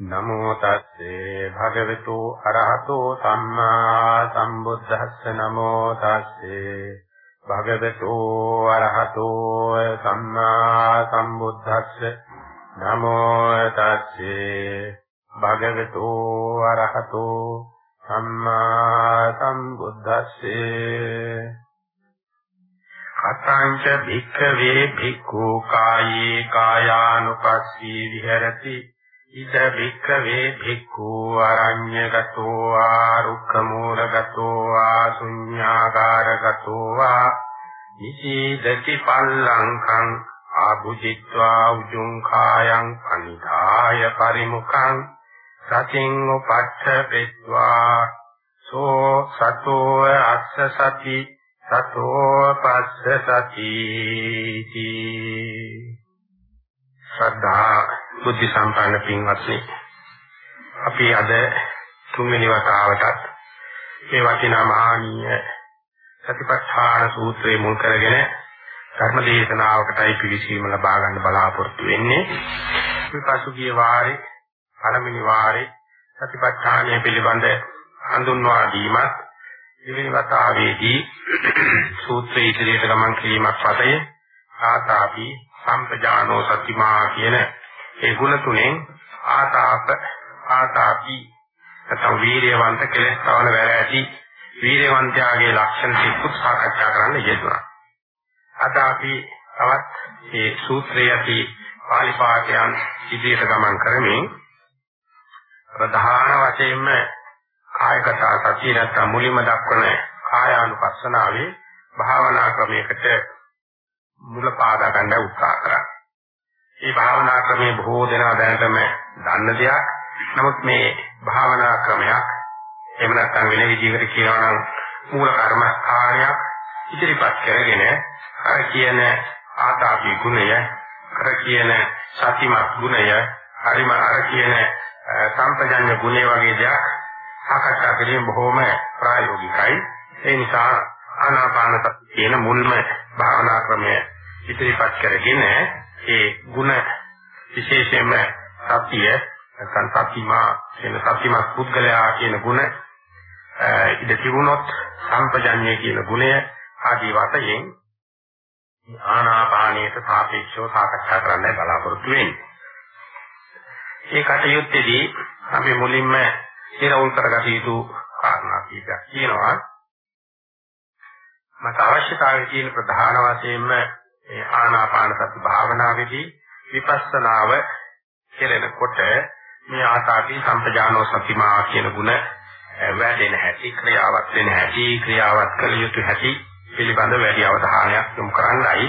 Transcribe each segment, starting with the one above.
නමෝ තස්සේ භගවතු අරහතෝ සම්මා සම්බුද්දස්ස. නමෝ තස්සේ භගවතු අරහතෝ සම්මා සම්බුද්දස්ස. නමෝ තස්සේ භගවතු අරහතෝ සම්මා සම්බුද්දස්සේ. කතංච භික්ඛවේ භික්ඛු කායේ කායානුපස්සී විහෙරති. ඉද භික්ඛවේ භික්ඛු අරඤ්‍යගතෝ වා රුක්ඛමූලගතෝ වා ශුඤ්ඤාගාරගතෝ වා නිසීදති පල්ලංකං ආභුජිත්වා උජුං කායං අනිදාය පරිමුඛං සතින් උපට්ඨපෙත්වා සෝ සතෝ අස්ස සති සතෝ පස්ස සති ශ්‍රද්ධා බුද්ධ සම්පන්න පින්වත්නි අපි අද තුන්වෙනි වතාවටත් මේ වටිනා මහානීය සතිපට්ඨාන සූත්‍රයේ මුල් කරගෙන ධර්ම දේශනාවකටයි පිළිසීම ලබා ගන්න බලාපොරොත්තු වෙන්නේ. අපි පසුගිය වාරේ පළවෙනි වාරේ සතිපට්ඨානය පිළිබඳ හඳුන්වා දීමත් දෙවෙනි වතාවේදී සූත්‍රයේ ඉදිරියට ගමන් කිරීමක් වශයෙන් ආතාපි සම්පජානෝ සතිමා කියන ඒ ගුණ තුනෙන් ආතාප ආතාපි නැත්නම් වීර්යවන්ත කෙලෙස් තවන වැර ඇති වීර්යවන්තයාගේ ලක්ෂණ ටික සාකච්ඡා කරන්න යෙදුණා. අද අපි තවත් මේ සූත්‍රයේ ඇති පාලි පාඨයන් ඉදිරියට ගමන් කරමින් ප්‍රධාන වශයෙන්ම කායගත සතිය නැත්නම් මුලින්ම දක්වන කායානුපස්සනාවේ භාවනා ක්‍රමයකට මුල පාදා ගන්න උත්සාහ කරා. මේ භාවනා ක්‍රමයේ බොහෝ දෙනා දැනටම දන්න දෙයක්. නමුත් මේ භාවනා ක්‍රමයක් එහෙම නැත්නම් වෙන විදිහකට කියනවා නම් මූල කර්මස්ථානයක් ඉදිරිපත් කරගෙන අර කියන ආතාපි ගුණය, අර කියන සතිමත් ගුණය, හරිම අර කියන සම්පජඤ්ඤ ගුණය වගේ දේක් සාකච්ඡා කිරීම බොහොම ප්‍රායෝගිකයි. ඒ නිසා ආනාපාන සති කියන මුල්ම භාවනා ක්‍රමය ඉදිරිපත් කරගෙන ඒ ಗುಣ විශේෂයෙන්ම සතිය නැත්නම් සතිමා කියන සතිමත් පුද්ගලයා කියන ಗುಣ ඉඳ තිබුණොත් සම්පජඤ්ඤය කියන ගුණය ආදී වශයෙන් ආනාපානයට සාපේක්ෂව සාකච්ඡා කරන්න බලාපොරොත්තු වෙන්නේ. ඒ කටයුත්තේදී අපි මුලින්ම ඉරවුල් කරගත යුතු කාරණා කීපයක් තියෙනවා. මට අවශ්‍යතාවය තියෙන ප්‍රධාන වශයෙන්ම මේ ආනාපාන සති භාවනාවේදී විපස්සනාව කෙරෙනකොට මේ ආකාරී සම්පජානෝ සතිමා කියන ගුණ වැඩෙන හැටි ක්‍රියාවත් වෙන හැටි ක්‍රියාවත් කළ යුතු හැටි පිළිබඳ වැඩි අවධානයක් යොමු කරන්නයි.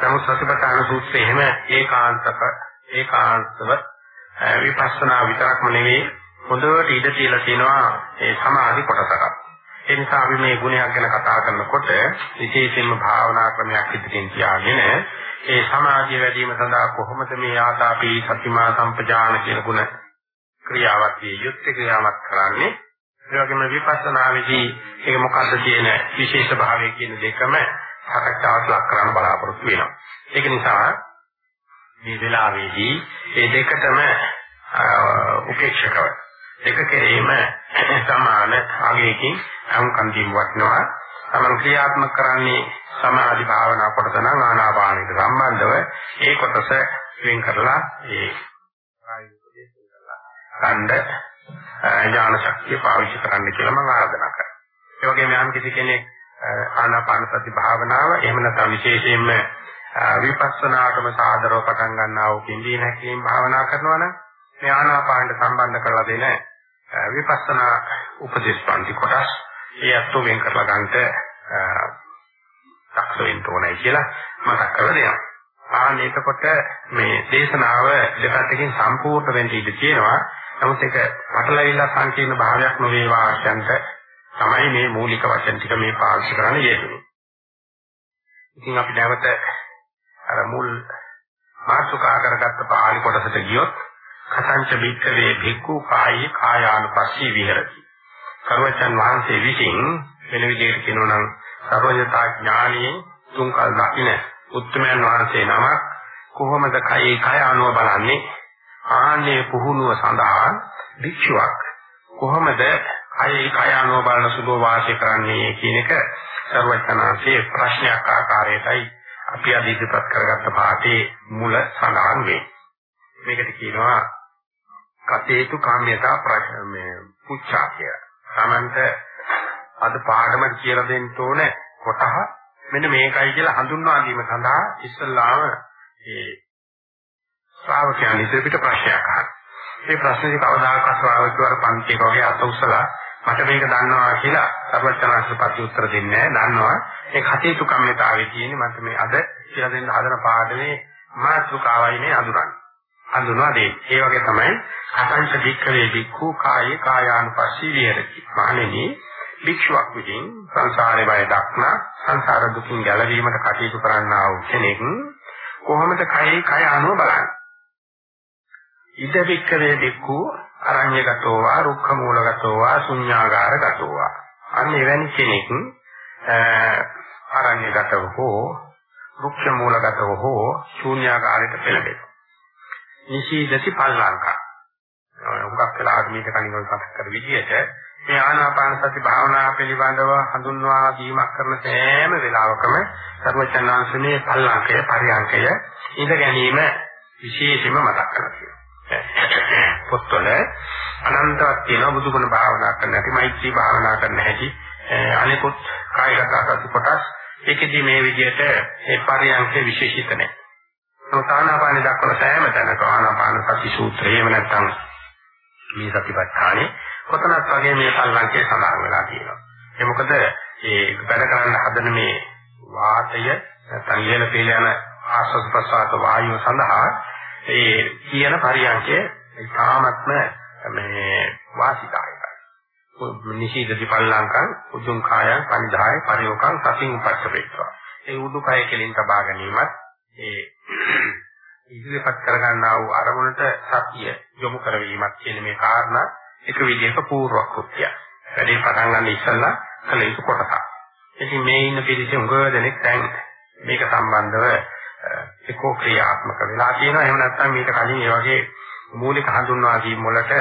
නමුත් සතිපට්ඨාන සූත්‍රයේ එහෙම ඒකාන්තක ඒකාන්තව විපස්සනා විතරක්ම නෙවෙයි හොඳට ඉඳ තියලා තියෙනවා ඒ සමාධි කොටසක් ඒ නිසා අපි මේ ගුණයක් ගැන කතා කරනකොට විශේෂයෙන්ම භාවනා ක්‍රමයක් ඉදිරියෙන් තියාගෙන ඒ සමාධිය වැඩි වීම සඳහා කොහොමද මේ ආතාපි සතිමා සම්පජාන කියන ගුණ ක්‍රියාවත් යුක්ති ක්‍රියාවක් කරන්නේ ඒ වගේම විපස්සනාවේදී ඒක මොකද්ද කියන විශේෂ භාවය කියන දෙකම සාකච්ඡාවට ලක් කරන්න බලාපොරොත්තු වෙනවා. ඒක නිසා මේ වෙලාවේදී මේ දෙකටම උපේක්ෂකව දෙක කෙරෙහිම සමාන ආගයකින් අංකම් දීම වටනවා. තමන් ක්‍රියාත්මක කරන්නේ සමාධි භාවනා කොටස නම් ආනාපානයට සම්බන්ධව ඒ කොටස වෙන් කරලා ඒ ඡන්ද ඥාන ශක්තිය පාවිච්චි කරන්න කියලා මම ආරාධනා කරනවා. ඒ වගේම යම් කිසි කෙනෙක් ආනාපාන සති භාවනාව එහෙම නැත්නම් විශේෂයෙන්ම විපස්සනාටම සාදරව පටන් ගන්නා වූ පිළිදී නැකීම් භාවනා කරනවා නම් මේ ආනාපානට සම්බන්ධ කරලා දෙන විපස්සනා උපදේශ පන්ති කොටස් ඒ අත්ෝ වෙන් කරලා ගන්නට දක්ෂ වෙන්න ඕනයි කියලා මතක් කරලා දෙනවා. ආන්න එතකොට මේ දේශනාව දෙපැත්තකින් සම්පූර්ණ වෙන්න ඉඩ තියෙනවා. නමුත් ඒක පටලවිලා සංකීර්ණ භාවයක් නොවේවා ආශයන්ට තමයි මේ මූලික වචන ටික මේ පාවිච්චි කරන්න යෙදුනේ. ඉතින් අපි නැවත අර මුල් මාතෘකා කරගත්ත පාළි කොටසට ගියොත් කසංච බික්කවේ භික්ඛු කායේ කායානුපස්සී විහෙරති. සර්වචන් වහන්සේ විසින් වෙන විදිහට කියනවා නම් සර්වඥතා ඥානියෙන් තුන්කල් දකින්න උත්තරමයන් වහන්සේ නමක් කොහොමද කයේ කය අනුව බලන්නේ ආන්නේ පුහුණුව සඳහා භික්ෂුවක් කොහොමද කයි කය අනුව බලන සුභ වාසය කරන්නේ කියන එක සර්වඥාන්සේ ප්‍රශ්නයක් ආකාරයටයි අපි අද ඉදිරිපත් කරගත්ත පාඩේ මුල සඳහන් වේ. මේකට කියනවා කතේතු කාම්‍යතා ප්‍රශ්න මේ පුච්චා කියලා. Tamanta අද පාඩමට කියලා දෙන්න ඕනේ කොටහ මෙන්න මේකයි කියලා හඳුන්වා දීම සඳහා ඉස්සල්ලාම ඒ ශ්‍රාවකයන් ඉදිරියට ප්‍රශ්නයක් අහනවා. මේ ප්‍රශ්නේ කවදාකවත් ශ්‍රාවකවර පන්තියක වගේ අත උස්සලා මට මේක දන්නවා කියලා සර්වඥාන්සේ ප්‍රති උත්තර දෙන්නේ නැහැ. දන්නවා ඒ කටයුතු කම්මිතාවේ තියෙන්නේ මට මේ අද කියලා දෙන්න හදන පාඩමේ මාතෘකාවයි මේ අඳුරන්නේ. හඳුනා දෙයි. ඒ වගේ තමයි අසංක දික්කවේ දික්ඛු කායේ කායානුපස්සී විහෙරති. මානෙනි භික්ෂුවක් විසින් සංසාරේ බය දක්නා සංසාර දුකින් ගැලවීමට කටයුතු කරන්නා වූ කෙනෙක් කොහොමද කයේ කය අනුව බලන්නේ? ඉද වික්කවේ දික්ඛු අරඤ්‍යගතෝ වා රුක්ඛ මූලගතෝ වා ශුඤ්ඤාගාරගතෝ වා. අන්න එවැනි කෙනෙක් අරඤ්‍යගතව හෝ රුක්ඛ මූලගතව හෝ ශුඤ්ඤාගාරයට පෙළඹෙනවා. නිශීදති පල්ලංකා. හුඟක් වෙලාවට මේක කලින් ඔය කතා කර විදිහට මේ ආනාපාන සති භාවනාව පිළිබඳව හඳුන්වා දීමක් කරන සෑම වෙලාවකම සර්වචන්නාංශනේ පල්ලංකය පරියංකය ඉඳ ගැනීම විශේෂයෙන්ම මතක් කරලා පොත්වල අනන්තවත් තියෙන බුදුගුණ භාවනා කරන හැටි මෛත්‍රී භාවනා කරන හැටි අනිකුත් කායික සති කොටස් ඒකෙදි මේ විදිහට ඒ පරියංකේ විශේෂිත නැහැ. සෝතානාපාන දක්වන සෑම තැනක ආනාපාන සති සූත්‍රය එහෙම නැත්නම් මේ සතිපට්ඨානේ කොතනත් වගේ මේ සංලංකේ සඳහන් වෙලා තියෙනවා. ඒ මොකද ඒ වැඩ කරන්න හදන මේ වාතය නැත්නම් ඉහළ පෙළ යන ආස්වාද ප්‍රසආත වායුව සඳහා ඒ කියන පරියන්කේ ඉතාමත්ම මේ වාසිකායකයි. නිශීදති පල්ලංකං උතුම් කායං පනිදාය පරිෝකං සතින් උපස්සපේක්ෂා. ඒ උඩුකය කෙලින් තබා ගැනීමත් ඒ ඉදිරිපත් කරගන්නා වූ අරමුණට සතිය යොමු කරවීමක් කියන මේ කාරණා එක විදිහක පූර්ව කෘත්‍යයක්. වැඩේ පටන් ගන්න ඉස්සෙල්ලා කළ යුතු කොටසක්. ඉතින් මේ ඉන්න පිළිසෙ උගව දෙනෙක් දැන් මේක සම්බන්ධව ඒකෝ ක්‍රියාත්මක වෙලා තියෙනවා. එහෙම නැත්නම් මේක කලින් ඒ වගේ මූලික හඳුන්වා දීම් වලට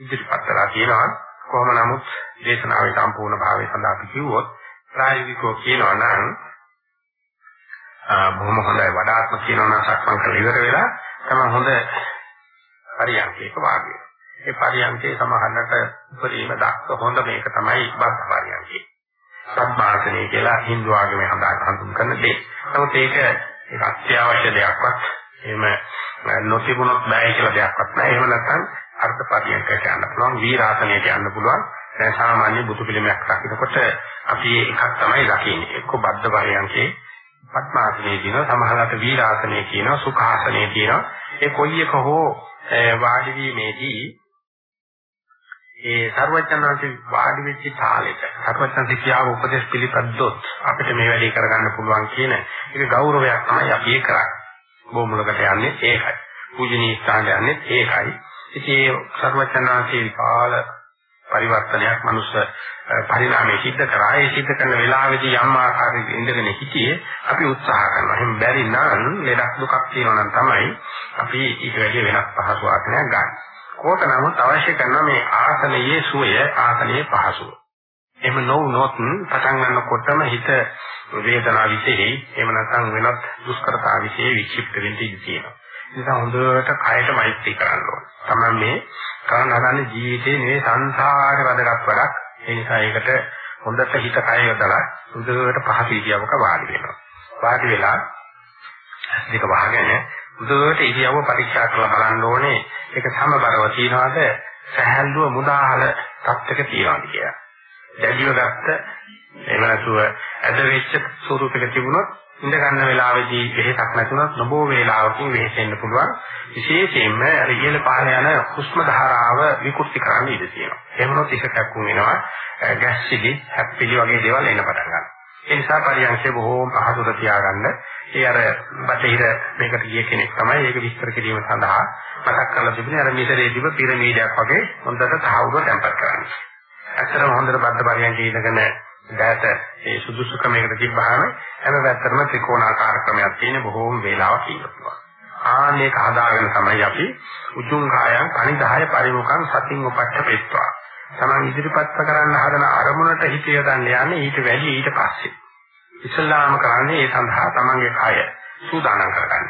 ඉදිරිපත් කරලා තියෙනවා. කොහොම නමුත් දේශනාවේ සම්පූර්ණ භාවය සඳහා අපි කිව්වොත් ප්‍රායෝගිකව කියනවා නම් බොහොම හොඳයි වඩාත්ම කියනවා නම් සක්මන් කරලා ඉවර වෙලා තමයි හොඳ පරියන්කේක වාග්ය. ඒ පරියන්කේ සමහරකට උපරිම දක්ක හොඳ මේක තමයි බද්ධ පරියන්කේ. සම්මාසනේ කියලා හින්දු ආගමේ හඳුන් කරන දේ. නමුත් ඒක ඒක අත්‍යවශ්‍ය දෙයක්වත් එහෙම නොතිබුණොත් බෑ කියලා දෙයක්වත් නෑ. එහෙම නැත්නම් අර්ථ පරියන්කයට යන්න පුළුවන්, වීරාසනයට යන්න පුළුවන්. දැන් සාමාන්‍ය බුදු පිළිමයක් දකිනකොට අපි එකක් තමයි දකින්නේ. එක්ක බද්ධ පරියන්කේ පත්මාසනේ කියනවා සමහරකට වීරාසනේ කියනවා සුඛාසනේ කියනවා ඒ කොයි එක හෝ වාඩි වීමේදී ඒ ਸਰවඥාන්ති වාඩි වෙච්ච තාලෙට ਸਰවඥාන්ති කියාව උපදේශ පිළිපද්දොත් අපිට මේ වැඩේ කරගන්න පුළුවන් කියන ඒක ගෞරවයක් තමයි අපි ඒ කරන්නේ. බොමුලකට යන්නේ ඒකයි. පූජනීය ස්ථානට යන්නේ ඒකයි. ඉතින් ඒ ਸਰවඥාන්ති විපාල පරිවර්තනයක් මනුස්ස පරිණාමයේ සිද්ධ කරා ඒ සිද්ධ කරන වෙලාවේදී යම් ආකාරයක ඉඳගෙන හිටියේ අපි උත්සාහ කරනවා. එහෙනම් බැරි නම් ලෙඩක් දුකක් තියෙනවා නම් තමයි අපි ඊට වැඩි වෙනස් පහසුවක් ගන්න. කෝක නමුත් අවශ්‍ය කරන මේ ආසනයේ සුවය ආසනයේ පහසුව. එහෙම නොවුනොත් පටන් ගන්නකොටම හිත වේදනාව විශේෂයි එහෙම නැත්නම් වෙනත් දුෂ්කරතා විශේෂ වික්ෂිප්ත වෙන්න ඉඩ තියෙනවා. ඒ නිසා හොඳට කයට මෛත්‍රී කරන්න ඕනේ. තමයි මේ කරන්න හදන්නේ ජීවිතේ නෙවෙයි සංසාරේ වැදගත් වැඩක්. ඒ නිසා ඒකට හොඳට හිත කය යොදලා හොඳට පහසු ඉරියව්වක වාඩි වෙනවා. වාඩි වෙලා දෙක වහගෙන හොඳට ඉරියව්ව පරීක්ෂා කරලා බලන්න ඕනේ ඒක සමබරව තියනවාද සැහැල්ලුව මුදාහල තත්ත්වක තියනවාද කියලා. දැඩිව ගත්ත එහෙම නැතුව ඇද වෙච්ච ස්වරූපයක තිබුණොත් ඉඳ ගන්න වෙලාවේදී වෙහෙසක් නැතුණත් නොබෝ වේලාවකින් වෙහෙසෙන්න පුළුවන්. විශේෂයෙන්ම ඉහළ පහළ යන හුස්ම ධාරාව විකෘති කරන්න ඉඩ තියෙනවා. එහෙම නොත් ඉෂ කැක්කුම් වෙනවා. ගැස්සිලි හැප්පිලි වගේ දේවල් එන්න පටන් ගන්නවා. ඒ නිසා පරියන්කේ බොහෝම පහසුට තියාගන්න. ඒ අර බටහිර මේකට ගිය කෙනෙක් තමයි ඒක විස්තර කිරීම සඳහා මතක් කරලා තිබුණේ අර මිසරේදීව පිරමීඩයක් වගේ හොඳට තහවුරු තැම්පත් කරන්නේ. ඇත්තටම හොඳට බද්ද පරියන්කේ ඉඳගෙන දැයට ඒ සුදුසු ක්‍රමයකට තිබ්බහම හැම පැත්තටම ත්‍රිකෝණාකාර ක්‍රමයක් තියෙන බොහෝම වේලාවක් ඉන්න පුළුවන්. ආනේක හදාගෙන තමයි අපි උතුම් කායං අනිදාය පරිමුඛං සතින් උපට්ඨපෙත්වා. තමන් ඉදිරිපත් කරන්න හදන අරමුණට හිත යොදන්න යන්නේ ඊට වැඩි ඊට පස්සේ. ඉස්ලාම කරන්නේ ඒ සඳහා තමන්ගේ කය සූදානම් කරගන්න.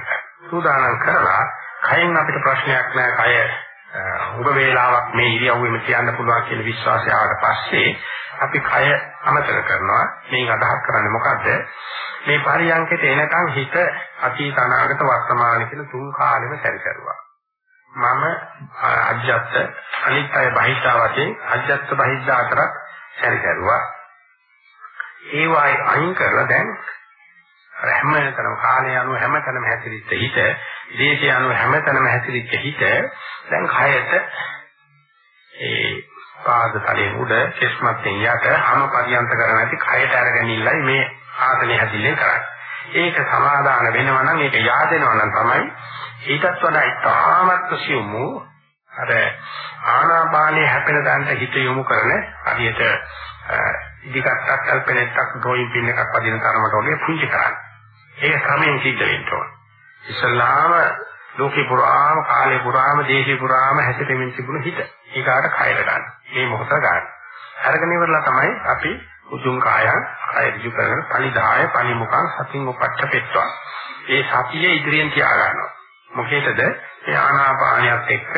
සූදානම් කරලා කයෙන් අපිට ප්‍රශ්නයක් නැහැ කය උග වේලාවක් මේ ඉරියව්වෙම කියන්න පුළුවන් කියන විශ්වාසය ආවට පස්සේ අපි කය අමතක කරනවා. මේක අදහස් කරන්නේ මොකද්ද? මේ පරියන්කෙට එනකන් හිත අතීත අනාගත වර්තමාන කියන තුන් කාලෙම සැරිසරුවා. මම අජ්ජත් අනිත් අය බහිද්ධා වශයෙන් අජ්ජත් බහිද්ධා අතර සැරිසරුවා. ඒ වයි අයින් කරලා දැන් හැමතැනම කාලය අනුව හැමතැනම හැසිරිච්ච හිත, දේශය අනුව හැමතැනම හැසිරිච්ච හිත දැන් කයට ඒ පාද තලයේ උඩ කෙස්මත්ෙන් යට හැම පරියන්ත කරගෙන ඇති කයට අරගෙනILLයි මේ ආසනය හැදිල්ලෙන් කරන්නේ. ඒක සමාදාන වෙනවා නම් ඒක yaadෙනවා නම් තමයි ඊටත් වඩා ඉතාමත් සියුමු අර ආනාපානයේ හැපෙන තැනට හිත යොමු කරන හරියට ඉදිකටක් කල්පනෙටක් ඩ්‍රොයින් පින් එකක් වදින තරමට වගේ පුංචි කරන්නේ. ඒක ක්‍රමයෙන් සිද්ධ වෙන්න ඕන. ඉස්ලාම ලෝකේ පුරාම කාලේ පුරාම දේශේ පුරාම හැසිරෙමින් තිබුණු හිත. ඒකාට කයර ගන්න. මේ මොහොත ගන්න. අරගෙන ඉවරලා තමයි අපි උතුම් කායං කය ඍජු කරගෙන පනිදාය පනිමුඛං සතින් උපට්ඨපෙත්වා. ඒ සතිය ඉදිරියෙන් තියා ගන්නවා. මොකේද? ඒ ආනාපානියත් එක්ක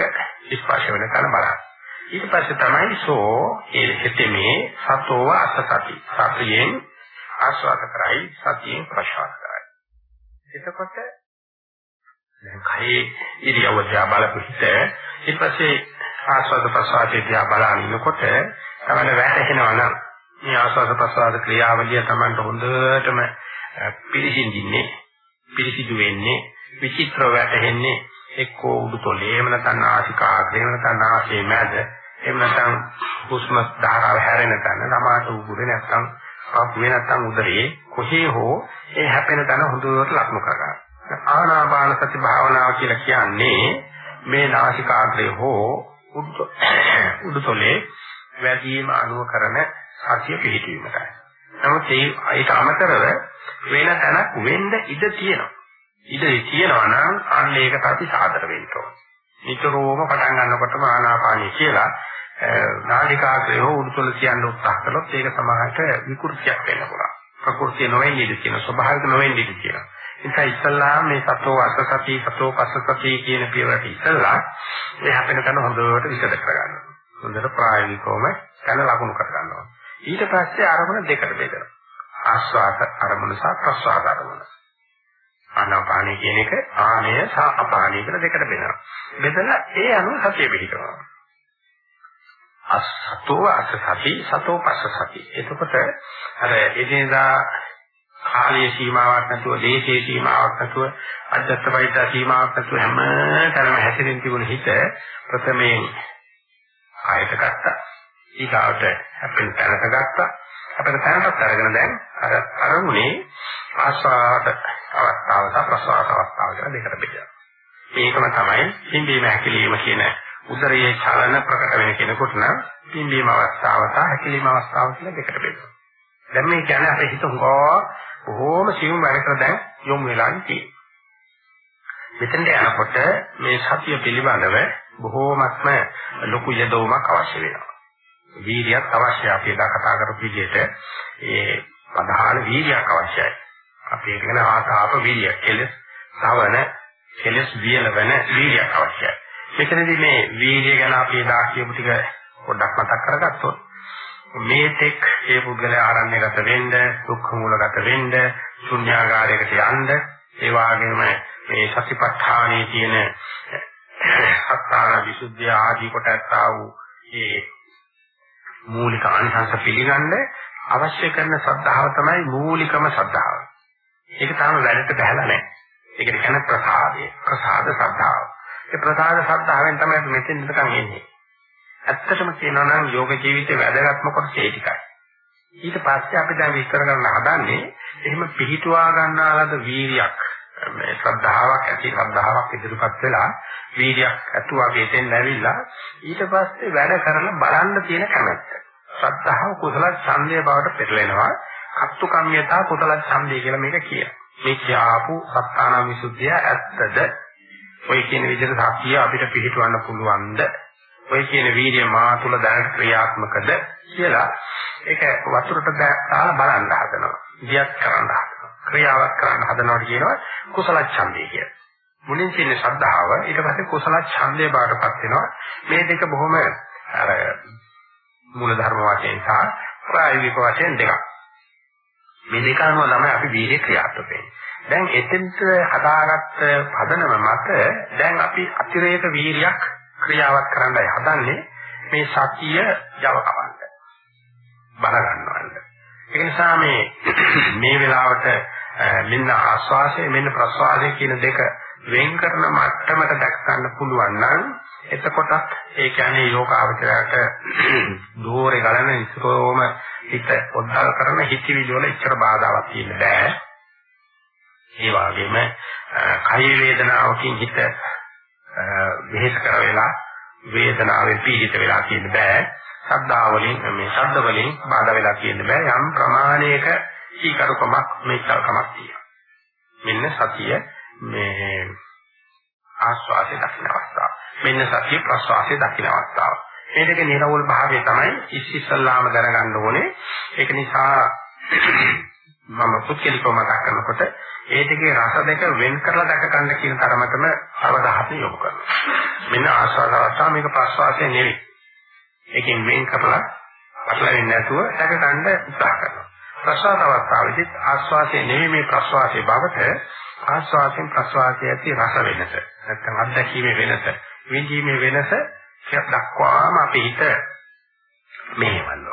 ස්පර්ශ වෙන තැන බලන්න. ඊට පස්සේ තමයි සෝ ඒ හිතේ සතෝව අසසති. සතියෙන් ආස්වාද කරයි සතියෙන් ප්‍රසවාස කරයි. එතකොට දැන් කයේ ඉරියව්ව දිහා බලපු හිත ඊට පස්සේ ආස්වාද ප්‍රසවාසයේ දිහා බලන ඉන්නකොට තමයි වැටහෙනවා නම් මේ ආස්වාද ප්‍රසවාද ක්‍රියාවලිය Tamanට හොඳටම පිළිසිඳින්නේ පිළිසිදු වෙන්නේ විචිත්‍ර වැටෙන්නේ එක්කෝ උඩුතොලේ එහෙම නැත්නම් නාසිකාග්‍රේ එහෙම නැත්නම් නාසයේ මැද එහෙම නැත්නම් හුස්ම ධාරාව හැරෙන තැන ළමාට උගුරේ නැත්නම් පපුවේ නැත්නම් උදරේ කොහේ හෝ ඒ හැපෙන තැන හොඳට ලක්ම කරගන්න. ආනාපාන සති භාවනාව කියලා කියන්නේ මේ නාසිකාග්‍රේ හෝ උඩුතොලේ වැඩිම අනුව කරන සතිය පිළිwidetildeමයි. නමුත් ඒ ඊට අමතරව වෙන තැනක් වෙන්න ඉඩ තියෙනවා. ඉඩ තියෙනවා නම් අන්න ඒකට අපි සාදර වෙන්න ඕන. නිතරම පටන් ගන්නකොටම ආනාපානිය කියලා නාලිකාග්‍රය හෝ උඩුතල කියන්න උත්සාහ කළොත් ඒක සමහරට විකෘතියක් වෙන්න පුළුවන්. ප්‍රകൃතිය නොවෙන්නේ ඉඳී කියන ස්වභාවික නොවෙන්නේ ඉඳී කියන. නිසා ඉස්සල්ලා මේ සතෝ අසසති සතෝ පස්සසති කියන පියවරට ඉස්සල්ලා ඒ හැපෙන තැන හොඳට විසද කරගන්නවා. හොඳට ප්‍රායෝගිකවම තැන ලකුණු කරගන්නවා. ඊට පස්සේ අරමුණ දෙකට බෙදනවා. ආස්වාද අරමුණ සහ ප්‍රස්වාද අරමුණ. ආනාපානය කියන එක ආනය සහ අපානය කියලා දෙකට බෙදනවා. බෙදලා ඒ අනුව සතිය පිළිගන්නවා. අසතෝ අසසති සතෝ පස්සසති. එතකොට අර එදිනදා කාලයේ සීමාවක් නැතුව දේශයේ සීමාවක් නැතුව අජත්ත වෛද්‍ය සීමාවක් නැතුව හැම තැනම හැසිරෙන තිබුණ හිත ප්‍රථමයෙන් ආයත ගත්තා. ඊගාවට අපෙන් තැනට ගත්තා. අපිට තැනටත් අරගෙන දැන් අර අරමුණේ ආස්වාද අවස්ථාව සහ ප්‍රසවාස අවස්ථාව කියලා දෙකට බෙදලා. මේකම තමයි පිම්බීම හැකිලිම කියන උදරයේ චලන ප්‍රකට වෙන කෙනෙකුට නම් පිම්බීම අවස්ථාව සහ හැකිලිම අවස්ථාව කියලා දෙකට බෙදලා. දැන් මේ කියන්නේ අපේ හිත හොඟා බොහෝම සියුම් වැඩකට දැන් යොමු වෙලා තියෙනවා. මෙතෙන්ට යනකොට මේ සතිය පිළිබඳව බොහෝමත්ම ලොකු යදවමක් අවශ්‍ය වෙනවා. වීර්යයක් අවශ්‍යයි. අපි එදා කතා කරපු විදිහට ඒ ප්‍රධාන වීර්යයක් අවශ්‍යයි. අපි ඒක ගැන ආතාප වීර්ය කෙලස් සවන කෙලස් වියලවන වීර්යයක් අවශ්‍යයි. මෙතනදී මේ වීර්ය ගැන අපි එදා කියපු ටික පොඩ්ඩක් මතක් කරගත්තොත් මේ තෙක් ඒ පුද්ගලයා ආරණ්‍යගත වෙන්න, දුක්ඛ මූලගත වෙන්න, ශුන්‍යාගාරයකට යන්න, ඒ වගේම මේ සතිපට්ඨානයේ තියෙන සත්‍තාන විසුද්ධිය ආදී කොට ඇත්තා වූ ඒ මූලික අනිසංස පිළිගන්න අවශ්‍ය කරන ශ්‍රද්ධාව තමයි මූලිකම ශ්‍රද්ධාව. ඒක තාම වැඩට බහැලා නැහැ. ඒකට කියන්නේ ප්‍රසාදය. ප්‍රසාද ශ්‍රද්ධාව. ඒ ප්‍රසාද ශ්‍රද්ධාවෙන් තමයි මෙතෙන් ඉඳන් එන්නේ. ඇත්තටම කියනවා නම් යෝග ජීවිතේ වැදගත්ම කොටස ඒ ටිකයි. ඊට පස්සේ අපි දැන් විස්තර කරන්න හදන්නේ එහෙම පිළිටුවා ගන්නාලද වීරියක් මේ ශ්‍රද්ධාවක් ඇති ශ්‍රද්ධාවක් ඉදිරිපත් වෙලා වීර්යයක් ඇතුවාගේ දෙන්න ඇවිල්ලා ඊට පස්සේ වැඩ කරලා බලන්න තියෙන කැමැත්ත. ශ්‍රද්ධාව කුසල ඡන්දය බවට පෙරලෙනවා. අත්තු කම්මියතා කුසල ඡන්දය කියලා මේක කියනවා. මේ කියාපු සත්තාන විසුද්ධිය ඇත්තද? ඔය කියන විදිහට සතිය අපිට පිළිටවන්න පුළුවන්ද? ඔය කියන වීර්ය මා තුල දැන ක්‍රියාත්මකද කියලා ඒක වතුරට දාලා බලන්න හදනවා. දියත් කරන්න හදනවා. ක්‍රියාවක් කරන්න හදනවට කියනවා කුසල ඡන්දය කියලා. මුලින් තියෙන ශ්‍රද්ධාව ඊට පස්සේ කුසල ඡන්දය බාටපත් වෙනවා. මේ දෙක බොහොම අර මූල ධර්ම වශයෙන් සහ ප්‍රායෝගික වශයෙන් දෙකක්. මේ දෙක අනුව තමයි අපි වීර්ය ක්‍රියාත්මක වෙන්නේ. දැන් එතෙන්ට හදාගත්ත පදනම මත දැන් අපි අතිරේක වීර්යයක් ක්‍රියාවක් කරන්නයි හදන්නේ මේ සතිය යව කවන්න. බල ගන්නවන්න. ඒ නිසා මේ මේ වෙලාවට මෙන්න ආස්වාසය මෙන්න ප්‍රස්වාසය කියන දෙක වෙන් කරන මට්ටමට දැක් ගන්න පුළුවන් නම් එතකොට ඒ කියන්නේ යෝගාවචරයට දෝරේ ගලන ඉස්සරෝම හිත ඔද්දල් කරන හිතවිලි වල ඉච්ඡර බාධාවක් තියෙන්න බෑ. ඒ වගේම කය වේදනාවකින් හිත වෙහෙස කර වෙලා වේදනාවෙන් පීඩිත වෙලා තියෙන්න බෑ. ශබ්දා වලින් මේ ශබ්ද වලින් බාධා වෙලා තියෙන්න බෑ. යම් ප්‍රමාණයක සීකරුකමක් මේකල්කමක් තියෙනවා. මෙන්න සතිය මේ ආස්වාදයේ දකින්න අවස්ථාව. මෙන්න සතිය ප්‍රස්වාසයේ දකින්න අවස්ථාව. මේ දෙක නිරවුල් භාවය තමයි ඉස්සෙල්ලාම දැනගන්න ඕනේ. ඒක නිසා මම පුත්කලිකව මතක් කරනකොට ඒ දෙකේ රස දෙක වෙන් කරලා දැක ගන්න කියන තරමටම අවධානය යොමු කරනවා. මෙන්න ආස්වාද අවස්ථාව මේක ප්‍රස්වාසය නෙවෙයි. ඒකෙන් වෙන් කරලා අట్లවෙන්නේ නැතුව දැක ගන්න උත්සාහ කරනවා. ප්‍රස්වාස අවස්ථාවේදී ආස්වාදයේ නෙවෙයි මේ ප්‍රස්වාසයේ බවට ආස්වාදයෙන් ප්‍රස්වාසයේ ඇති රස වෙනස. නැත්නම් අත්දැකීමේ වෙනස. විඳීමේ වෙනස දක්වාම අපේ හිත මෙහෙවන්න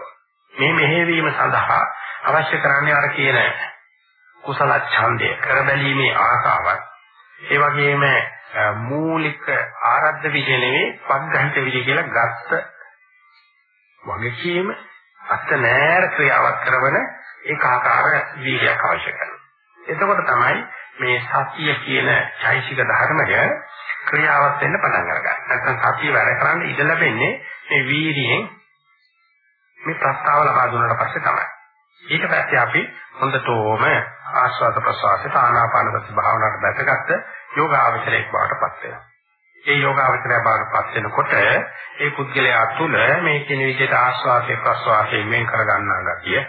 මේ මෙහෙවීම සඳහා අවශ්‍ය කරන්නේ අර කියන කුසල ඡන්දය කරබැලීමේ ආසාවත් ඒ වගේම මූලික ආරද්ධ විජය නෙවෙයි පග්ගහිත විජය කියලා ගත්ත වගකීම අත්ත නෑර ක්‍රියාවක් කරන ඒකාකාර වීර්යයක් අවශ්‍ය කරනවා. එතකොට තමයි මේ සතිය කියන චෛසික ධර්මය ක්‍රියාවත් වෙන්න පටන් අරගන්න. නැත්නම් සතිය වැඩ කරන්න ඉඩ ලැබෙන්නේ මේ වීර්යයෙන් මේ ප්‍රස්තාව ලබා දුන්නාට පස්සේ තමයි. ඊට පස්සේ අපි හොඳටම ආස්වාද ප්‍රසවාසයට ආනාපාන සති භාවනාවට දැකගත්ත යෝගාවචරයක් බවට පත් වෙනවා. ඒ යෝගාවචරය බවට පත් වෙනකොට ඒ පුද්ගලයා තුළ මේ කියන විදිහට ආස්වාදයේ ප්‍රසවාසයෙන් වෙන් කර ගන්නා ගතිය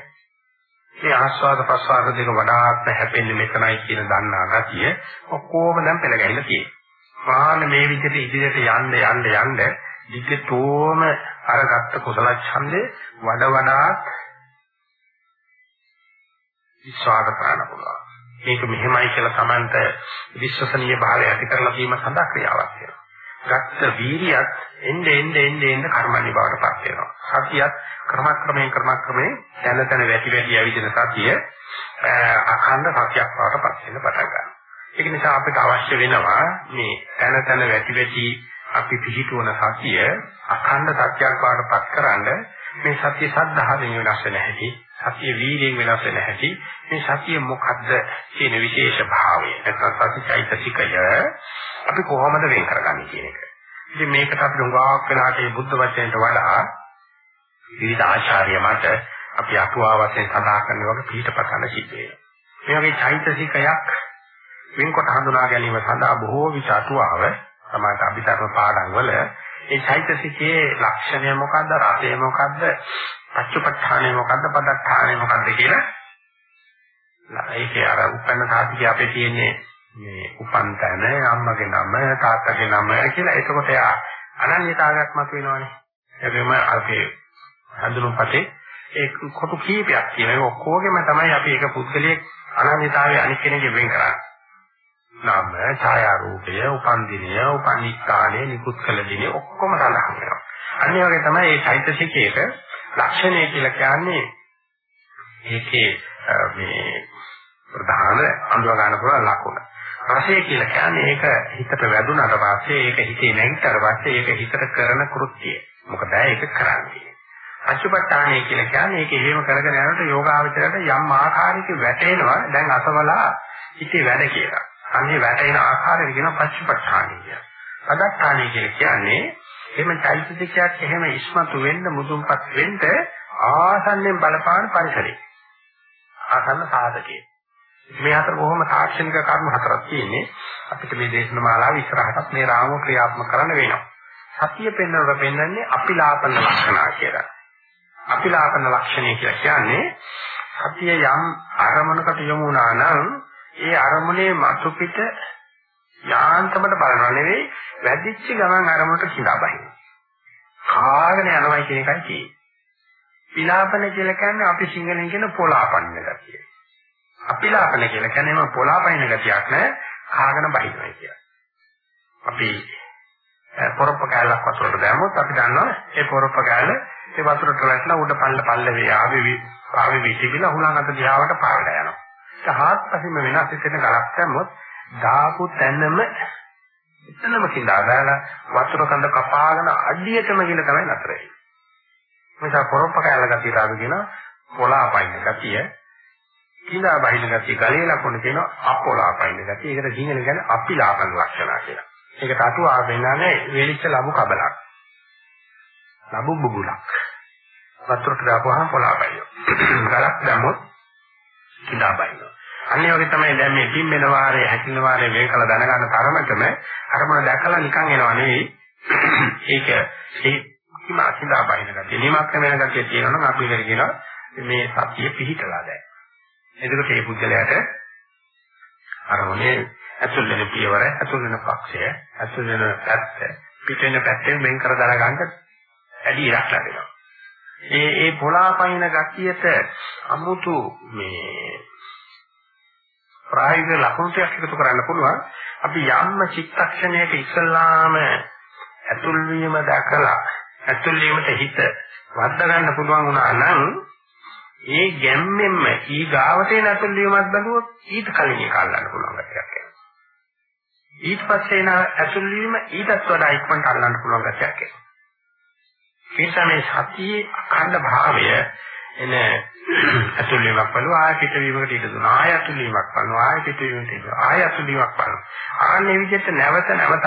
මේ ආස්වාද ප්‍රසවාස දෙක වඩාත් හැපෙන්නේ මෙතනයි කියන දන්නා ගතිය ඔක්කොම දැන් පෙළ ගැහිලා තියෙනවා. වාහන මේ විදිහට ඉදිරියට යන්න යන්න යන්න දිගටම අරගත්ත කුසල ඡන්දේ වඩ වඩාත් විශ්වාස කරන්න පුළුවන්. මේක මෙහෙමයි කියලා Tamanට විශ්වසනීය භාවය ඇති කරලා දීම සඳහා ක්‍රියාවක් වෙනවා. ගත්ත වීරියත් එnde ende ende ende කර්මණි බවට පත් වෙනවා. සතියත් ක්‍රමක්‍රමයෙන් ක්‍රමක්‍රමයෙන් දැන දැන වැටි වැටි යවිදින සතිය අඛණ්ඩ සතියක් බවට පත් වෙන පටන් ගන්නවා. ඒක නිසා අපිට අවශ්‍ය වෙනවා මේ තන තන වැටි වැටි අපි පිළිතුරන සතිය අඛණ්ඩ සත්‍යයක් බාටපත් කරන්න මේ සතිය සද්ධාවෙන් වෙනස් වෙන හැටි සතිය වීර්යයෙන් වෙනස් වෙන හැටි මේ සතිය මොකද්ද කියන විශේෂ භාවය නැත්නම් සතිචෛතසිකය අපි කොහොමද වෙන් කරගන්නේ කියන එක. ඉතින් මේකට අපි උගාවක් වෙනාට මේ බුද්ධ වචනයට වඩා විවිධ ආචාර්ය මත අපි අටුවා වශයෙන් සඳහන් කරන වගේ පිටපතන සිද්ධ වෙනවා. මේ වගේ චෛතසිකයක් වෙන්කොට හඳුනා ගැනීම සඳහා බොහෝ විට අටුවාව සමාජ අභිධර්ම පාඩම් වල ඒ චෛතසිකයේ ලක්ෂණය මොකද්ද රසය මොකද්ද පච්චපඨානය මොකද්ද පදඨානය මොකද්ද කියලා? ඒකේ අර උපන්න සාධිකය අපේ තියෙන්නේ මේ උපන් තැන අම්මගේ නම තාත්තගේ නම කියලා. එතකොට එයා අනන්‍යතාවයක් මත වෙනවනේ එබැවින් අපේ හඳුනුපතේ ඒ කොටු කීපයක් තියෙනවා. ඒ ඔක්කොගෙම තමයි අපි එක පුද්ගලයෙක් අනන්‍යතාවය අනිත් කෙනෙක්ගෙන් වෙන් කරන්නේ. නම, ඡායා රූපය, උපන් දිනය, උපන් ස්ථානය, නිකුත් කළ දිනය ඔක්කොම සඳහන් වෙනවා. අනිත් වගේ තමයි මේ චෛතසිකයක ලක්ෂණය කියලා කියන්නේ ඒකේ මේ ප්‍රධාන අඳුර ගන්න පුළුවන් ලක්ෂණ. රසය කියලා කියන්නේ ඒක හිතට වැදුනට පස්සේ ඒක හිතේ නැගිටතර පස්සේ ඒක හිතට කරන කෘත්‍යය. මොකද ඒක කරන්නේ. අච්චුපට්ඨානය කියලා කියන්නේ ඒක එහෙම කරගෙන යනකොට යෝගාවචරයට යම් ආකාරයක වැටෙනවා දැන් අසවලා හිතේ වැඩ කියලා. අන්නේ වැටෙන ආකාරය කියන පච්චපට්ඨානය කිය. පදත්තානය කියන්නේ එහෙම චෛතසිකයක් එහෙම ඉස්මතු වෙන්න මුදුන්පත් වෙන්න ආසන්නෙන් බලපාන පරිසරය. ආසන්න සාධකේ. මේ අතර බොහොම තාක්ෂණික කර්ම හතරක් තියෙන්නේ. අපිට මේ දේශන මාලාව ඉස්සරහටත් මේ රාමුව ක්‍රියාත්මක කරන්න වෙනවා. සතිය පෙන්වනකොට පෙන්වන්නේ අපිලාපන ලක්ෂණ කියලා. අපිලාපන ලක්ෂණය කියලා කියන්නේ සතිය යම් අරමුණකට යොමු වුණා නම් ඒ අරමුණේ මතු පිට යාන්තමට බලනවා නෙවෙයි වැඩිච්ච ගමන් අරමුණට සිඳා බහින. කාගෙන යනවා කියන එකයි තියෙන්නේ. පිලාපන කියලා කියන්නේ අපි සිංහලෙන් කියන පොලාපන්න ගතිය. අපිලාපන කියලා කියන්නේ මම පොලාපනින ගතියක් නෑ කාගෙන බහිනවා කියලා. අපි පොරොප්ප කැලක් වතුරට දැම්මොත් අපි දන්නවා ඒ පොරොප්ප කැල ඒ වතුරට වැටලා උඩ පල්ල පල්ල වේ ආවේ ආවේ විසිබිලා හුලං අත දිහාවට පාරට යනවා. ඒක හාත්පසින්ම වෙනස් වෙන ගලක් දැම්මොත් දාපු තැනම එතනම කිඳා දාලා වතුර කඳ කපාගෙන අඩියටම ගිල තමයි නතර වෙන්නේ. නිසා පොරොප්ප කැල ගතිය රාග කියන පොලාපයින් ගතිය කිඳා බහින ගතිය ගලේ ලකුණ කියන අපොලාපයින් ගතිය. ඒකට සිංහලෙන් කියන්නේ අපිලාපන ලක්ෂණ කියලා. ඒකට අටුවා වෙනන්නේ වේලිච්ච ලබු කබලක්. ලබු බුබුලක්. වතුරට දාපුවාම පොලාපයින්. ගලක් දැම්මොත් කිඳා බහිනවා. අන්නේ වගේ තමයි දැන් මේ පිම්මෙන වාරයේ හැකින වාරයේ වෙන් කළ දැනගන්න තරමටම අරමුණ දැකලා නිකන් එනවා නෙවෙයි. ඒක ඒ කිම අසිනා බයින ගතිය. නිමක් වෙන ගතිය තියෙනවා නම් අපි ඉතින් කියනවා මේ සතිය පිහිටලා දැන්. එතකොට මේ පුද්ගලයාට අරමුණේ ඇතුල් වෙන පියවර, ඇතුල් වෙන පක්ෂය, ඇතුල් වෙන පැත්ත, පිට වෙන පැත්තෙන් වෙන් කර දරගන්න ඇඩි ඉරක් ලැබෙනවා. ඒ ඒ පොලාපයින් ගතියට අමුතු මේ ප්‍රායෝගික ලකුණු ටිකක් එකතු කරන්න පුළුවන්. අපි යම්ම චිත්තක්ෂණයක ඉස්සල්ලාම ඇතුල් වීම දැකලා ඇතුල් වීමට හිත වද්දා ගන්න පුළුවන් වුණා නම් ඒ ගැම්මෙන්ම ඊ ගාවට එන ඇතුල් වීමක් බැලුවොත් ඊට කලින් ඒක අල්ලන්න පුළුවන් ගැටයක් එනවා. ඊට පස්සේ එන ඇතුල් වීම ඊටත් වඩා ඉක්මනට අල්ලන්න පුළුවන් ගැටයක් එනවා. ඒ නිසා මේ සතියේ අඛණ්ඩ භාවය එන ඇතුල් වීමක් බලුවා ආය පිට වීමකට ඉඩ දුන්නා ආය ඇතුල් වීමක් බලනවා ආය පිට වීමකට ඉඩ ආය ඇතුල් වීමක් බලනවා. ආන්නේ විදිහට නැවත නැවත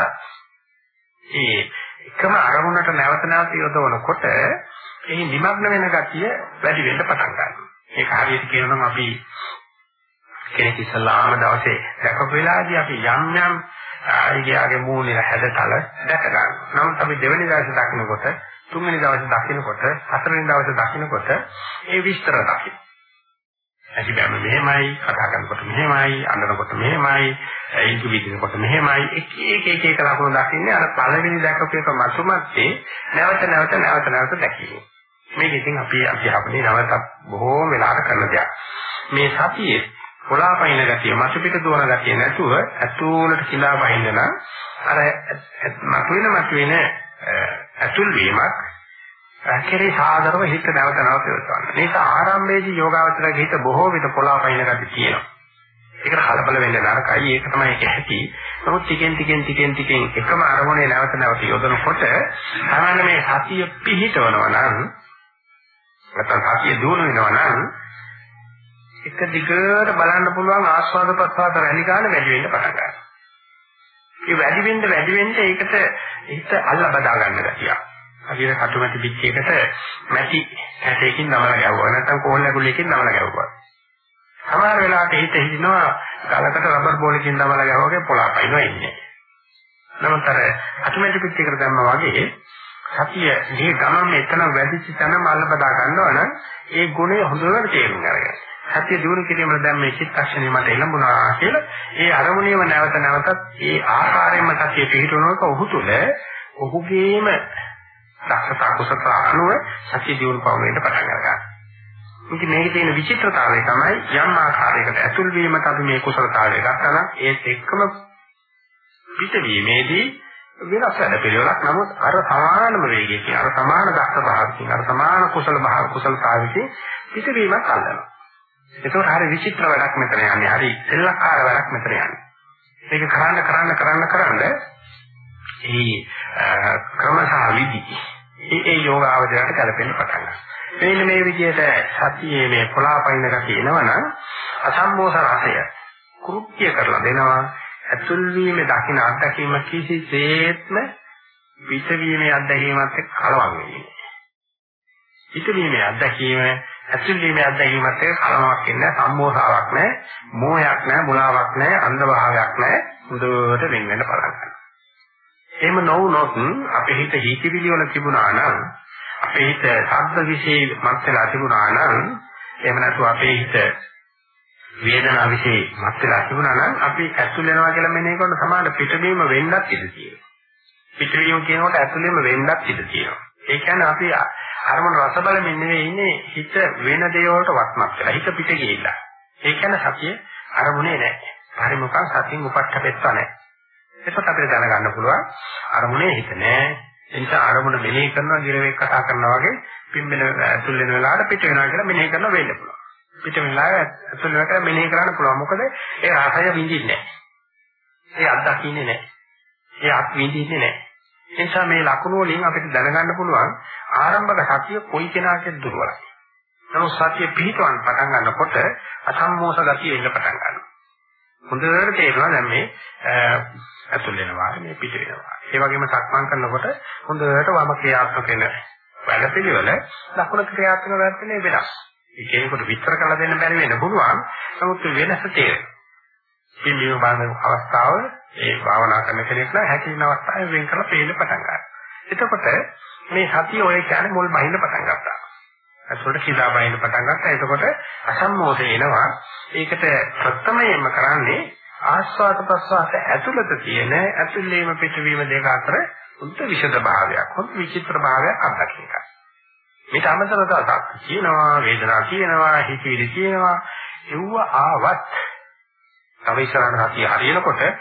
ඒ එකම අරමුණට නැවත නැවත යොදවනකොට එහි නිමග්න වෙන ගතිය වැඩි වෙන්න පටන් ගන්නවා. ඒක හරියට කියනනම් අපි කෙනෙක් ඉස්සලාම දවසේ දැකපු වෙලාවදී අපි යම් යම් ආයියාගේ මූණේ හැඩතල දැක ගන්නවා නමුත් අපි දෙවෙනි දවසේ දකිනකොට තුන්වෙනි දවසේ දකින්නකොට හතරවෙනි දවසේ දකින්නකොට ඒ විස්තර දකින්න. ඇතිබෑම මෙහෙමයි, කතා කරනකොට මෙහෙමයි, අඬනකොට මෙහෙමයි, ඉංග්‍රීසි විදිනකොට මෙහෙමයි. එක එක එක එක ලකුණු දකින්නේ අර පළවෙනි දැකපු එක මතුමත්තේ නැවත නැවත නැවත නැවත දැකීම. මේක ඉතින් අපි අධ්‍යාපනයේ නැවත බොහෝ වෙලාවට කරන දෙයක්. මේ සතියේ පොළාපයින් ගතිය, මතු පිට දුවන ගතිය නැතුව ඇතුළට කිලා බහින්න නම් අර මතුවෙන මතුවෙන ඇතුල් වීමක් කෙරේ සාදරව හිත නැවත නැවත යොදවන්න. මේක ආරම්භයේදී යෝගාවචරයේ හිත බොහෝ විට පොළාපයින් ගති තියෙනවා. ඒකට කලබල වෙන්න නරකයි. ඒක තමයි ඒක ඇති. නමුත් ටිකෙන් ටිකෙන් ටිකෙන් ටිකෙන් එකම අරමුණේ නැවත නැවත යොදනකොට තමයි මේ සතිය පිහිටවනවා නම් නැත්නම් සතිය දුවන වෙනවා නම් එක දිගට බලන්න පුළුවන් ආස්වාද ප්‍රසආද රැලි ගන්න වැඩි වෙන්න පටන් ගන්නවා. ඒ වැඩි වෙන්න වැඩි වෙන්න ඒකට හිත අල්ල බදා ගන්න ගැතියක්. හරියට කටුමැටි පිටියකට මැටි කැටයකින් නමලා ගැවුවා නැත්නම් කෝල් ඇගුලකින් නමලා ගැවුවා. සමහර වෙලාවට හිත හිටිනවා ගලකට රබර් බෝලකින් නමලා ගැවුවාගේ පොළාපයින්ව ඉන්නේ. නමුත් අර කටුමැටි පිටියකට දැම්මා වගේ සතිය මේ ගමම එතන වැඩිච තැනම අල්ල බදා ගන්නවා නම් ඒ ගුණය හොඳට තේරුම් අරගන්න. සතිය දිනු කිරීමල දැන් මේ චිත්තක්ෂණය මට එළඹුණා කියලා ඒ අරමුණේම නැවත නැවතත් ඒ ආකාරයෙන්ම සතිය පිහිටවනකොට ඔහු තුල ඔහුගේම දක්ෂතා කුසලතා අනුව සතිය දිනු පවුලෙන්ට පටන් ගන්නවා. ඉතින් මේකේ තියෙන විචිත්‍රතාවය තමයි යම් ආකාරයකට ඇතුල් වීමට අපි මේ කුසලතාවය ගත්තා නම් ඒත් එක්කම පිටවීමේදී වෙනස් වැඩ පිළිවෙලක් නමුත් අර සමානම වේගයකින් අර සමාන දක්ෂ භාවකින් අර සමාන කුසල භාව කුසලතාවකින් පිටවීමක් අල්ලනවා. ඒකෝට හරි විචිත්‍ර වැඩක් මෙතන යන්නේ. හරි සෙල්ලක්කාර වැඩක් මෙතන යන්නේ. මේක කරන්න කරන්න කරන්න කරන්න ඒ ක්‍රමසහ විදි ඒ ඒ යෝග අවධියට කලපෙන්න පටන් ගන්නවා. මෙන්න මේ විදිහට සතියේ මේ පොළාපයින් ගතිය එනවනම් අසම්මෝස රසය කෘත්‍ය කරලා දෙනවා. ඇතුල් වීමේ දකින්න අත්දැකීම කිසිසේත්ම පිටවීමේ අත්දැකීමත් එක්ක කලවම් වෙන්නේ. පිටවීමේ අත්දැකීම ඇතුළීමේ අත්දැකීමත් එක්ක කලමක් ඉන්නේ සම්මෝසාවක් නැහැ, මෝහයක් නැහැ, මුලාවක් නැහැ, අන්ධභාවයක් නැහැ. හොඳට වෙන් වෙන්න පටන් ගන්නවා. එහෙම නොවුනොත් අපේ හිත හිතවිලි වල තිබුණා නම් අපේ හිත ශබ්ද વિશે මත් වෙලා තිබුණා නම් එහෙම නැත්නම් අපේ හිත වේදනාව વિશે මත් වෙලා තිබුණා නම් අපි ඇතුල් වෙනවා කියලා මෙනෙහි කරන සමාන පිටවීම වෙන්නත් ඉඩ තියෙනවා. පිටවීම කියනකොට ඇතුළෙම වෙන්නත් ඉඩ තියෙනවා. ඒ කියන්නේ අපි අරමුණ රස බලමින් නෙවෙයි ඉන්නේ හිත වෙන දේ වලට වත්මත් වෙලා හිත පිට ගිහිල්ලා. ඒ කියන්නේ සතිය අරමුණේ නැහැ. පරිමුඛං සතින් උපට්ඨපෙත්තා නැහැ. එතකොට අපිට දැනගන්න පුළුවන් අරමුණේ හිත නැහැ. ඒ නිසා අරමුණ මෙනෙහි කරනවා ගිරවෙක් කතා කරනවා වගේ පිම්බෙන ඇතුල් වෙන වෙලාවට පිට වෙනවා කියලා මෙනෙහි කරනවා වෙන්න පුළුවන්. පිට වෙන වෙලාවට ඇතුල් වෙනවා කියලා මෙනෙහි කරන්න පුළුවන්. මොකද ඒ රසය විඳින්නේ නැහැ. ඒ අත්දකින්නේ නැහැ. ඒ අත් විඳින්නේ නැහැ. ඒ නිසා මේ ලකුණු වලින් අපිට දැනගන්න පුළුවන් ආරම්භක සතිය කොයි කෙනාටද දුර්වලයි. නමුත් සතිය පිහිටවන්න පටන් ගන්නකොට අසම්මෝස ගතිය එන්න පටන් ගන්නවා. හොඳට තේරෙනවා දැන් මේ ඇතුල් වෙනවා මේ පිට වෙනවා. ඒ වගේම සක්මන් කරනකොට හොඳට වම ක්‍රියාත්මක වෙන වැඩපිළිවෙල ලකුණු ක්‍රියාත්මක වෙන්නේ වෙනස්. ඒ කෙනෙකුට විස්තර කරලා දෙන්න බැරි වෙන්න පුළුවන්. නමුත් වෙනස තේරෙනවා. මේ මේ බලන අවස්ථාව ඒ භාවනා කරන කෙනෙක් නම් හැකින අවස්ථාවේ වෙන් කරලා පේන්න පටන් ගන්නවා. එතකොට මේ සතිය ඔය කියන්නේ මුල් බහින්න පටන් ගත්තා. ඒකට කිදා බහින්න පටන් ගත්තා. එතකොට අසම්මෝධය එනවා. ඒකට ප්‍රථමයෙන්ම කරන්නේ ආස්වාද ප්‍රසවාස ඇතුළත තියෙන ඇතුළේම පිටවීම දෙක අතර උන්ට විෂද භාවයක්, හොත් විචිත්‍ර භාවයක් අත්දකින්න. මේක අමතරව තවත් කියනවා, වේදනාවක් කියනවා, හිතවිලි කියනවා. ඒව ආවත් තව ඉස්සරහට සතිය හරියනකොට ඒ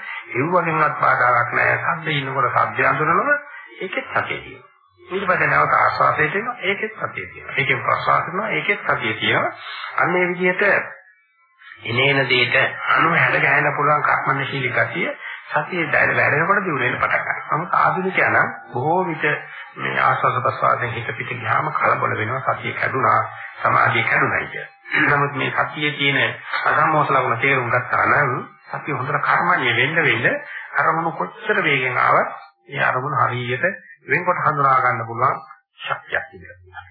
වගේමවත් බාධාවක් නැහැ. සද්ද ඉන්නකොට සද්ද අඳුරනම ඒකෙත් සතිය තියෙනවා. ඊට පස්සේ නැවත ආස්වාදයට එනවා ඒකෙත් සතිය තියෙනවා. ඒකෙන් ප්‍රසවාස කරනවා ඒකෙත් සතිය තියෙනවා. අන්න ඒ විදිහට එනේන දෙයට අනු හැඩ ගැහෙන්න පුළුවන් කර්මණශීලී ගතිය සතියේ දැන වැඩෙනකොට දිනු වෙන පටන් ගන්නවා. නමුත් ආධුනිකයා නම් බොහෝ විට මේ ආස්වාද ප්‍රසවාසයෙන් හිත පිට ගියාම කලබල වෙනවා සතිය කැඩුනා සමාධිය කැඩුනා කිය. නමුත් මේ සතියේ තියෙන අසම්මෝස ලකුණ තේරුම් ගත්තා නම් සතිය හොඳට කර්මණ්‍ය වෙන්න වෙන්න අරමුණු කොච්චර වේගෙන් ආවත් ඒ අරමුණු හරියට වෙන්කොට හඳුනා ගන්න පුළුවන් ශක්තියක් තිබෙනවා.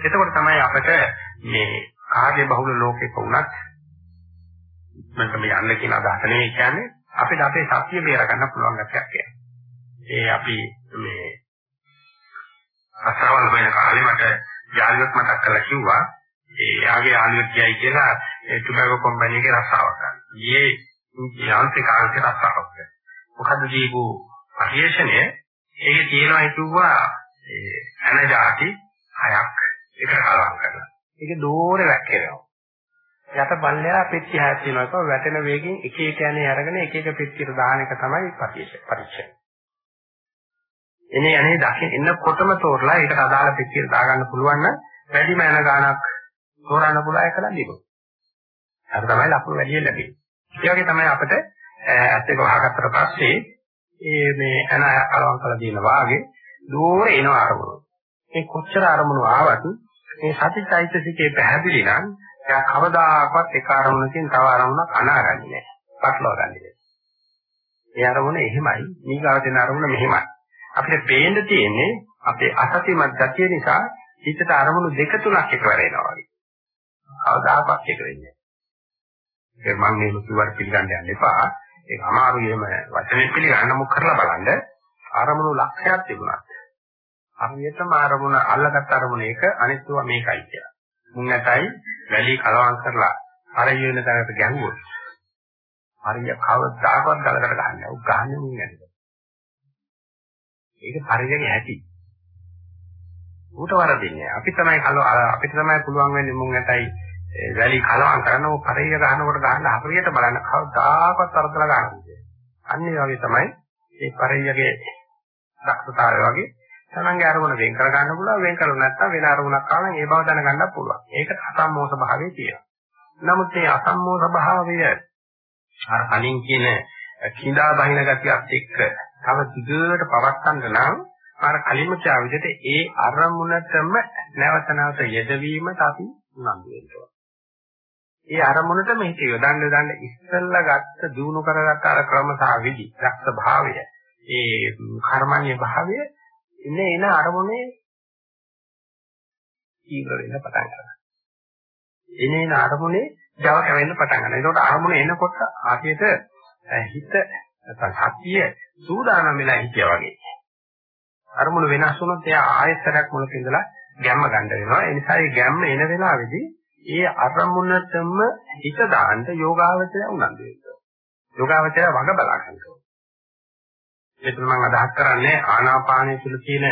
එතකොට තමයි අපිට මේ කාර්ය බහුල ලෝකයක වුණත් මම මේ යන්න කියන අදහස නෙවෙයි කියන්නේ අපිට අපේ සත්‍ය බේර ගන්න පුළුවන් ගැටයක් කියන්නේ. ඒ අපි මේ අසවල් වෙන කාලේ මට යාළුවෙක් මතක් කරලා කිව්වා ඒ යාගේ යාළුවෙක් කියයි කියලා ඒ ටොබැකෝ කම්පැනි එකේ රස්සාවක් කරනවා. ඊයේ යාන්ත්‍රික ආංශේ රස්සාවක් කරනවා. මොකද දීපු පරිශ්‍රණය ඒකේ තියෙනවා හිතුවා ඒ අනජාති හයක් එකට කලවම් කරලා. ඒක දෝරේ වැක්කේනවා. යට පල්ලෙහා පෙට්ටි හයක් තියෙනවා. ඒක වැටෙන වේගෙන් එක එක යන්නේ අරගෙන එක එක පෙට්ටියට දාන එක තමයි පරීක්ෂණ. එනේ අනේ දකින්න එන්නකොටම තෝරලා ඒකට අදාළ පෙට්ටියට දාගන්න පුළුවන් නම් වැඩිම යන ගාණක් තෝරන්න පුළුවන් එක නම් දීපො. අර තමයි ලකුණු වැඩි ලැබෙන්නේ. ඒ වගේ තමයි අපිට ඇත්ත එක වහගත්තට පස්සේ ඒ මේ අන අලවම් කළ දින වාගේ දూరు එන අරමුණු. මේ කොච්චර අරමුණු ආවත් මේ සතිචෛතසිකේ පැහැදිලි නම් එයා කවදාකවත් එක අරමුණකින් තව අරමුණක් අනාගන්නේ නැහැ. පටලවා ගන්නෙ නැහැ. ඒ අරමුණ එහෙමයි, ඊගාව දෙන අරමුණ මෙහෙමයි. අපිට පේන්න තියෙන්නේ අපේ අසතිමත් ගතිය නිසා හිතට අරමුණු දෙක තුනක් එකවර එනවා වගේ. කවදාකවත් එක වෙන්නේ නැහැ. ඒක මම මේක කිව්වට පිළිගන්න යන්න එපා. ඒක අමාරුයි එහෙම වචනේ පිළිගන්න මොක කරලා බලන්න. අරමුණු ලක්ෂයක් තිබුණා. හරියටම අරමුණ අල්ලගත් අරමුණ එක අනිත්තුව මේකයි කියලා. මුන් නැතයි වැලි කලවම් කරලා හරිය වෙන තැනකට ගැහුවොත් හරිය කවදාකවත් ගලකට ගහන්නේ නැහැ. උත් ගහන්නේ මුන් නැතිද. ඒක පරිජගේ ඇති. ඌට වරදින්නේ. අපි තමයි කල අපිට තමයි පුළුවන් වෙන්නේ මුන් නැතයි වැලි කලවම් කරනව පරිය ගන්නකොට ගහන්න හරියට බලන්න කවදාකවත් අරදලා ගන්නවා. අන්න ඒ වගේ තමයි මේ පරියගේ දක්ෂතාවය වගේ තමන්ගේ අරමුණ වෙන් කර ගන්න පුළුවන් වෙන් කරුව නැත්නම් වෙන අරමුණක් ආවම ඒ බව දැනගන්නත් පුළුවන්. ඒකට අසම්මෝස භාවය කියනවා. නමුත් මේ අසම්මෝස භාවය අර කලින් කියන කිඳා බහින ගතියත් එක්ක තව දිගට පවත්වන්න නම් අර කලින්ම කියා විදිහට ඒ අරමුණටම නැවත නැවත යෙදවීමට අපි උනන්දු වෙනවා. ඒ අරමුණටම හිත යොදන්න යොදන්න ඉස්සෙල්ලා ගත්ත දිනු කරගත්ත අර ක්‍රම සහ විදි, දක්ෂ භාවය, ඒ කර්මන්නේ භාවය ඉන්නේ එන අරමුණේ තීව්‍ර වෙන්න පටන් ගන්නවා. එනේන අරමුණේ Java කැවෙන්න පටන් ගන්නවා. ඒකට අරමුණ එනකොට ආපියට හිත නැත්නම් සතිය සූදානම් වෙලා හිටියා වගේ. අරමුණ වෙනස් වුණොත් එයා ආයතරයක් මුලක ඉඳලා ගැම්ම ගන්න වෙනවා. ඒ නිසා මේ ගැම්ම එන වෙලාවේදී ඒ අරමුණටම හිත දාන්න යෝගාවචරය උනන්දු වෙනවා. යෝගාවචරය වග බලා ගන්නවා. මෙතන මම අදහස් කරන්නේ ආනාපානය තුළ තියෙන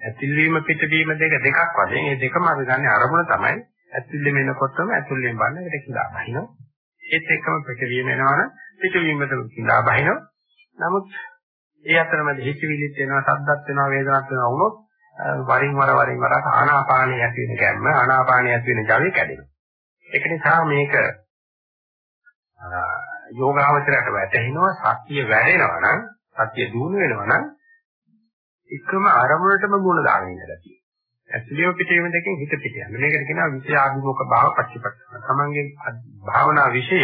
ඇතිල්වීම පිටවීම දෙක දෙකක් වශයෙන් මේ දෙකම අපි ගන්න අරමුණ තමයි ඇතිල්ල වෙනකොටම ඇතුල්ලෙන් බලන එකට කිලා බහිනවා. ඒත් එක්කම පිටවීම එනවනම් පිටවීමද කිලා බහිනවා. නමුත් ඒ අතරමැද හිතවිලිත් වෙනවා, සද්දත් වෙනවා, වේදනත් වෙනවා වුණොත් වරින් වර වරින් වර ආනාපානිය ඇති වෙන ගැම්ම, ආනාපානිය ඇති වෙන ජවය කැඩෙනවා. ඒක නිසා මේක යෝගාවචරයට වැටෙනවා සතිය වැඩෙනවා නම්, සතිය දිනු වෙනවා නම් එකම අරමුණටම මුණ දාගෙන ඉඳලා තියෙනවා. ඇතුළේම පිටේම දෙකෙන් හිත පිට යනවා. මේකට කියනවා විෂයාභිමුඛ භාව පච්චපට්ඨාන. තමන්ගේ භාවනා විෂය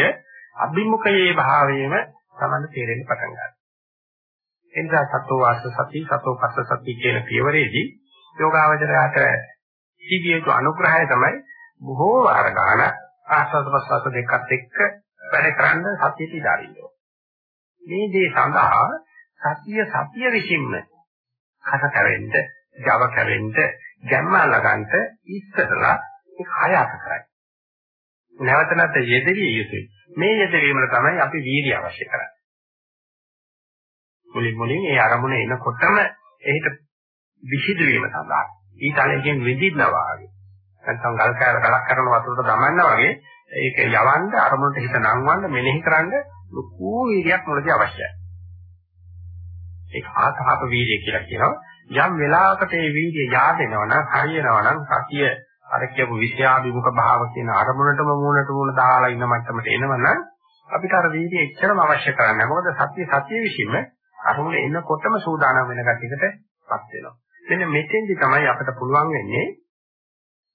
අභිමුඛයේ භාවයේම තමන්ට තේරෙන්න පටන් ගන්නවා. එනිසා සතෝ වාස සති සතෝ පස්ස සති කියන පියවරේදී යෝගාවචරයට සීගියතු අනුග්‍රහය තමයි බොහෝ වාර ගන්න ආස්වාද ප්‍රසවාස දෙකත් එක්ක වැඩ කරන්න සතියට ඉඩාරින්න මේ දේ සඳහා සතිය සතිය විසින්ම කස කැවෙන්න, Java කැවෙන්න, ගැම්ම අලගන්න ඉස්සරලා ඒ කය අත කරයි. නැවත නැවත යෙදවිය යුතුයි. මේ යෙදවීමල තමයි අපි වීර්ය අවශ්‍ය කරන්නේ. මුලින් මුලින් ඒ අරමුණ එනකොටම එහිට විසිදු වීම සඳහා ඊතලයෙන් විදින්නවා වගේ නැත්නම් ගල් කෑර ගලක් කරන වතුරට දමන්නා වගේ ඒක යවන්න අරමුණට හිත නංවන්න මෙනෙහි කරන්න ලොකු වීර්යයක් මුලදී අවශ්‍යයි. ඒක ආතාප වීර්යය කියලා කියනවා. යම් වෙලාවකට මේ වීර්යය yaadෙනවා නම් හරියනවා නම් සතිය අර කියපු විෂයාභිමුඛ භාව කියන අරමුණටම මූණට මූණ දාලා ඉන්න මට්ටමට එනවනම් අපිට අර වීර්යය එච්චරම අවශ්‍ය කරන්නේ නැහැ. මොකද සතිය සතිය විසින්ම අරමුණ එනකොටම සූදානම් වෙන ගැටියකටපත් වෙනවා. මෙන්න මෙතෙන්දි තමයි අපිට පුළුවන් වෙන්නේ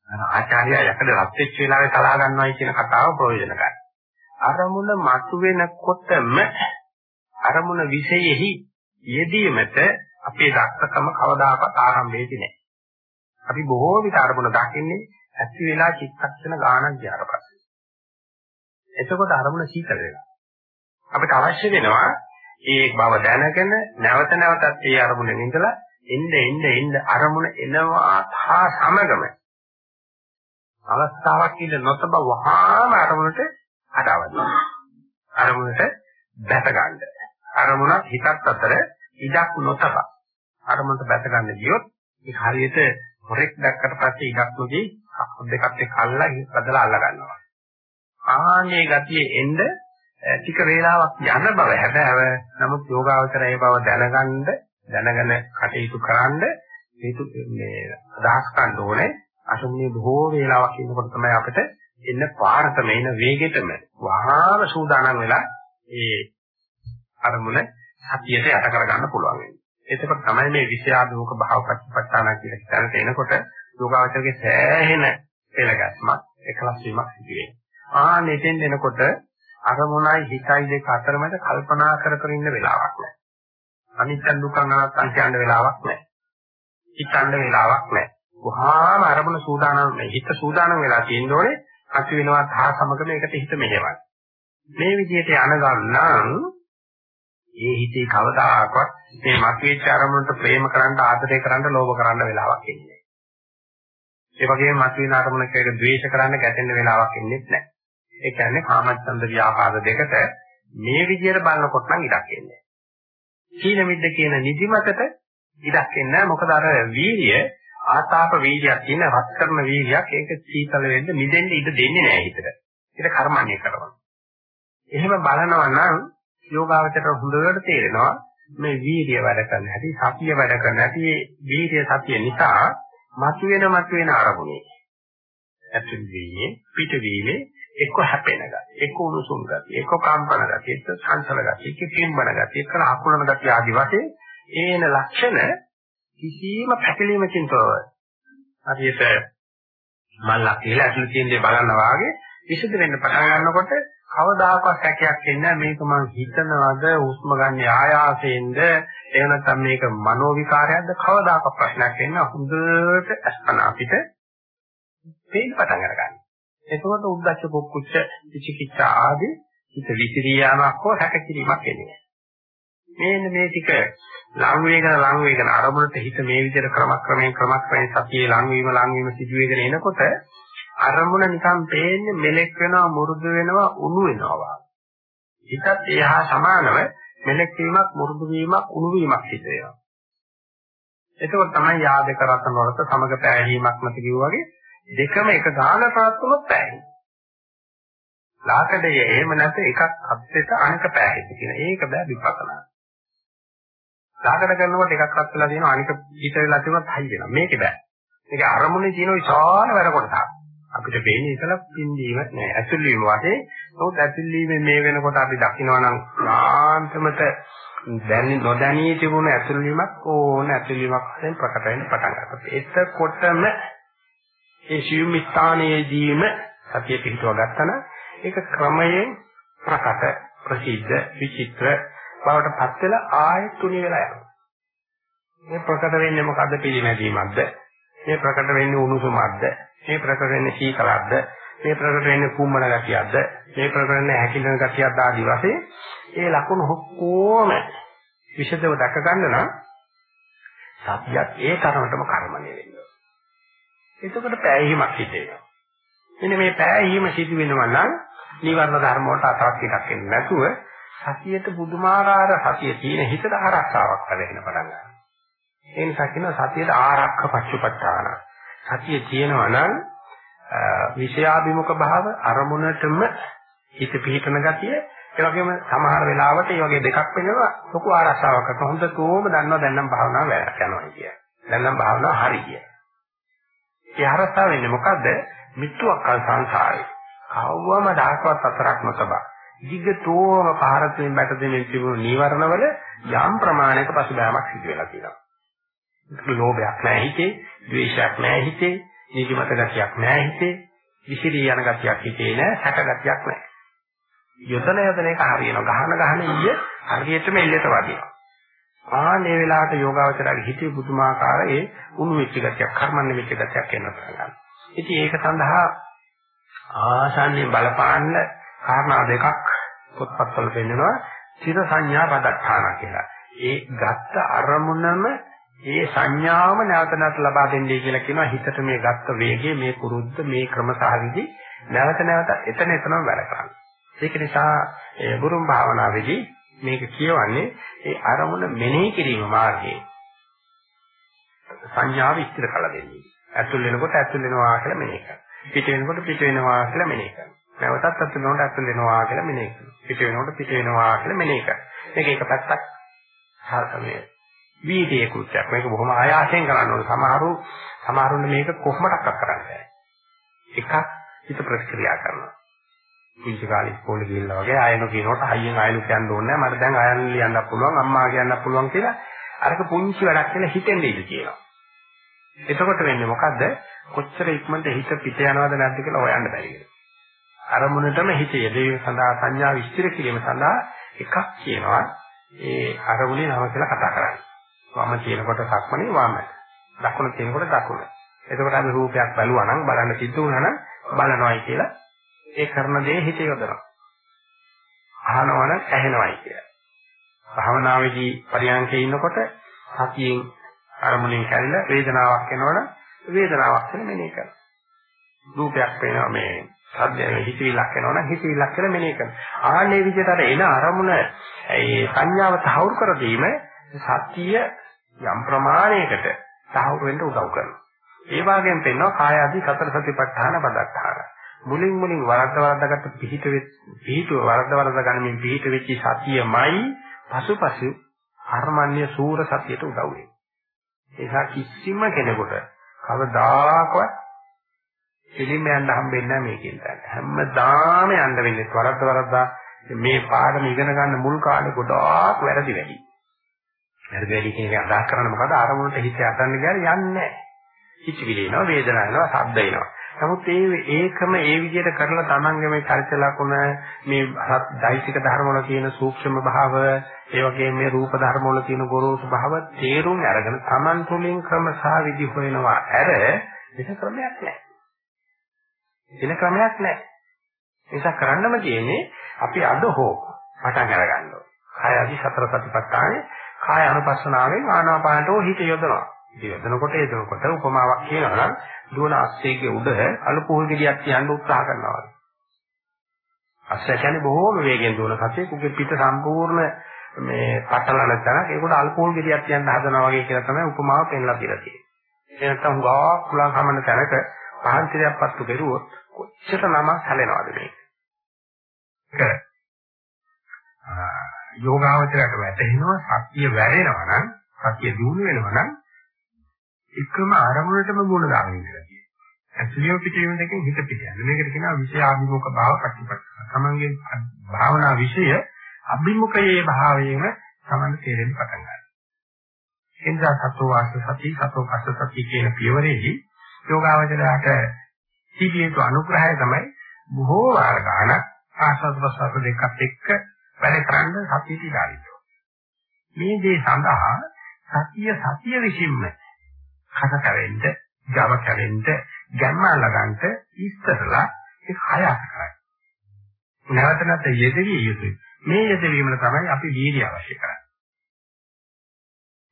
ආචාර්යයා යකඩ රත් වෙච්ච වෙලාවේ සලා ගන්නවයි කියන කතාව ප්‍රයෝජන ගන්න. අරමුණ මතුවෙනකොටම අරමුණ විශේෂෙහි යෙදීමට අපේ දක්ෂකම කවදාකවත් ආරම්භ වෙන්නේ නැහැ. අපි බොහෝ විට අරමුණ දකින්නේ ඇති වෙලා චිත්තක්ෂණ ගානක් ගියාට පස්සේ. එතකොට අරමුණ සීතල වෙනවා. අපිට අවශ්‍ය වෙනවා ඒ බව දැනගෙන නැවත නැවතත් ඒ අරමුණෙන් ඉඳලා එන්න එන්න එන්න අරමුණ එනවා හා සමගම අවස්ථාවක් ඉඳ නොතබ වහාම අරමුණට අඩවනවා අරමුණට බැස ගන්න අරමුණ හිතත් අතර ඉඩක් නොතබ. අරමුණට බැස ගන්න ගියොත් ඒක හරියට හොරෙක් දැක්කට පස්සේ ඉඩක් නොදී දෙකත් එක්ක අල්ලලා බදලා අල්ල ගන්නවා. ආන්නේ ගතියේ එන්න ටික වේලාවක් යන බව හැබැයි නමුත් යෝගාවචරය බව දැනගන්න දැනගෙන කටයුතු කරන්න හේතු මේ අදහස් ගන්න ඕනේ. අසුන්නේ බොහෝ වේලාවක් ඉන්නකොට තමයි අපිට එන්න පාරතම එන වේගෙටම වහාම සූදානම් වෙලා ඒ අරමුණ සතියට යට කරගන්න පුළුවන් වෙන්නේ. එතකොට තමයි මේ විෂයාභෝග භාව ප්‍රතිපත්තාන කියලා කියනට එනකොට යෝගාවචරයේ සෑහෙන පෙළගැස්මක් එකලස් වීමක් සිදු වෙනවා. ආ මෙතෙන් එනකොට අරමුණයි හිතයි දෙක අතරමැද කල්පනා කර කර ඉන්න වෙලාවක් නැහැ. අනිත්‍ය දුක්ඛ අනාත්ම කියන්න වෙලාවක් නැහැ. හිතන්න වෙලාවක් නැහැ. වහාම අරමුණ සූදානම් හිත සූදානම් වෙලා තියෙන්න ඕනේ. අති වෙනවා තා සමග මේකට හිත මෙහෙවන්න. මේ විදිහට යන ගමන් ඒ හිතේ කවදාකවත් මේ මතුවෙච්ච අරමුණට ප්‍රේම කරන්න ආදරය කරන්න ලෝභ කරන්න වෙලාවක් එන්නේ නැහැ. ඒ වගේම මතුවෙන අරමුණක එක ද්වේෂ කරන්න ගැටෙන්න වෙලාවක් එන්නේ නැහැ. ඒ කියන්නේ කාමච්ඡන්ද ව්‍යාපාද දෙකට මේ විදිහට බලනකොට නම් ඉඩක් එන්නේ. සීල මිද්ද කියන නිදිමතට ඉඩක් එන්නේ මොකද අර වීර්ය ආතාප වීර්යයක් තියෙන රත් කරන වීර්යයක් ඒක සීතල වෙන්න මිදෙන්න ඉඩ දෙන්නේ නැහැ හිතට. ඒක කර්මන්නේ කරනවා. එහෙම බලනවා නම් යෝගාවචර හොඳට තේරෙනවා මේ වීර්ය වැඩ කරන හැටි සතිය වැඩ කරන හැටි. වීර්ය සතිය නිසා මතුවෙන මතුවෙන අරමුණේ ඇතුල් වීමේ පිට වීමේ එක්ක හැපෙන ගතිය, එක්ක උණුසුම් ගතිය, එක්ක කම්පන ගතිය, එක්ක සංසල ගතිය, එක්ක පිම්බන ගතිය, එක්ක අකුලන ගතිය ආදි වශයෙන් ඒන ලක්ෂණ කිසිම පැකිලීමකින් තොරව හරියට මල්ලක් කියලා ඇතුළේ තියෙන දේ බලන්න වාගේ විසුද්ධ වෙන්න පටන් ගන්නකොට කවදාකවත් හැකියක් එන්නේ මේක මං හිතනවද හුස්ම ගන්න ආයාසයෙන්ද එහෙම නැත්නම් මේක මනෝ විකාරයක්ද කවදාකවත් ප්‍රශ්නයක් එන්නේ හොඳට අස්පන අපිට පේන්න පටන් අරගන්නවා. එතකොට උද්දච්ච කුක්කුච්ච විචිකිච්ඡා ආදී හිත විසිරී යාමක් හෝ හැකකිරීමක් එන්නේ. මේන්න මේ ටික ලං වේගන ලං වේගන අරමුණට හිත මේ විදිහට ක්‍රමක්‍රමයෙන් ක්‍රමක්‍රමයෙන් සතියේ ලං වීම ලං වීම සිදු වෙගෙන එනකොට අරමුණ නිකන් පේන්නේ මෙලෙක් වෙනවා මුරුදු වෙනවා උණු වෙනවා. හිතත් එහා සමානව මෙලෙක් වීමක් මුරුදු වීමක් උණු වීමක් සිදු වෙනවා. එතකොට තමයි යාදක රතන වලට සමග පෑහීමක් නැති කිව්වා වගේ දෙකම එක ගාන පාත්තුනොත් පෑහෙයි. ලාකඩේ එහෙම නැත්නම් එකක් අත්‍යත අනික පෑහෙයි කියන. ඒක බෑ විපස්සනා. ලාකඩ කරනකොට එකක් අත් වෙලා තියෙනවා අනික පිට වෙලා තියෙනවත් හයි වෙනවා. මේක බෑ. මේක අරමුණේ තියෙන විශාල වැඩ කොටසක්. අපිට වෙන්නේ ඉතල පින්දීම නෑ. ඇතුල් වීම වශයෙන්. නමුත් ඇතුල් වීමෙන් මේ වෙනකොට අපි දකිනවා නම් සාන්තමට දැනි නොදැනී තිබුණ ඇතුල් වීමක් ඕන ඇතුල් වීමක් වශයෙන් ප්‍රකට වෙන්න පටන් ගන්නවා. එතකොටම ඒ ශිව් ස්ථානයේදීම සතිය පිටව ගත්තන ඒක ක්‍රමයෙන් ප්‍රකට ප්‍රසිද්ධ විචිත්‍ර බවට පත් වෙලා ආයෙත් තුනි වෙලා යනවා. මේ ප්‍රකට වෙන්නේ මොකද්ද පිළිමැදීමක්ද? මේ ප්‍රකට වෙන්නේ උණුසුමක්ද? මේ ප්‍රකට වෙන්නේ සීතලක්ද? මේ ප්‍රකට වෙන්නේ කුම්මන ගතියක්ද? මේ ප්‍රකට වෙන්නේ හැකිලෙන ගතියක්ද ආදී වශයෙන් ඒ ලකුණු ඔක්කොම විෂදව දැක ගන්න නම් සත්‍යයක් ඒ තරමටම කර්මණය වෙනවා. එතකොට පෑහීමක් හිතේනවා. මෙන්න මේ පෑහීම සිදු වෙනවා නම් නිවර්ණ ධර්ම වලට අතරක් එකක් එන්නේ නැතුව සතියට බුදුමාකාර සතිය තියෙන හිතට ආරක්ෂාවක් ලැබෙන්න පටන් ගන්නවා. ඒ නිසා කියනවා සතියට ආරක්ෂක පච්චපට්ඨාන. සතිය තියෙනවා නම් විෂයාභිමුඛ භාව අරමුණටම හිත පිහිටන ගතිය ඒ වගේම සමහර වෙලාවට මේ වගේ දෙකක් වෙනවා ලොකු ආරක්ෂාවක් කරනවා. හොඳ තෝම දන්නවා දැන් නම් භාවනාව වැඩ යනවා කිය. දැන් නම් භාවනාව හරි කිය. ඒ ආරක්ෂාව වෙන්නේ මොකද්ද? මිත්‍යාවක් සංසාරේ. කවවම දායකවත් අතරක් නොතබා. දිගටම පහරතෙන් බැට දෙමින් තිබුණු නීවරණවල යම් ප්‍රමාණයක පසුබෑමක් සිදු වෙලා තියෙනවා. ලෝභයක් නැහැ හිතේ, ද්වේෂයක් නැහැ හිතේ, නිදිමත ගතියක් නැහැ හිතේ, විසිරී යන ගතියක් හිතේ නැහැ, සැක ගතියක් නැහැ. යොදන යොදන එක හරියනවා. ගහන ගහන ඊය හරියටම එල්ලට වදිනවා. ආනේ වෙලාවට යෝගාවචරයේ හිතේ පුදුමාකාර ඒ උණු වෙච්ච ගතියක්, කර්මන්නේ වෙච්ච ගතියක් එන්න පටන් ගන්නවා. ඉතින් ඒක සඳහා ආසන්නේ බලපාන්න කාරණා දෙකක් පොත්පත්වල පෙන්නනවා. චිර සංඥා පදත්තාන කියලා. ඒ ගත්ත අරමුණම ඒ සංඥාවම නැවත නැවත ලබා දෙන්නේ කියලා කියනවා හිතට මේ ගත්ත වේගය මේ කුරුද්ද මේ ක්‍රමසහවිදි නැවත නැවත එතන එතනම වැඩ කරනවා. ඒක නිසා ඒ බුරුම් භාවනාවේදී මේක කියවන්නේ ඒ අරමුණ මෙනෙහි කිරීම මාර්ගයේ සංඥාව ඉස්තර කළ දෙන්නේ. ඇතුල් වෙනකොට ඇතුල් වෙනවා කියලා මෙනෙහි කරනවා. පිට වෙනකොට පිට වෙනවා කියලා මෙනෙහි කරනවා. නැවතත් ඇතුල් වෙනකොට ඇතුල් වෙනවා කියලා මෙනෙහි කරනවා. පිට වෙනකොට පිට වෙනවා කියලා මෙනෙහි කරනවා. මේක එක පැත්තක් සාර්ථකමයි. වීර්යයේ කෘත්‍යයක්. මේක බොහොම ආයාසයෙන් කරන්න ඕන. සමහරු සමහරුන් මේක කොහොමඩක්වත් කරන්නේ නැහැ. එකක් හිත ප්‍රතික්‍රියා කරනවා. පුංචි කාලේ ඉස්කෝලේ ගිහිල්ලා වගේ ආයන කියනකොට හයියෙන් ආයන කියන්න ඕනේ නැහැ. මට දැන් ආයන ලියන්න පුළුවන්, අම්මා කියන්න පුළුවන් කියලා අරක පුංචි වැඩක් කියලා හිතෙන් දෙයිද කියනවා. එතකොට වෙන්නේ මොකද්ද? කොච්චර ඉක්මනට හිත පිට යනවද නැද්ද කියලා හොයන්න බැරි වෙනවා. අරමුණටම හිත යෙදවීම සඳහා සංඥා විස්තර කිරීම සඳහා එකක් කියනවා. ඒ අරමුණේ නම කියලා කතා කරන්නේ. වම තියෙනකොට සක්මනේ වම. දකුණ තියෙනකොට දකුණ. එතකොට අපි රූපයක් බැලුවා නම් බලන්න සිද්ධ වුණා නම් බලනවායි කියලා ඒ කරන දේ හිත යොදනවා. අහනවන ඇහෙනවයි කියලා. භාවනාවේදී පරියන්කේ ඉන්නකොට සතියෙන් අරමුණෙන් කැල්ල වේදනාවක් එනවනම් වේදනාවක් කියලා මෙනෙහි කරනවා. රූපයක් පේනවා මේ සද්දේ හිතවිල්ලක් එනවනම් හිතවිල්ලක් කියලා මෙනෙහි කරනවා. ආන්නේ විදිහට අර එන අරමුණ ඒ සංඥාව තහවුරු කර දීම සතිය යම් ප්‍රමාණයකට තහවුරු වෙන්න උදව් කරනවා. ඒ වගේම පෙන්වනවා කාය ආදී සතර සතිපට්ඨාන පදත්තාන. මුලින් මුලින් වරද්ද වරද්දාගත්ත පිහිට පිහිට වරද්ද වරද්දා ගන්නමින් පිහිට වෙච්ච සතියමයි පසුපසු අර්මණ්‍ය සූර සතියට උදව් වෙන්නේ. ඒසා කිසිම කෙනෙකුට කවදාකවත් පිළිම යන්න හම්බෙන්නේ නැහැ මේකෙන් ගන්න. හැමදාම යන්න වෙන්නේ වරද්ද වරද්දා මේ පාඩම ඉගෙන ගන්න මුල් කාලේ ගොඩාක් වැරදි වැඩි. වැරදි වැඩි කියන එක අදහස් කරන්නේ මොකද? ආරමුණට හිත යටන්න ගියාම යන්නේ නැහැ. හිතවිලි එනවා, වේදනාව එනවා, ශබ්ද එනවා. නමුත් ඒ ඒකම ඒ විදිහට කරලා තමන්ගේ මේ චරිත ලක්ෂණ මේ දෛසික ධර්ම වල තියෙන සූක්ෂම භාව ඒ වගේම මේ රූප ධර්ම වල තියෙන ගොරෝසු භාව තේරුම් අරගෙන තමන් තුළින් ක්‍රම සහ විදි හොයනවා ඇර වෙන ක්‍රමයක් නැහැ. වෙන ක්‍රමයක් නැහැ. නිසා කරන්නම තියෙන්නේ අපි අද හෝ පටන් අරගන්න ඕනේ. කාය අධි සතර සතිපට්ඨානේ කාය අනුපස්සනාවෙන් ආනාපානට හිත යොදනවා. යොදනකොට යොදනකොට උපමාවක් කියනවා නම් දුවන අස්සේගේ උඩ අලුපෝල් ගෙඩියක් තියන්න උත්සාහ කරනවා. අස්සය කියන්නේ බොහෝම වේගෙන් දුවන සතෙක් උගේ පිට සම්පූර්ණ මේ පටලන තැනක් ඒකට අල්කෝහල් ගෙඩියක් තියන්න හදනවා වගේ කියලා තමයි උපමාව පෙන්ලා දීලා තියෙන්නේ. ඒ නැත්තම් ගා කුලං හමන තැනක පහන් තිරයක් පත්තු කෙරුවොත් කොච්චර නම හැලෙනවද මේක. ඒක යෝගාවචරයට වැටෙනවා සත්‍ය වැරෙනවා නම් සත්‍ය දිනු වෙනවා නම් එකම අරමුණටම මුණ දාගෙන ඉඳලා තියෙනවා. ඇතුළිය පිටියම දෙකෙන් හිත පිට යනවා. මේකට කියනවා විෂය ආභිමුඛ භාව ප්‍රතිපත්ති. තමන්ගේ භාවනා විෂය අභිමුඛයේ භාවයෙන් තමයි තේරෙන්න පටන් ගන්නවා. එනිසා සතෝ වාස සති සතෝ පස්ස සති කියන පියවරේදී යෝගාවචරයට සිටියේතු අනුග්‍රහය තමයි බොහෝ වාර ගන්න ආස්වාද ප්‍රසආස දෙකත් එක්ක වැඩ කරන්න සතිය තියාගන්නවා. මේ දේ සඳහා සතිය සතිය විසින්ම කස කැවෙන්න, ජව කැවෙන්න, ගැම්ම අල්ලගන්න ඉස්සරලා ඒ කය අතකරයි. නැවත නැවත යෙදවිය යුතුයි. මේ යෙදවීම තමයි අපි වීර්ය අවශ්‍ය කරන්නේ.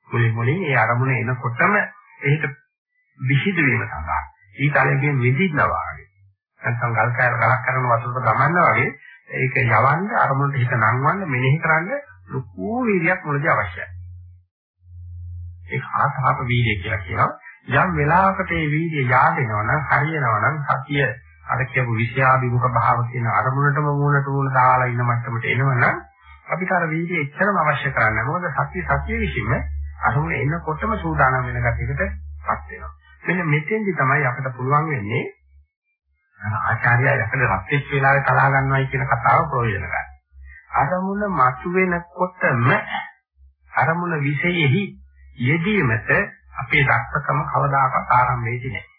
මුලින් මුලින් ඒ අරමුණ එනකොටම ඒකට විහිද වීම සඳහා ඊතලයෙන් විඳින්නවා වගේ. නැත්නම් ගල් කෑල්ල ගලක් කරන වතුරට ගමන්නා වගේ ඒක යවන්න අරමුණට හිත නංවන්න මෙනෙහි කරන්න ලොකු වීර්යයක් මුලදී අවශ්‍යයි. ඒක ආසහක වීර්යය කියලා කියනවා. යම් වෙලාවකට ඒ වීර්යය yaadෙනවා නම් හරියනවා නම් සතිය අර කියපු විෂයාභිමුඛ භාව කියන අරමුණටම මූණට මූණ දාලා ඉන්න මට්ටමට එනවනම් අපිට අර වීර්යය එච්චරම අවශ්‍ය කරන්නේ මොකද සතිය සතිය විසින්ම අරමුණ එනකොටම සූදානම් වෙන ගතියකටපත් වෙනවා. මෙන්න මෙතෙන්දි තමයි අපිට පුළුවන් වෙන්නේ ආචාර්යය යකඩ රත් වෙච්ච වෙලාවේ කලහ ගන්නවයි කියන කතාව ප්‍රයෝජන ගන්න. අරමුණ මතුවෙනකොටම අරමුණ විශේෂෙහි යෙදීමට අපේ දක්ෂකම කවදාකවත් ආරම්භ වෙන්නේ නැහැ.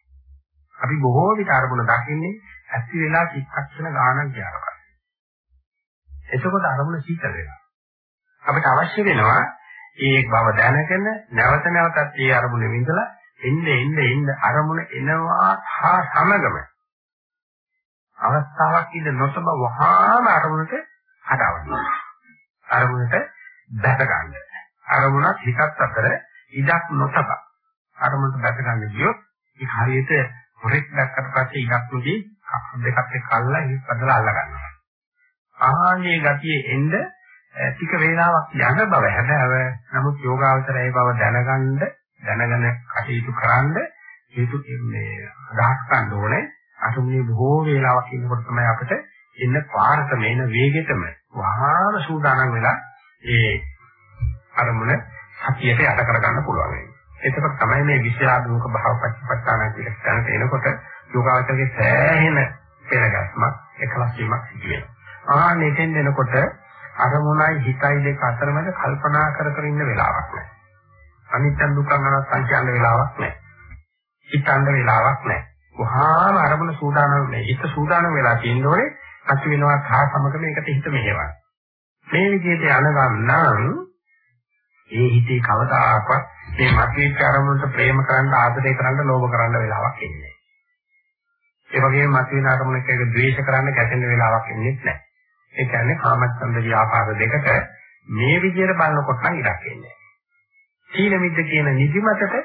අපි බොහෝ විට අරමුණ දකින්නේ ඇති වෙලා චිත්තක්ෂණ ගානක් ගියාට එතකොට අරමුණ සීතල වෙනවා. අපිට අවශ්‍ය වෙනවා ඒ බව දැනගෙන නැවත නැවතත් ඒ අරමුණ විඳලා එන්න එන්න එන්න අරමුණ එනවා හා සමගම අවස්ථාවක් ඉඳ නොතබ වහාම අරමුණට හටවන්න. අරමුණට දැක ගන්න. අරමුණත් හිතත් අතර ඉඩක් නොතබ අරමුණට දැක ගන්න ගියොත් ඒ හරියට හොරෙක් දැක්කට පස්සේ ඉඩක් උදී දෙකක් එක්ක අල්ලලා ඉත් බදලා අල්ල ගන්නවා. ආහනේ ගතියේ එන්න ටික වේලාවක් යන බව හැබෑව. නමුත් යෝගාවචරය ඒ බව දැනගන්න දැනගෙන කටයුතු කරන්න හේතු මේ අදහස් ගන්න ඕනේ. අසුන්නේ බොහෝ වේලාවක් ඉන්නකොට තමයි අපිට එන්න පාරට මේන වේගෙටම වහාම සූදානම් වෙලා ඒ අරමුණ සතියට යට කරගන්න පුළුවන් වෙන්නේ. එතකොට තමයි මේ විෂයාභිමුඛ භාව පච්චපට්ඨාන කියන තැනට එනකොට යෝගාවචරයේ සෑහෙන පෙරගස්මක් එකලස් වීමක් සිදු වෙනවා. ආ මෙතෙන් එනකොට අරමුණයි හිතයි දෙක අතරමැද කල්පනා කර කර ඉන්න වෙලාවක් නැහැ. අනිත්‍ය දුක්ඛ අනාත්ම කියන වෙලාවක් නැහැ. හිතන්න වෙලාවක් නැහැ. වහාම අරමුණ සූදානම් මේ හිත සූදානම් වෙලා තියෙනෝනේ අති වෙනවා සහ සමග මේකට හිත මෙහෙවන්න. මේ විදිහට යනගම් නම් ඒ හිතේ කවදාකවත් මේ මතීච්ච අරමුණට ප්‍රේම කරන්න ආදරය කරන්න ලෝභ කරන්න වෙලාවක් එන්නේ නැහැ. ඒ වගේම මතින අරමුණක එක ද්වේෂ කරන්න ගැටෙන්න වෙලාවක් එන්නේ නැහැ. ඒ කියන්නේ කාමච්ඡන්ද ව්‍යාපාර දෙකට මේ විදිහට බලනකොට නම් ඉඩක් එන්නේ නැහැ. සීල මිද්ද කියන නිදිමතට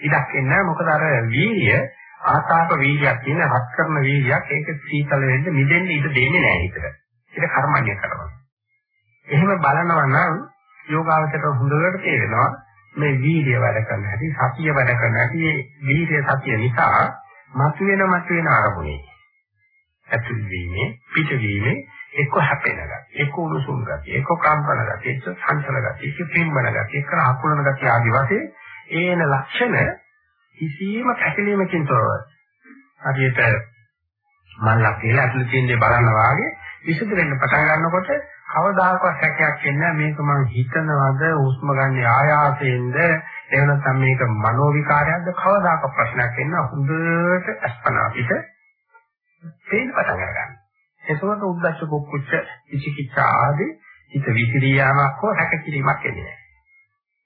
ඉඩක් එන්නේ නැහැ. මොකද අර වීර්ය ආතාප වීර්යයක් කියන රත් කරන වීර්යයක් ඒක සීතල වෙන්න මිදෙන්න ඉඩ දෙන්නේ නැහැ හිතට. ඒක කර්මන්නේ කරනවා. එහෙම බලනවා නම් යෝගාවචර හොඳට තේරෙනවා මේ වීර්ය වැඩ කරන හැටි සතිය වැඩ කරන හැටි මේ වීර්ය සතිය නිසා මතුවෙන මතුවෙන අරමුණේ ඇතුල් වීමේ පිට වීමේ එක්ක හැපෙන ගතිය එක්ක උණුසුම් ගතිය එක්ක කම්පන ගතිය එක්ක සංසල ගතිය එක්ක පිම්බන ගතිය එක්ක හකුලන ගතිය ආදි වශයෙන් ඒන ලක්ෂණ කිසියම් පැකිලීමකින් තොරව හරියට මල්ලක් කියලා ඇතුළේ තියෙන දේ බලන්න වාගේ විසුදු වෙන්න පටන් ගන්නකොට කවදාකවත් හැකයක් එන්නේ මේක මං හිතනවද හුස්ම ගන්න ආයාසයෙන්ද එහෙම නැත්නම් මේක මනෝ විකාරයක්ද කවදාකවත් ප්‍රශ්නයක් එන්න හොඳට අස්පනා පිට තේින්න පටන් ගන්න. ඒකවල උද්දච්ච කුක්කුච්ච විචිකිච්ඡා ආදී හිත විසිරියාමක් හෝ හැකකිරීමක් එන්නේ නැහැ.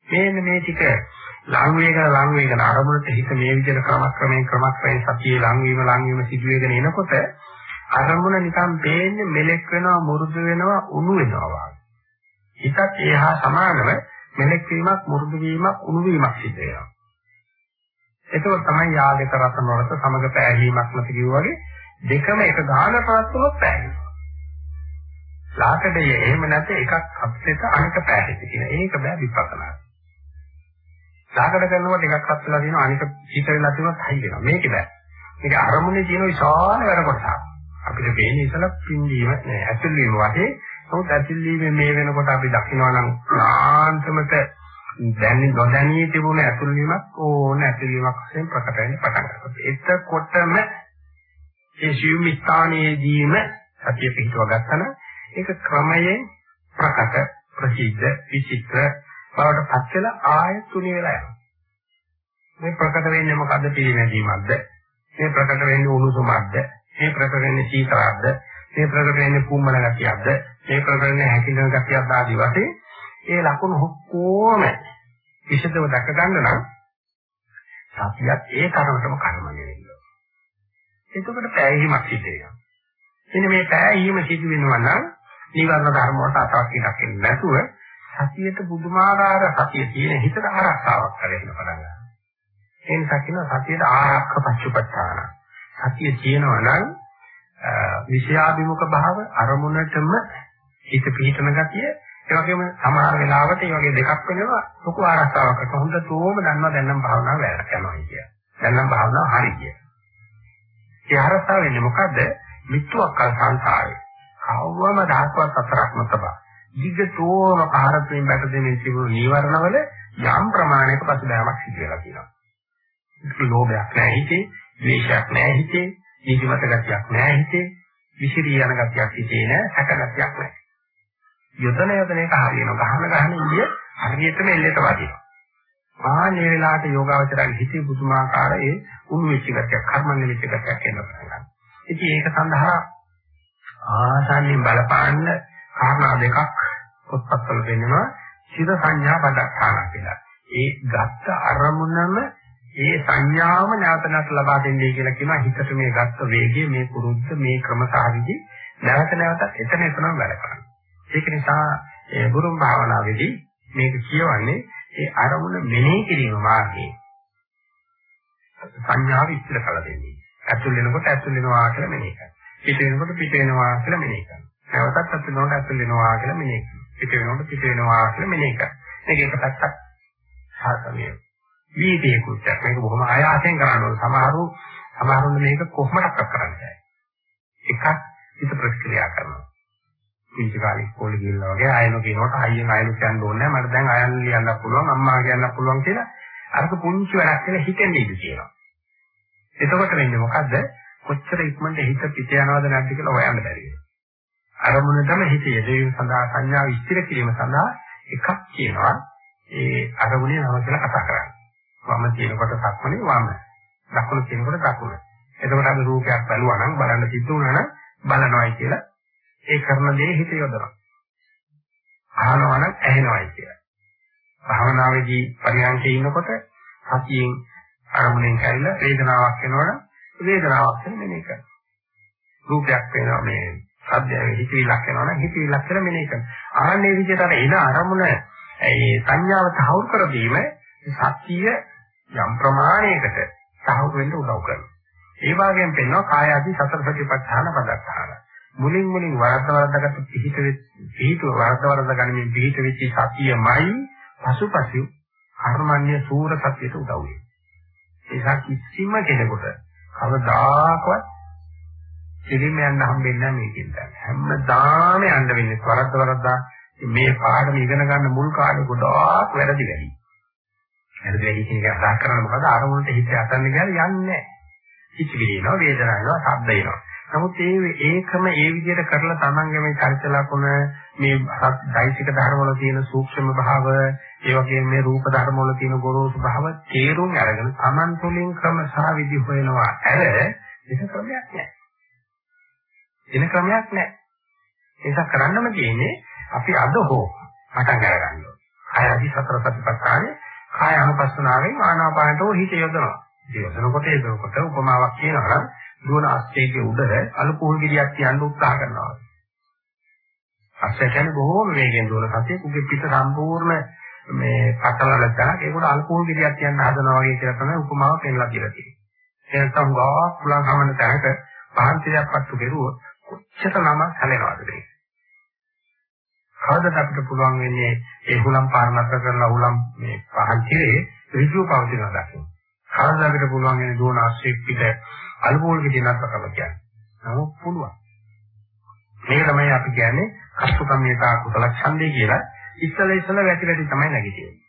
මේන්න මේ ටික ලං වේගන ලං වේගන අරමුණට හිත මේ විදිහට ක්‍රමක්‍රමයෙන් ක්‍රමක්‍රමයෙන් සතියේ ලං වීම ලං වීම සිදු වෙගෙන එනකොට අරමුණ නිකන් පේන්නේ මෙලෙක් වෙනවා මුරුදු වෙනවා උණු වෙනවා වගේ. හිතත් ඒහා සමානව මෙලෙක් වීමක් මුරුදු වීමක් උණු වීමක් සිද්ධ වෙනවා. එතකොට තමයි යාගක රතන වලට සමග පෑහීමක් නැති කිව්වාගේ දෙකම එක ගාන පවත්වනොත් පෑහෙනවා. ලාකඩේ එහෙම නැත්නම් එකක් හත්ෙට අනික පෑහෙච්ච කියන. ඒක බෑ විපස්සනා. ලාකඩ කරනකොට එකක් හත් වෙලා තියෙනවා අනික පිට වෙලා තියෙනවා හයි වෙනවා. මේක බෑ. මේක අරමුණේ තියෙන විශාල වැඩ කොටසක්. අපිට වෙන්නේ ඉතල පින්දීම නෑ ඇතුල් වීම වගේ. නමුත් ඇතුල් වීම මේ වෙනකොට අපි දකිනවා නම් ශාන්තමත දැනි නොදැනී තිබුණ ඇතුල් වීමක් ඕන ඇතුල් වීමක් වශයෙන් ප්‍රකට වෙන්න පටන් ගන්නවා. එතකොටම ඒ සියුම් ස්ථානයේදීම සතිය පිහිටව ගත්තම ඒක ක්‍රමයෙන් ප්‍රකට ප්‍රසිද්ධ විචිත්‍ර බවට පත් වෙලා ආයෙත් තුනී වෙලා යනවා. මේ ප්‍රකට වෙන්නේ මොකද්ද පිළිමැදීමක්ද? මේ ප්‍රකට වෙන්නේ උණුසුමක්ද? මේ ප්‍රකට වෙන්නේ සීතලක්ද? මේ ප්‍රකට වෙන්නේ කුම්මල ගතියක්ද? මේ ප්‍රකට වෙන්නේ හැකිලන ගතියක්ද ආදී වශයෙන් ඒ ලකුණු ඔක්කොම විශේෂව දැක ගන්න නම් සතියත් ඒ තරමටම කර්මණය වෙනවා. එතකොට පෑහීමක් සිද්ධ වෙනවා. එන්න මේ පෑහීම සිදු වෙනවා නම් නීවරණ ධර්ම වලට අතක් ඉලක්ක නැතුව සතියට බුදුමාකාර සතිය තියෙන හිතට ආරක්ෂාවක් කරගෙන පටන් ගන්නවා. ඒ නිසා කියනවා සතියට ආරක්ෂක පච්චුපට්ඨාන. සතිය තියෙනවා නම් විෂයාභිමුඛ භාව අරමුණටම හිත පිහිටන ගතිය ඒ වගේම සමහර වෙලාවට ඒ වගේ දෙකක් වෙනවා ලොකු ආරක්ෂාවක් කරන හොඳ තෝම දන්නවා දැන් නම් භාවනාව වැරද්ද යනවා කිය. දැන් නම් භාවනාව හරි කිය. ඒ ආරක්ෂාව වෙන්නේ මොකද්ද? මිත්‍යාකල් සංසාරේ. කවවම දහස්වත් හතරක්ම තබා. දිගටම පහරපෙන් බැට දෙමින් තිබුණු නීවරණවල යම් ප්‍රමාණයක පසුබෑමක් සිදු වෙලා තියෙනවා. ලෝභයක් නැහැ හිතේ, ද්වේෂයක් නැහැ හිතේ, නිදිමත ගතියක් නැහැ හිතේ, විසිරී යන ගතියක් හිතේ නැහැ, සැක ගතියක් නැහැ. යොදන යොදන එක හරියනවා. ගහන ගහන ඉන්නේ හරියටම එල්ලේට වදිනවා. ආනේ වෙලාවට යෝගාවචරයේ හිතේ බුදුමාකාර ඒ උණු වෙච්ච ගතියක්, කර්මන්නේ වෙච්ච ගතියක් එන්න පටන් ගන්නවා. ඉතින් ඒක සඳහා ආසන්නින් බලපාන්න කාරණා දෙකක් පොත්පත්වල දෙනවා චිර සංඥා පදස්ථාන කියලා. ඒ ගත්ත අරමුණම ඒ සංඥාවම නැවත නැවත ලබා දෙන්නේ කියලා කියනවා හිතට මේ ගත්ත වේගය මේ පුරුද්ද මේ ක්‍රමසාවිදි නැවත නැවත එතන එතනම වැඩ කරනවා. ඒක නිසා ඒ බුරුම් භාවනාවේදී මේක කියවන්නේ ඒ අරමුණ මෙනෙහි කිරීම මාර්ගයේ සංඥාව ඉස්සර කළ දෙන්නේ. ඇතුල් වෙනකොට ඇතුල් වෙනවා කියලා මෙනෙහි කරනවා. පිට වෙනකොට පිට වෙනවා කියලා මෙනෙහි කරනවා. නැවතත් ඇතුල් වෙනකොට ඇතුල් වෙනවා කියලා මෙනෙහි කරනවා. පිට වෙනකොට පිට වෙනවා කියලා මෙනෙහි කරනවා. මේක එක පැත්තක් සාසනය. වීදී කුච්චක් මේක බොහොම ආයාසයෙන් කරන්න ඕන. සමහරු සමහරුන් මේක කොහොමද කරන්නේ? එකක් හිත ප්‍රතික්‍රියා කරනවා. පිටි කාලේ ඉස්කෝලේ ගිහිල්ලා වගේ ආයන කියනකොට අයියෙන් ආයන කියන්න ඕනේ නැහැ. මට දැන් ආයන ලියන්න පුළුවන්, අම්මා කියන්න පුළුවන් කියලා අරක පුංචි වැඩක් කියලා හිතෙන්නේ ඉඳී කියනවා. එතකොට වෙන්නේ මොකද්ද? කොච්චර ඉක්මනට හිත පිට යනවද නැද්ද කියලා හොයන්න බැරි වෙනවා. අරමුණටම හිත යෙදවීම සඳහා සංඥාව ස්ථිර කිරීම සඳහා එකක් කියනවා ඒ අරමුණේ නම කියලා කතා කරන්නේ. වම කියනකොට සක්මනේ වම. දකුණ කියනකොට දකුණ. එතකොට අපි රූපයක් බලුවා නම් බලන්න සිද්ධ වුණා නම් බලනවායි කියලා ඒ කරන දේ හිත යොදනවා. අහනවා නම් ඇහෙනවායි කියලා. භාවනාවේදී පරියන්කේ ඉන්නකොට සතියෙන් අරමුණෙන් කැරිලා වේදනාවක් එනවනම් වේදනාවක් කියලා මෙනෙහි කරනවා. රූපයක් වෙනවා මේ සද්දයේ හිතවිලක් වෙනවා නම් හිතවිලක් කියලා මෙනෙහි කරනවා. ආන්නේ විදිහට අර එන අරමුණ ඒ සංඥාව තහවුරු කර දීම සත්‍ය යම් ප්‍රමාණයකට තහවුරු වෙන්න උදව් කරනවා. ඒ වගේම පෙන්වනවා කාය ආදී සතර සතිපට්ඨාන පදත්තාන. මුලින් මුලින් වරද්ද වරද්දකට පිහිට පිහිටුව වරද්ද වරද්ද ගනිමින් පිහිට වෙච්ච සතියමයි පසුපසු කර්මන්නේ සූර සත්‍යයට උදව් වෙන්නේ. ඒක කිසිම කෙනෙකුට කවදාකවත් පිළිම යන්න හම්බෙන්නේ නැහැ මේකෙන් දැන්. හැමදාම යන්න වෙන්නේ වරද්ද වරද්දා මේ පාඩම ඉගෙන ගන්න මුල් කාලේ ගොඩාක් වැරදි වැඩි. වැරදි වැඩි කියන එක අදහස් කරන්නේ මොකද? අරමුණට හිත යටන්න ගියාම යන්නේ නැහැ. කිචිවිලි එනවා, වේදනාව එනවා, ශබ්ද එනවා. නමුත් ඒ ඒකම ඒ විදිහට කරලා තමන්ගේ මේ චරිත ලක්ෂණ මේ දෛසික ධර්ම වල තියෙන සූක්ෂම භාව ඒ වගේම මේ රූප ධර්ම වල තියෙන ගොරෝසු භාව තේරුම් අරගෙන තමන් තුළින් ක්‍රම සහ විදි හොයනවා ඇර ඒක ක්‍රමයක් නෑ එන ක්‍රමයක් නෑ ඒක කරන්නම තියෙන්නේ අපි අද හෝ පටන් ගන්න ඕනේ. ආයදී සතර සතිපට්ඨානේ කාය අනුපස්සනාවෙන් ආනාපානට හිත යොදනවා. යොදනකොට ඒකකොට උපමාවක් කියනවා නම් දුවන අස්තේගේ උඩ අලු පුහුල් ගෙඩියක් තියන්න උත්සාහ කරනවා. අස්සේ කියන්නේ බොහෝම වේගෙන් දුවන සතිය කුගේ පිට සම්පූර්ණ මේ පටලවල ගන්න ඒකට අලු පුහුල් ගෙඩියක් තියන්න හදනවා වගේ කියලා තමයි උපමාව පෙන්නලා කියලා තියෙන්නේ. ඒ නැත්නම් ගා පුලන් හමන තැනක පහන්තියක් පත්තු කෙරුවොත් කොච්චර නම හැලෙනවද මේ. කවදද අපිට පුළුවන් වෙන්නේ ඒ හුලම් පාරමත්ත කරලා හුලම් මේ පහන් තිරේ ඍජුව පවතිනවා දකින්න. කවදද අපිට පුළුවන් වෙන්නේ දුවන ආශ්‍රේක් පිට අල්පෝල් ගෙඩියක් කරලා කියන්නේ. නමුත් පුළුවන්. මේක තමයි අපි කියන්නේ කස්සුකම්මිතා කුසල ඡන්දේ කියලා ඉස්සල ඉස්සල වැටි වැටි තමයි නැගිටින්නේ.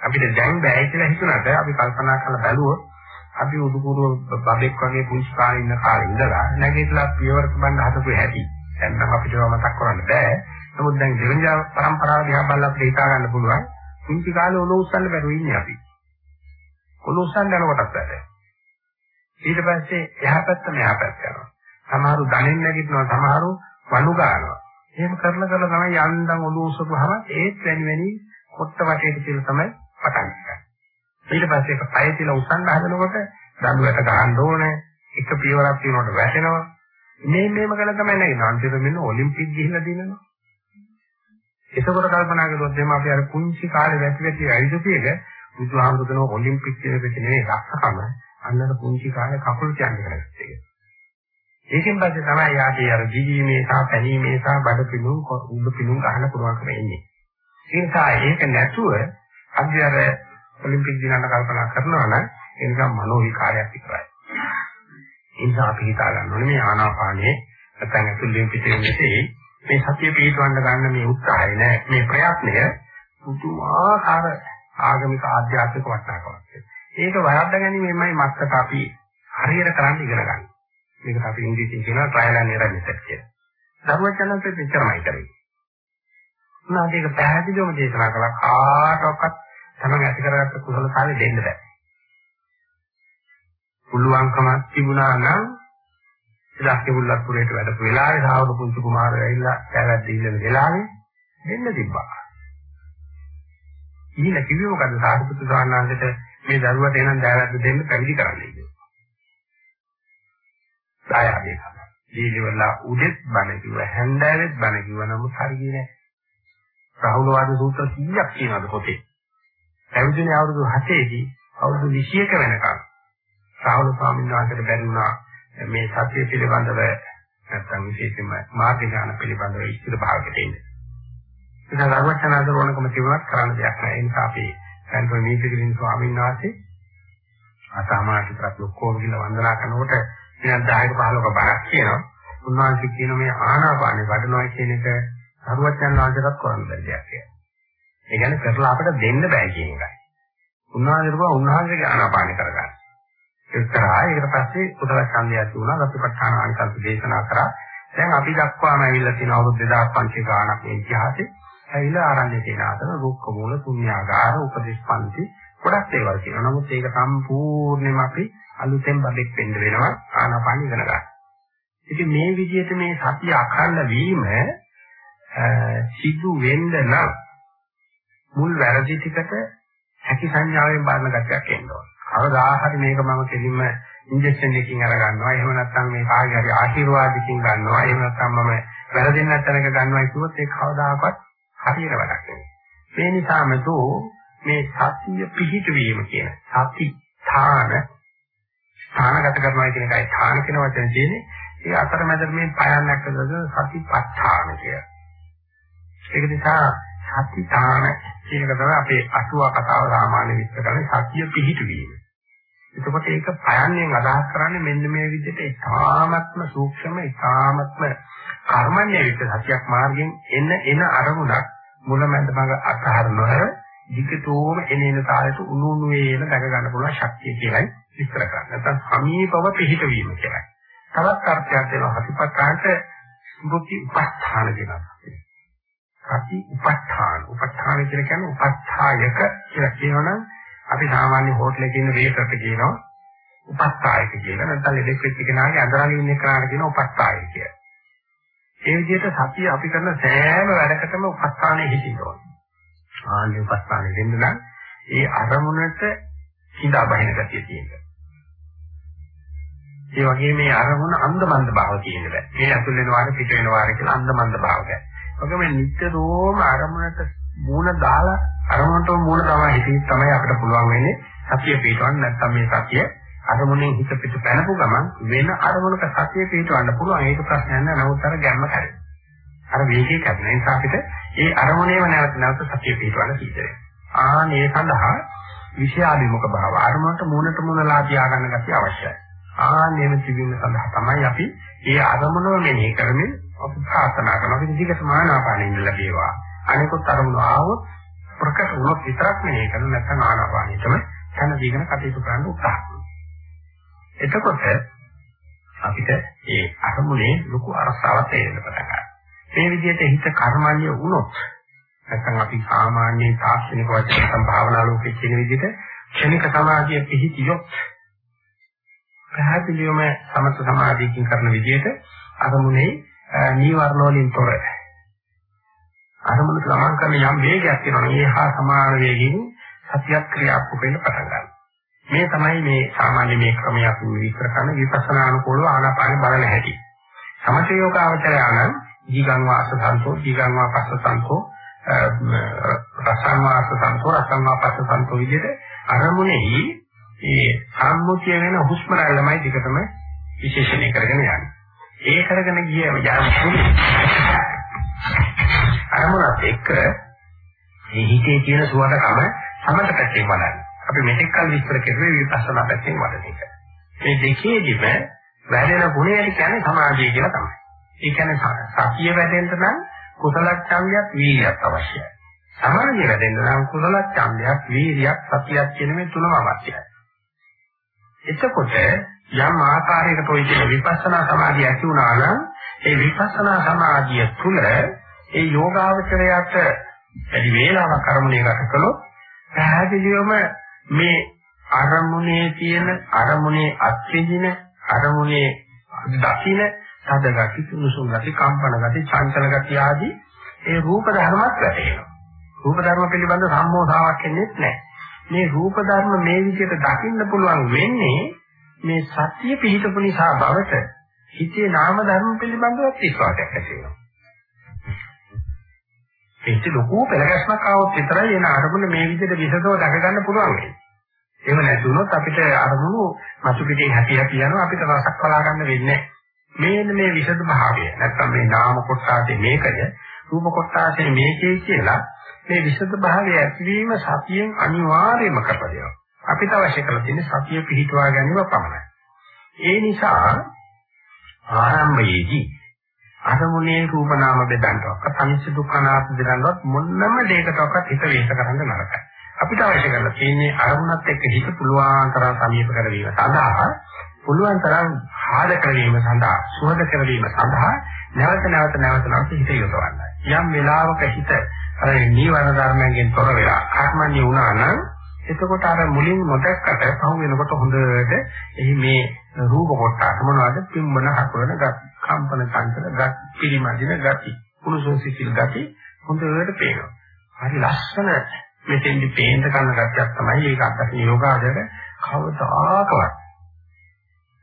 අපිට දැන් බෑ කියලා හිතුණාට අපි කල්පනා කරලා බැලුවොත් අපි උඩුකුරු බබෙක් වගේ පුංචි කාලේ ඉන්න කාලේ ඉඳලා නැගිටලා පියවර බඳ හදපු හැටි. දැන් නම් අපිට ඒවා මතක් කරන්න බෑ. නමුත් දැන් දෙවෙනි පරම්පරාව දිහා බලලා අපිට හිතා ගන්න පුළුවන්. පුංචි කාලේ ඔලොව උස්සන්න බැරුව ඉන්නේ අපි. ඔලොව උස්සන්න යනකොටත් බෑ. ඊට පස්සේ එහා පැත්ත මෙහා පැත්ත යනවා. සමහරු ධනෙන් නැගිටිනවා සමහරු වණු ගන්නවා. එහෙම කරලා කරලා තමයි යන්දම් ඔලුව උස්සපුවාම ඒත් වැනි වැනි කොට්ට වටේට කියලා තමයි පටන් ගන්නේ. ඊට පස්සේ ඒක පය තියලා උස්සන්න හදනකොට දඬුවට ගහන්න ඕනේ. එක පියවරක් තියනකොට වැටෙනවා. මේ මේම කළ තමයි නැගිටිනවා. අන්තිමට මෙන්න ඔලිම්පික් ගිහිල්ලා දිනනවා. එතකොට කල්පනා කළොත් එimhe අපි අර කුංචි කාලේ වැටි වැටි ඇවිදපියක බුදුහාමුදුරනේ ඔලිම්පික් කියන එක නෙවෙයි දක්ෂකම අන්නර පුංචි කාලේ කකුල් කියන්නේ කරගත්ත එක. ඒකෙන් පස්සේ තමයි යාදී අර දිවීමේ සහ පැනීමේ සහ බඩ පිළුම් උඩ පිළුම් ගන්න පුළුවන්කම එන්නේ. ඒ නිසා ඒක නැතුව අපි අර ඔලිම්පික් දිනන්න කල්පනා කරනවා නම් ඒ නිසා මනෝ විකාරයක් විතරයි. ඒ නිසා අපි හිතා ගන්න ඕනේ මේ ආනාපානයේ නැත්නම් ඇතුළෙන් පිටින් මෙතේ මේ සතිය පිටවන්න ගන්න මේ උත්සාහය නෑ මේ ප්‍රයත්නය පුදුමාකාර ආගමික ආධ්‍යාත්මික වටිනාකමක්. ඒක වරද්ද ගැනීමෙන්මයි මත්තක අපි හරියට කරන්න ඉගෙන ගන්න. මේකට අපි ඉංග්‍රීසියෙන් කියනවා ට්‍රයිල් ඇන්ඩ් එරර් මෙතඩ් කියලා. දරුවචනන්තෙත් එච්චරමයි කරේ. උනාට ඒක පැහැදිලිවම දේශනා කළා කාටවත් තමන් ඇති කරගත්ත කුසලතාවය දෙන්න බෑ. පුළුවන්කමක් තිබුණා නම් ඉලක්ක බුල්ලත්පුරේට වැඩපු වෙලාවේ සාවක පුංචි කුමාරයා ඇවිල්ලා ඈවත් දීලා වෙලාවේ දෙන්න තිබ්බා. ඊළ කිව්වේ මොකද සාරිපුත්තු සාරණාංශයට මේ දරුවට එනම් දෑවැද්ද දෙන්න පැවිදි කරන්නයි කියන්නේ. සායාවේ තමයි. දීලිවලා උදෙත් බණ කිව්ව හැන්දෑවෙත් බණ කිව්ව නමුත් හරියන්නේ නැහැ. රාහුල වාද සූත්‍ර 100ක් කියනවාද පොතේ. පැවිදිනේ අවුරුදු 7ේදී අවුරුදු 21 වෙනකම් රාහුල ස්වාමීන් වහන්සේට බැරි වුණා මේ සත්‍ය පිළිබඳව නැත්නම් විශේෂයෙන්ම මාර්ග ඥාන පිළිබඳව ඉස්තර භාගයට එන්නේ. ඒක ධර්මචනාද රෝණකම තිබුණත් කරන්න දෙයක් නැහැ. ඒ නිසා අපි සැන්ටෝ නීතිගලින් ස්වාමීන් වහන්සේ අසාමාජික ප්‍රතිලෝකෝම කියලා වන්දනා කරනකොට ඉතින් 10ක 15ක බණක් කියනවා. උන්වහන්සේ කියන මේ ආනාපානෙ වඩනවා කියන එක සරුවචන් වහන්සේටත් කරන්න බැරි දෙයක් කියලා. ඒ කියන්නේ කරලා අපිට දෙන්න බෑ කියන එකයි. උන්වහන්සේ කියනවා උන්වහන්සේගේ ආනාපානෙ කරගන්න. එක්තරා ඒකට පස්සේ කුසල ඡන්දය ඇති වුණා. රතිපට්ඨාන අනිකල්ප දේශනා කරා. දැන් අපි දක්වාම ඇවිල්ලා තියෙන අවුරුදු 2500 ගානක් මේ ඉතිහාසයේ ඇවිල්ලා ආරණ්‍ය සේනාසන, රුක්ක මූල, පුණ්‍යාගාර, උපදේශ පන්ති ගොඩක් දේවල් තියෙනවා. නමුත් ඒක සම්පූර්ණයෙන්ම අපි අලුතෙන් බඩෙක් වෙන්න වෙනවා ආනාපාන ඉගෙන ගන්න. ඉතින් මේ විදිහට මේ සතිය අඛණ්ඩ වීම සිදු වෙන්න නම් මුල් වැරදි ටිකට හැකි සංඥාවෙන් බලන ගැටයක් එන්න ඕන. කවදා හරි මේක මම කෙලින්ම ඉන්ජෙක්ෂන් එකකින් අර ගන්නවා. එහෙම නැත්නම් මේ කාගේ හරි ආශිර්වාදකින් ගන්නවා. එහෙම නැත්නම් මම වැරදෙන්නත් තැනක ගන්නවා කිව්වොත් ඒක කවදාකවත් හරියට වැඩක් නෙවෙයි. මේ නිසාම තෝ මේ සතිය පිහිටවීම කියන සති ථාන ස්ථානගත කරනවා කියන එකයි ථාන කියන වචනේ තියෙන්නේ. ඒ අතරමැද මේ පයන්නක් කරලා සතිපට්ඨාන කිය. ඒක නිසා සති ථාන කියන එක තමයි අපේ අටුවා කතාව සාමාන්‍ය විස්තර කරන්නේ සතිය පිහිටවීම. එතකොට ඒක පයන්යෙන් අදහස් කරන්නේ මෙන්න මේ විදිහට ඉතාමත්ම සූක්ෂම ඉතාමත්ම කර්මන්නේ විට සතියක් මාර්ගයෙන් එන එන අරමුණක් මුලමඳ මඟ අතහර නොහැර විකතෝම එන එන තාලෙට උණු උණු වේල දැක ගන්න පුළුවන් ශක්තිය කියලායි විස්තර කරන්නේ. නැත්නම් සමීපව පිහිට වීම කියලායි. තවත් අර්ථයක් දෙනවා හතිපත්තාන්ට ස්මෘති උපස්ථාන කියනවා. සති උපස්ථාන උපස්ථාන කියලා කියන්නේ උපස්ථායක කියලා කියනවනම් අපි සාමාන්‍ය හෝටලේ කියන වේටර්ට කියනවා උපස්ථායක කියලා. නැත්නම් ලෙඩෙක් වෙච්ච කෙනාගේ අඳුරගෙන ඉන්න කෙනාට කියනවා උපස්ථායක කියලා. ඒ විදිහට සතිය අපි කරන සෑම වැඩකටම උපස්ථානයේ හිටින්න ඕනේ. ආන්නේ උපස්ථානයේ දෙන්න නම් ඒ අරමුණට හිඳා බහින ගතිය තියෙනවා. ඒ වගේ මේ අරමුණ අන්දමන්ද භාව තියෙන බෑ. මේ ඇතුල් වෙන වාර පිට වෙන වාර කියලා අන්දමන්ද භාවය. ඔකම නිතරම අරමුණට මූණ දාලා අරමුණට මූණ තමයි හිතින් තමයි අපිට පුළුවන් වෙන්නේ සතිය පිටවන්න නැත්නම් මේ සතිය අරමුණෙන් හිත පිට පැනපු ගමන් වෙන අරමුණක සතිය පිටවන්න පුළුවන් ඒක ප්‍රශ්නයක් නෑ නමුත් අර ගැම්ම කරේ. අර වේගය කැඩෙන නිසා අපිට ඒ අරමුණේම නැවත නැවත සතිය පිටවන්න සිද්ධ වෙනවා. ආන් ඒ සඳහා විෂයාභිමුඛ භාව අරමුණට මූණට මූණලා තියාගන්න ගැතිය අවශ්‍යයි. ආන් එහෙම තිබීම සඳහා තමයි අපි ඒ අරමුණව මෙනෙහි කරමින් අපි ප්‍රාර්ථනා කරනවා. අපි දිගට මානාපානෙ ඉන්න ලැබේවා. අනිකුත් අරමුණ ආවොත් ප්‍රකට වුණොත් විතරක් මෙනෙහි කරන නැත්නම් ආනාපානෙටම යන දීගෙන කටයුතු කරන්න උත්සාහ කරනවා. එතකොට අපිට ඒ අරමුණේ ලොකු අරසාවක් තේරෙන්න පටන් ගන්නවා. මේ විදිහට හිත කර්මන්නේ වුණොත් නැත්නම් අපි සාමාන්‍ය තාක්ෂණික වචන සම්භාවනා ලෝකයේ කියන විදිහට ක්ෂණික සමාධිය පිහිටියොත් පැහැදිලිවම සමත සමාධියකින් කරන විදිහට අරමුණේ නීවරණ වලින් තොර අරමුණ ගමන් කරන යම් වේගයක් තියෙනවා. ඒ හා සමාන වේගකින් සතියක් ක්‍රියාත්මක වෙන්න පටන් ගන්නවා. මේ තමයි මේ සාමාන්‍ය මේ ක්‍රමය අපි විස්තර කරන විපස්සනා අනුකූලව ආනාපාන බලන හැටි. සමථ යෝගාවචරය නම් ජීගං වාස සන්තෝ ජීගං වා පස්ස සන්තෝ රසං වාස සන්තෝ රසං වා පස්ස සන්තෝ විදිහට අරමුණෙහි ඒ සම්මුතිය වෙන හුස්ම රැල්ලමයි දිගටම විශේෂණය කරගෙන යන්නේ. ඒ කරගෙන ගිය යාම අරමුණත් එක්ක මේ හිතේ තියෙන සුවඳකම සමත පැත්තෙන් බලන්න. අපි මෙතෙක් කල් විස්තර කෙරුවේ විපස්සනා පැත්තෙන් වඩන එක. මේ දෙකේදිම වැඩෙන ගුණය කියන්නේ සමාධිය කියලා තමයි. ඒ කියන්නේ සතිය වැඩෙන්න නම් කුසල ඡන්දයක් වීර්යයක් අවශ්‍යයි. සමාධිය වැඩෙන්න නම් කුසල ඡන්දයක් වීර්යයක් සතියක් කියන මේ තුනම අවශ්‍යයි. එතකොට යම් ආකාරයකට ඔය කියන විපස්සනා සමාධිය ඇති වුණා නම් ඒ විපස්සනා සමාධිය තුල ඒ යෝගාවචරයට වැඩි වේලාවක් අරමුණේ ගත කළොත් පැහැදිලිවම මේ අරමුණේ තියෙන අරමුණේ අත්විඳින අරමුණේ දකින තද ගති, කුණුසුම් ගති, කම්පන ගති, චංචල ගති ආදී ඒ රූප ධර්මات වැටෙනවා. රූප ධර්ම පිළිබඳ සම්මෝධාවක් එන්නේ නැහැ. මේ රූප ධර්ම මේ විදිහට දකින්න පුළුවන් වෙන්නේ මේ සත්‍ය පිහිටපු නිසා බවට හිතේ නාම ධර්ම පිළිබඳව විශ්වාසයක් ඇති වෙනවා. ඒක ලොකු පෙරගැස්මක් ආවොත් විතරයි එන අරමුණ මේ විදිහට විසදව දැක ගන්න පුළුවන් වෙන්නේ. එහෙම නැති වුණොත් අපිට අරමුණු මසු පිටින් හැටි හැටි යනවා අපිට රසක් බලා ගන්න වෙන්නේ නැහැ. මේන මේ විෂද භාවය නැත්නම් මේ නාම කොටාසේ මේකද රූප කොටාසේ මේකේ කියලා මේ විෂද භාවය ඇතිවීම සතියෙන් අනිවාර්යයෙන්ම කරපදිනවා. අපිට අවශ්‍ය කරලා තියෙන්නේ සතිය පිහිටුවා ගැනීම පමණයි. ඒ නිසා ආරම්භයේදී අරමුණේ රූප නාම බෙදන්නවක් අනිත්‍ය දුක්ඛ නාම බෙදන්නවත් මොන්නම දෙයකටවත් හිත වේස කරන්න නරකයි. අපිට අවශ්‍ය කරලා තියෙන්නේ අරමුණත් එක්ක හිත පුළුවන් තරම් සමීප කරවීම සඳහා පුළුවන් තරම් ආද කරවීම සඳහා සුවද කරවීම සඳහා නැවත නැවත නැවත නැවත හිත යොදවන්න. යම් වෙලාවක හිත අර නීවරණ ධර්මයෙන් තොර වෙලා කර්මන්නේ වුණා නම් එතකොට අර මුලින් නොදැක්කට පහු වෙනකොට හොඳට එහි මේ රූප කොටස මොනවද පිම්මන හකුරන ගති කම්පන චංචල ගති පිරිමදින ගති කුණුසොන් සිසිල් ගති හොඳට පේනවා. හරි ලස්සන මෙතෙන්දි පේන්න ගන්න ගැටයක් තමයි ඒක අත්දැකීම් යෝගාදයට කවදාකවත්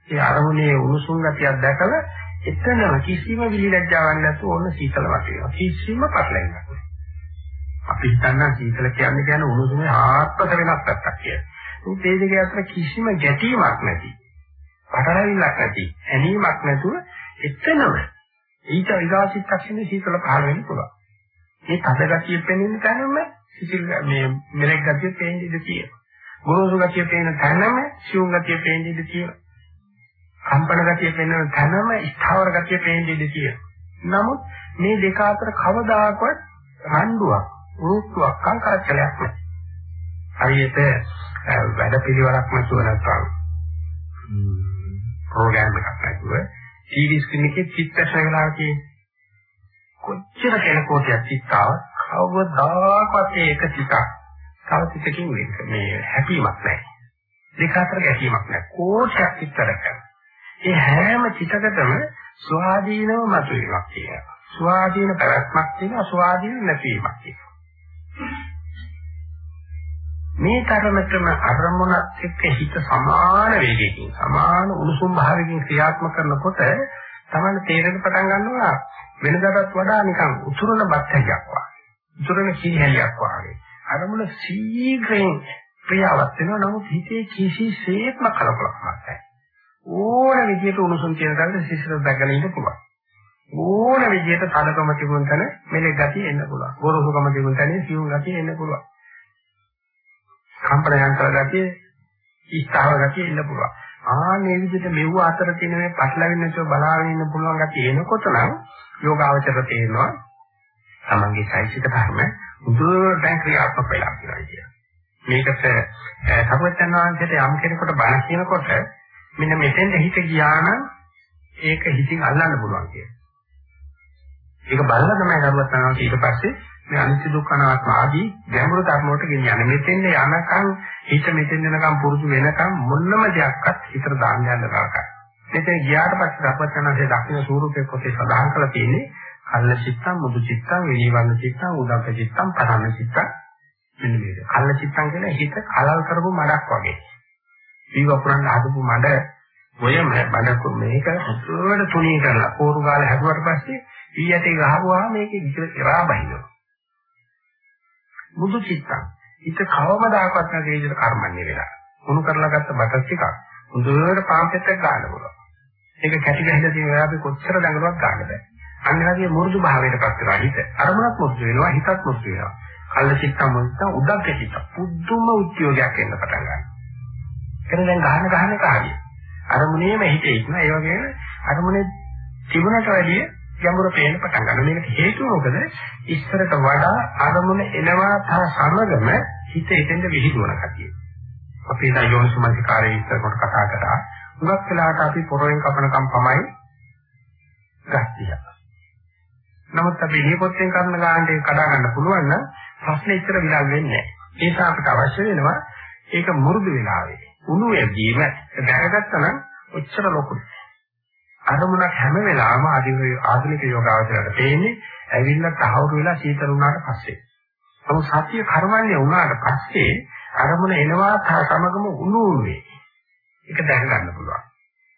ඒ අරමුණේ උණුසුම් ගතියක් දැකලා එතනම කිසිම විලිලැජ්ජාවක් නැතුව ඕන සීතල වටේනවා. කිසිම පටලැවිල්ලක් නැහැ. අපි හිතන්න සීතල කියන්නේ කියන්නේ උණුසුමේ ආත්මත වෙනස් පැත්තක් කියලා. ඒ දෙක අතර කිසිම ගැටීමක් නැති. පටලැවිල්ලක් නැති. ඇනීමක් නැතුව එතනම ඊට විගාසිතක්ෂණේ සීතල පහළ වෙන්න පුළුවන්. මේ තද ගතිය පෙනෙන තැනම සිසිල් මේ මෙලෙක් ගතිය පේන්න ඉඩ තියෙනවා. ගොරෝසු ගතිය පේන තැනම සියුම් ගතිය පේන්න ඉඩ තියෙනවා. කම්පන ගතිය පෙන්වන තැනම ස්ථාවර ගතිය පේන්නේ ඉඳී නමුත් මේ දෙක අතර කවදාකවත් රණ්ඩුවක්, උරුත්තුවක්, කංකරච්චලයක් නැහැ. හරියට වැඩ පිළිවෙලක් නැතුව නැත්නම් ප්‍රෝග්‍රෑම් එකක් නැතුව ටීවී ස්ක්‍රීන් එකේ චිත්‍රශය ගලා තියෙන කොච්චර කෙනෙකුට චිත්තාව කවදාකවත් ඒක චිතක් තව චිතකින් මේ හැපීමක් නැහැ. දෙක අතර ගැටීමක් නැහැ. කෝටයක් චිත්තර කරනවා. ඒ හැම චිතකටම ස්වාධීනව මතුවීමක් තියෙනවා. ස්වාධීන පැවැත්මක් තියෙනවා, ස්වාධීන නැතිවීමක් තියෙනවා. මේ තරමටම අරමුණත් එක්ක හිත සමාන වේගයකින් සමාන උණුසුම් භාවයකින් ක්‍රියාත්මක කරනකොට තමයි තේරෙන්න පටන් ගන්නවා වෙනදාටත් වඩා නිකන් උතුරන බත්හැලියක් වගේ. උතුරන කීහැලියක් වගේ. අරමුණ ශීඝ්‍රයෙන් ක්‍රියාවත් වෙනවා නමුත් හිතේ කිසිසේත්ම කලබලක් නැහැ. ඕන විදිහට උණුසුම් කියන තරමට සිසිල දැකලා ඉන්න පුළුවන්. ඕන විදිහට තනකම තිබුණ තැන මෙලෙ ගතිය එන්න පුළුවන්. ගොරෝසුකම තිබුණ තැන සියුම් ගතිය එන්න පුළුවන්. කම්පන යන්ත්‍ර ගතිය, ඉස්තාව ගතිය එන්න පුළුවන්. ආන්නේ විදිහට මෙව අතර තියෙන මේ පටලැවෙන්නේ නැතුව බලාගෙන ඉන්න පුළුවන් ගතිය එනකොට නම් යෝගාවචර තේරෙනවා තමන්ගේ සයිසික ධර්ම මුදුර දැන් ක්‍රියාත්මක වෙලා කියලා කියනවා. මේකට සර්වඥාන් වහන්සේට යම් කෙනෙකුට බණ කියනකොට මෙන්න මෙතෙන්ද හිත ගියා නම් ඒක හිතින් අල්ලන්න පුළුවන් කියලා. ඒක බලලා තමයි කරුවත් තමයි ඊට පස්සේ මේ අනිත්‍ය දුක්ඛ අනාත්ම ආදී ගැඹුරු ධර්ම වලට ගෙනියන්නේ. මෙතෙන් යනකම් හිත මෙතෙන් යනකම් පුරුදු වෙනකම් මොනම දෙයක්වත් හිතට දාන්න යන්න නරකයි. මෙතෙන් ගියාට පස්සේ රපතනසේ දක්ෂින ස්වරූපයේ පොතේ සඳහන් කරලා තියෙන්නේ කල්ල චිත්තං මුදු චිත්තං විනීවන්න චිත්තං උදක්ක චිත්තං පරණ චිත්තං මෙන්න මේක. කල්ල චිත්තං කියන්නේ හිත කලල් කරපු මඩක් වගේ. ජීව පුරන්න හදපු මඩ ඔයම බඩ මේක හොඳට තුනී කරලා කෝරු ගාලා හැදුවට පස්සේ ඊයටේ ගහපුවා මේකේ විතර කරා බහිනවා. මුදු චිත්තං. හිත කවමදාකවත් නැති විදිහට කර්මන්නේ වෙලා. උණු කරලා ගත්ත බටස් ටිකක් හොඳට පාම්පෙට්ටක් ගන්න පුළුවන්. ඒක කැටි ගහලා තියෙන වෙලාවේ කොච්චර දඟලුවක් ගන්න බෑ. අන්න හරිය මුරුදු භාවයට පත් වෙනවා හිත. අරමුණක් මුරුදු වෙනවා හිතත් මුරුදු වෙනවා. කල්ල චිත්තම් මුරුදු උදක් චිත්ත. පුදුම උද්‍යෝගයක් එන්න පටන් ගන්නවා. එතන දැන් ගහන ගහන කාර්යය. අරමුණේම හිතේ ඉන්න ඒ වගේම අරමුණේ තිබුණට වැඩිය ගැඹුර පේන්න පටන් ගන්නවා. මේකට හේතුව මොකද? ඉස්සරට වඩා අරමුණ එනවා තර සමගම හිත එතෙන්ද විහිදුවන කතිය. අපි ඉතින් යෝනිසමනිකාරයේ ඉස්සර කොට කතා කරා. හුඟක් වෙලාවට අපි පොරෙන් කපනකම් පමයි ගස්තිය. නමුත් අපි මේ පොතෙන් කරන ගානට කඩා ගන්න පුළුවන් නම් ප්‍රශ්නේ ඉතර විලා වෙන්නේ නැහැ. ඒ නිසා අපිට අවශ්‍ය වෙනවා ඒක මුරුදු වෙලාවේ උණු යදීම දැනගත්තා නම් ඔච්චර ලොකුයි. අරමුණක් හැම වෙලාවම ආධුනික යෝගාවචරයට පේන්නේ ඇවිල්ලා තහවුරු වෙලා සීතල වුණාට පස්සේ. නමුත් සතිය කර්මන්නේ වුණාට පස්සේ අරමුණ එනවා සමගම උණු උණුවේ. ඒක දැක ගන්න පුළුවන්.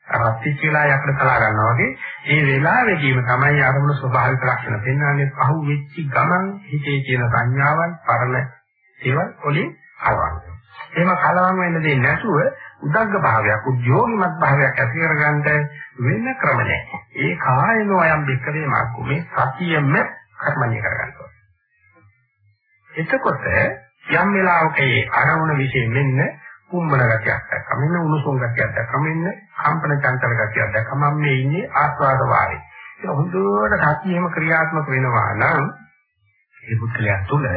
රත්ති කියලා යකට කලා ගන්නවා වගේ මේ වෙලාවෙදීම තමයි අරමුණ ස්වභාවික ලක්ෂණ පෙන්වන්නේ පහු වෙච්ච ගමන් හිතේ තියෙන සංඥාවන් පරණ ඒවා වලින් කලවම්. එහෙම කලවම් වෙන්න දෙන්නේ නැතුව උදග්ග භාවයක් උද්‍යෝගිමත් භාවයක් ඇති කරගන්න වෙන ක්‍රම නැහැ. ඒ කායනෝ අයම් දෙකේ මාර්ගු මේ සතියෙම කර්මණ්‍ය කරගන්නවා. එතකොට යම් වෙලාවක ඒ අරමුණ විශේෂ මෙන්න කුම්මන ගතියක් දැක්කම මෙන්න උණුසුම් ගතියක් දැක්කම මෙන්න කම්පන චංචල ගතියක් දැක්කම මම මේ ඉන්නේ ආස්වාද වාරේ. ඒක හොඳට සතියෙම ක්‍රියාත්මක වෙනවා නම් ඒ පුද්ගලයා තුළ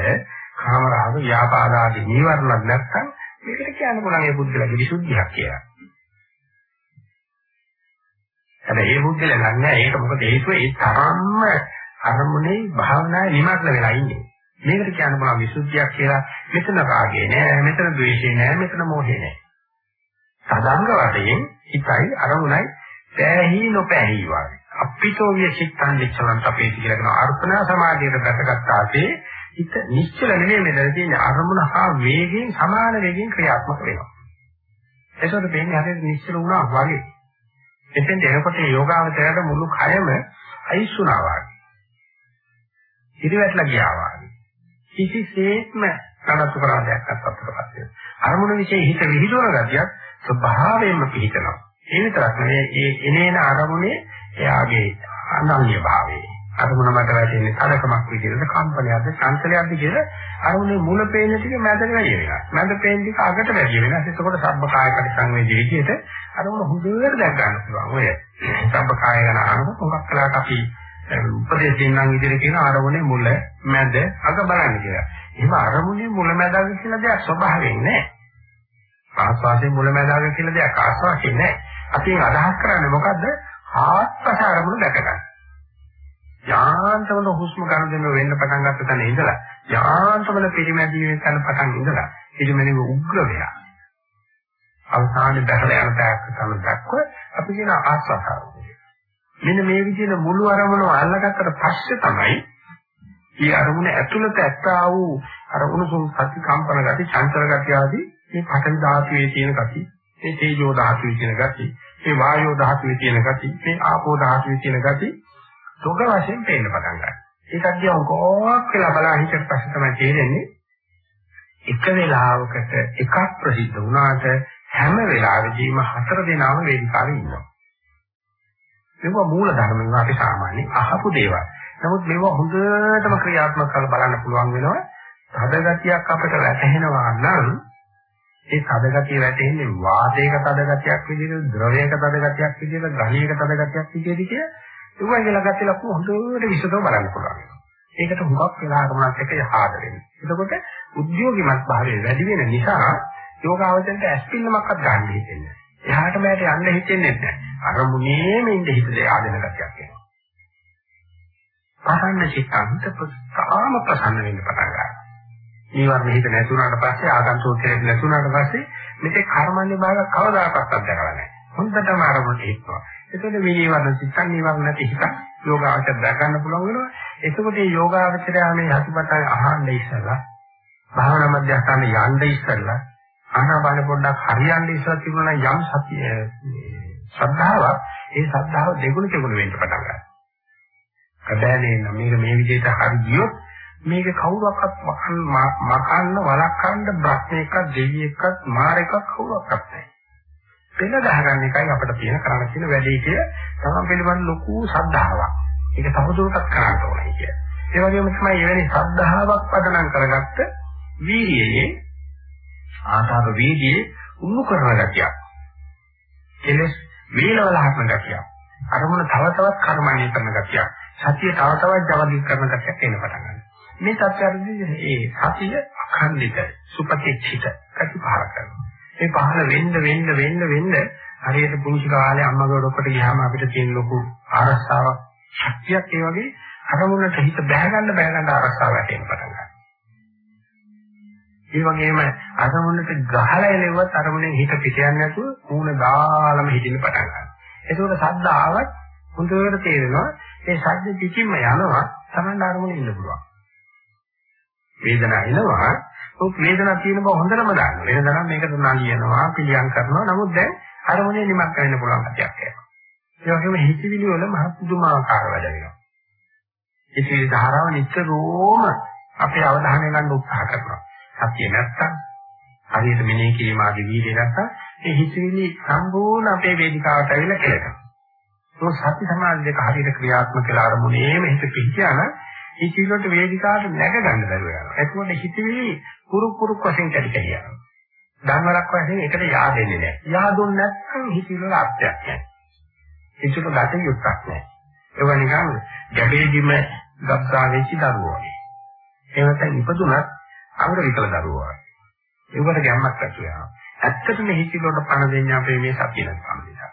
කාමරාග ව්‍යාපාදාදී නීවරණක් නැත්නම් මේකට කියන්න පුළුවන් ඒ බුද්ධලගේ විසුද්ධියක් කියලා. හැබැයි ඒ බුද්ධල ගන්නෑ ඒක මොකද හේතුව ඒ තරම්ම අරමුණේ භාවනාවේ නිමග්න වෙලා ඉන්නේ. මේකට කියන්න පුළුවන් විසුද්ධියක් කියලා මෙතන රාගේ නෑ මෙතන ද්වේෂේ නෑ මෙතන මෝහේ නෑ. සදාංග වශයෙන් හිතයි අරමුණයි පෑහි නොපෑහි වගේ. අපිටෝ විය චිත්තං විචලන්ත අපේ කියලා කියන අර්පණා සමාධියට දැකගත්තාසේ හිත නිශ්චල නෙමෙයි මෙතන තියෙන අරමුණ හා වේගයෙන් සමාන වේගයෙන් ක්‍රියාත්මක වෙනවා. ඒකෝට වෙන්නේ හරියට නිශ්චල වුණා වගේ. එතෙන් එනකොට යෝගාවචරයට මුළු කයම අයිසුණා වගේ. ඉරිවැටලා ගියා වගේ. කිසිසේත්ම කනතු කරන දෙයක් අත්පත් වෙනවා. අරමුණ વિશે හිත විහිදුවන ගතියක් ස්වභාවයෙන්ම පිහිටනවා. ඒ විතරක් නෙවෙයි ඒ එනේන අරමුණේ එයාගේ අනන්‍ය භාවයේ අරමුණ මත වැටෙන්නේ කලකමක් විදිහට කම්පනයක්ද චංචලයක්ද කියලා අරමුණේ මුල පේන ටික මැදට වැඩි වෙනවා. මැද පේන ටික අගට වැඩි වෙනවා. එතකොට සබ්බ කාය පරිසංවේදී විදිහට අරමුණ හොඳට දැක් ගන්න පුළුවන්. ඔය සබ්බ කාය ගැන අහනකොට මොකක් කළාට අපි උපදේශයෙන් නම් විදිහට කියන අරමුණේ මුල මැද අග බලන්න කියලා. එහෙම අරමුණේ මුල මැද අග කියලා දෙයක් ස්වභාවයෙන් නැහැ. ආස්වාදයේ මුල මැද අග කියලා දෙයක් ආස්වාදයෙන් නැහැ. අපි අදහස් කරන්නේ මොකද්ද? ආත්පස අරමුණ දැක ගන්න. යාන්තමල හුස්ම ගන්න දෙන්න වෙන්න පටන් ගත්ත තැන ඉඳලා යාන්තමල පිරිමැදීමේ තැන පටන් ඉඳලා පිරිමැදීම උග්‍ර වෙලා අවසානයේ බැහැලා යන තැනක තමයි දක්ව අපි කියන ආස්වාදාව. මෙන්න මේ විදිහට මුළු අරමුණ අල්ලගත්තට පස්සේ තමයි මේ අරමුණ ඇතුළත ඇත්තා වූ අර උණුසුම් සති කම්පන ගති, චංචල ගති ආදී මේ පඨවි ධාතුවේ තියෙන ගති, මේ තේජෝ ධාතුවේ තියෙන ගති, මේ වායෝ ධාතුවේ තියෙන ගති, මේ ආපෝ ධාතුවේ තියෙන ගති තොග වශයෙන් පේන්න පටන් ගන්නවා. ඒකත් දිහා උගෝක් කියලා බලා හිතට පස්සේ තමයි තේරෙන්නේ එක වෙලාවකට එකක් ප්‍රසිද්ධ වුණාට හැම වෙලාවෙදීම හතර දෙනාම වේදිකාවේ ඉන්නවා. මේවා මූල ධර්මෙන් අපි සාමාන්‍යයෙන් අහපු දේවල්. නමුත් මේවා හොඳටම ක්‍රියාත්මක කරලා බලන්න පුළුවන් වෙනවා. තදගතියක් අපිට වැටහෙනවා නම් ඒ තදගතිය වැටෙන්නේ වාතයක තදගතියක් විදිහට, ද්‍රවයක තදගතියක් විදිහට, ගහණයක තදගතියක් විදිහට කිය. ඒවා කියලා ගත්තේ ලක්ෂණ හොඳට විසදව බලන්න පුළුවන්. ඒකට හුඟක් වෙලා අරමුණක් එක යහාද වෙන්නේ. එතකොට උද්‍යෝගිමත් භාවය වැඩි වෙන නිසා යෝගාවචරයට ඇස්පින්නමක්වත් ගන්න හිතෙන්නේ. එහාට මෙහාට යන්න හිතෙන්නේ නැහැ. අරමුණේම ඉඳ හිතේ ආදෙන ගතියක් එනවා. ප්‍රසන්න චිත්තන්ත ප්‍රසාම ප්‍රසන්න වෙන්න පටන් ගන්නවා. ඊවර මෙහිත නැතුණාට පස්සේ ආගන්තුකේ නැතුණාට පස්සේ මේකේ කර්මන්නේ භාග කවදාකවත් අත්දකලා නැහැ. හොඳටම අරමුණට හිටනවා. එතකොට මේ නීවරණ චිත්තන් නීවරණ නැති හිත යෝගාවචර දැක ගන්න පුළුවන් වෙනවා. එතකොට මේ යෝගාවචරය මේ හතිපතන් අහන්න ඉස්සලා භාවනා මධ්‍යස්ථානේ යන්න ඉස්සලා ආනාපාන පොඩ්ඩක් හරියන්න ඉස්සලා තිබුණා යම් සතිය ශ්‍රද්ධාවක් ඒ ශ්‍රද්ධාව දෙගුණ තිබුණ වෙන්න පටන් ගන්නවා. කඩෑනේ නම් මේක මේ විදිහට හරි ගියොත් මේක කවුරක්වත් මකන්න වළක්වන්න බ්‍රහ්මයක දෙවියෙක්වත් මාරෙක්වත් කවුරක්වත් නැහැ. පෙළ ගහගන්න එකයි අපිට තියෙන කරන්න තියෙන වැඩේ කිය තමන් පිළිබඳ ලොකු ශ්‍රද්ධාවක්. ඒක තවදුරටත් කරන්න ඕනේ කිය. ඒ වගේම තමයි එවැනි ශ්‍රද්ධාවක් පදනම් කරගත්ත වීර්යයේ ආතාව වීර්යයේ උණු කරන ගතියක්. කෙලස් වේලවල හරන ගතියක්. අරමුණ තව තවත් කර්මණීය කරන ගතියක්. සතිය තව තවත් ජවදි කරන ගතියක් එන්න පටන් ගන්නවා. මේ තත්ත්වයන්දී ඒ සතිය අඛණ්ඩිත සුපතිච්ඡිත කතිපාර කරනවා. ඒ පහළ වෙන්න වෙන්න වෙන්න වෙන්න හරියට පුංචි කාලේ අම්මගේ ඔඩොක්කට ගියාම අපිට තියෙන ලොකු ආරස්සාවක් ශක්තියක් ඒ වගේ අරමුණට හිත බැහැ ගන්න බැහැ ගන්න ආරස්සාව වැටෙන්න පටන් ගන්නවා. ඒ වගේම අරමුණට ගහලා එලෙව්වත් අරමුණෙන් හිත පිට යන්නේ නැතුව මූණ දාලම හිටින්න පටන් ගන්නවා. ඒකෝට සද්ද ආවත් හොඳට තේරෙනවා ඒ සද්ද පිටින්ම යනවා Taman අරමුණේ ඉන්න පුළුවන්. වේදනාව එනවා ඔක් වේදනාවක් තියෙන බව හොඳටම දන්නවා. වෙනදනම් මේකට නලියනවා, පිළියම් කරනවා. නමුත් දැන් අරමුණේ නිමක් කරන්න පුළුවන් කතියක් එනවා. ඒ වගේම හිතවිලි වල මහ පුදුමාකාර වැඩ වෙනවා. හිතවිලි ධාරාව නිතරම අපේ අවධානය ගන්න උත්සාහ කරනවා. සත්‍ය නැත්තම් හරියට මෙනෙහි කිරීම ආදී වීර්ය නැත්තම් ඒ හිතවිලි සම්පූර්ණ අපේ වේදිකාවට ඇවිල්ලා කෙලෙනවා. ඒක සත්‍ය සමාධි දෙක හරියට ක්‍රියාත්මක කළ අරමුණේම හිත පිහිටියානම් හිතවිලට වේදිකාවට නැග ගන්න බැරුව යනවා. ඒකෝට හිතවිලි කුරු කුරු වශයෙන් කැටි කැටි යනවා. ධර්මයක් වශයෙන් එකට yaadෙන්නේ නැහැ. yaadුන් නැත්නම් හිතවිලි වල අර්ථයක් නැහැ. හිතට ගැටේ යුක්තක් නැහැ. ඒක නිකන් ගැටේදිම ගබ්සා වෙච්ච දරුවෝ වගේ. ඒ නැත්නම් ඉපදුනත් අංග විකල දරුවෝ වගේ. ඒකට ගැම්මක් ඇති වෙනවා. ඇත්තටම හිතවිලි වලට පණ දෙන්නේ අපේ මේ සතිය නැත්නම් නිසා.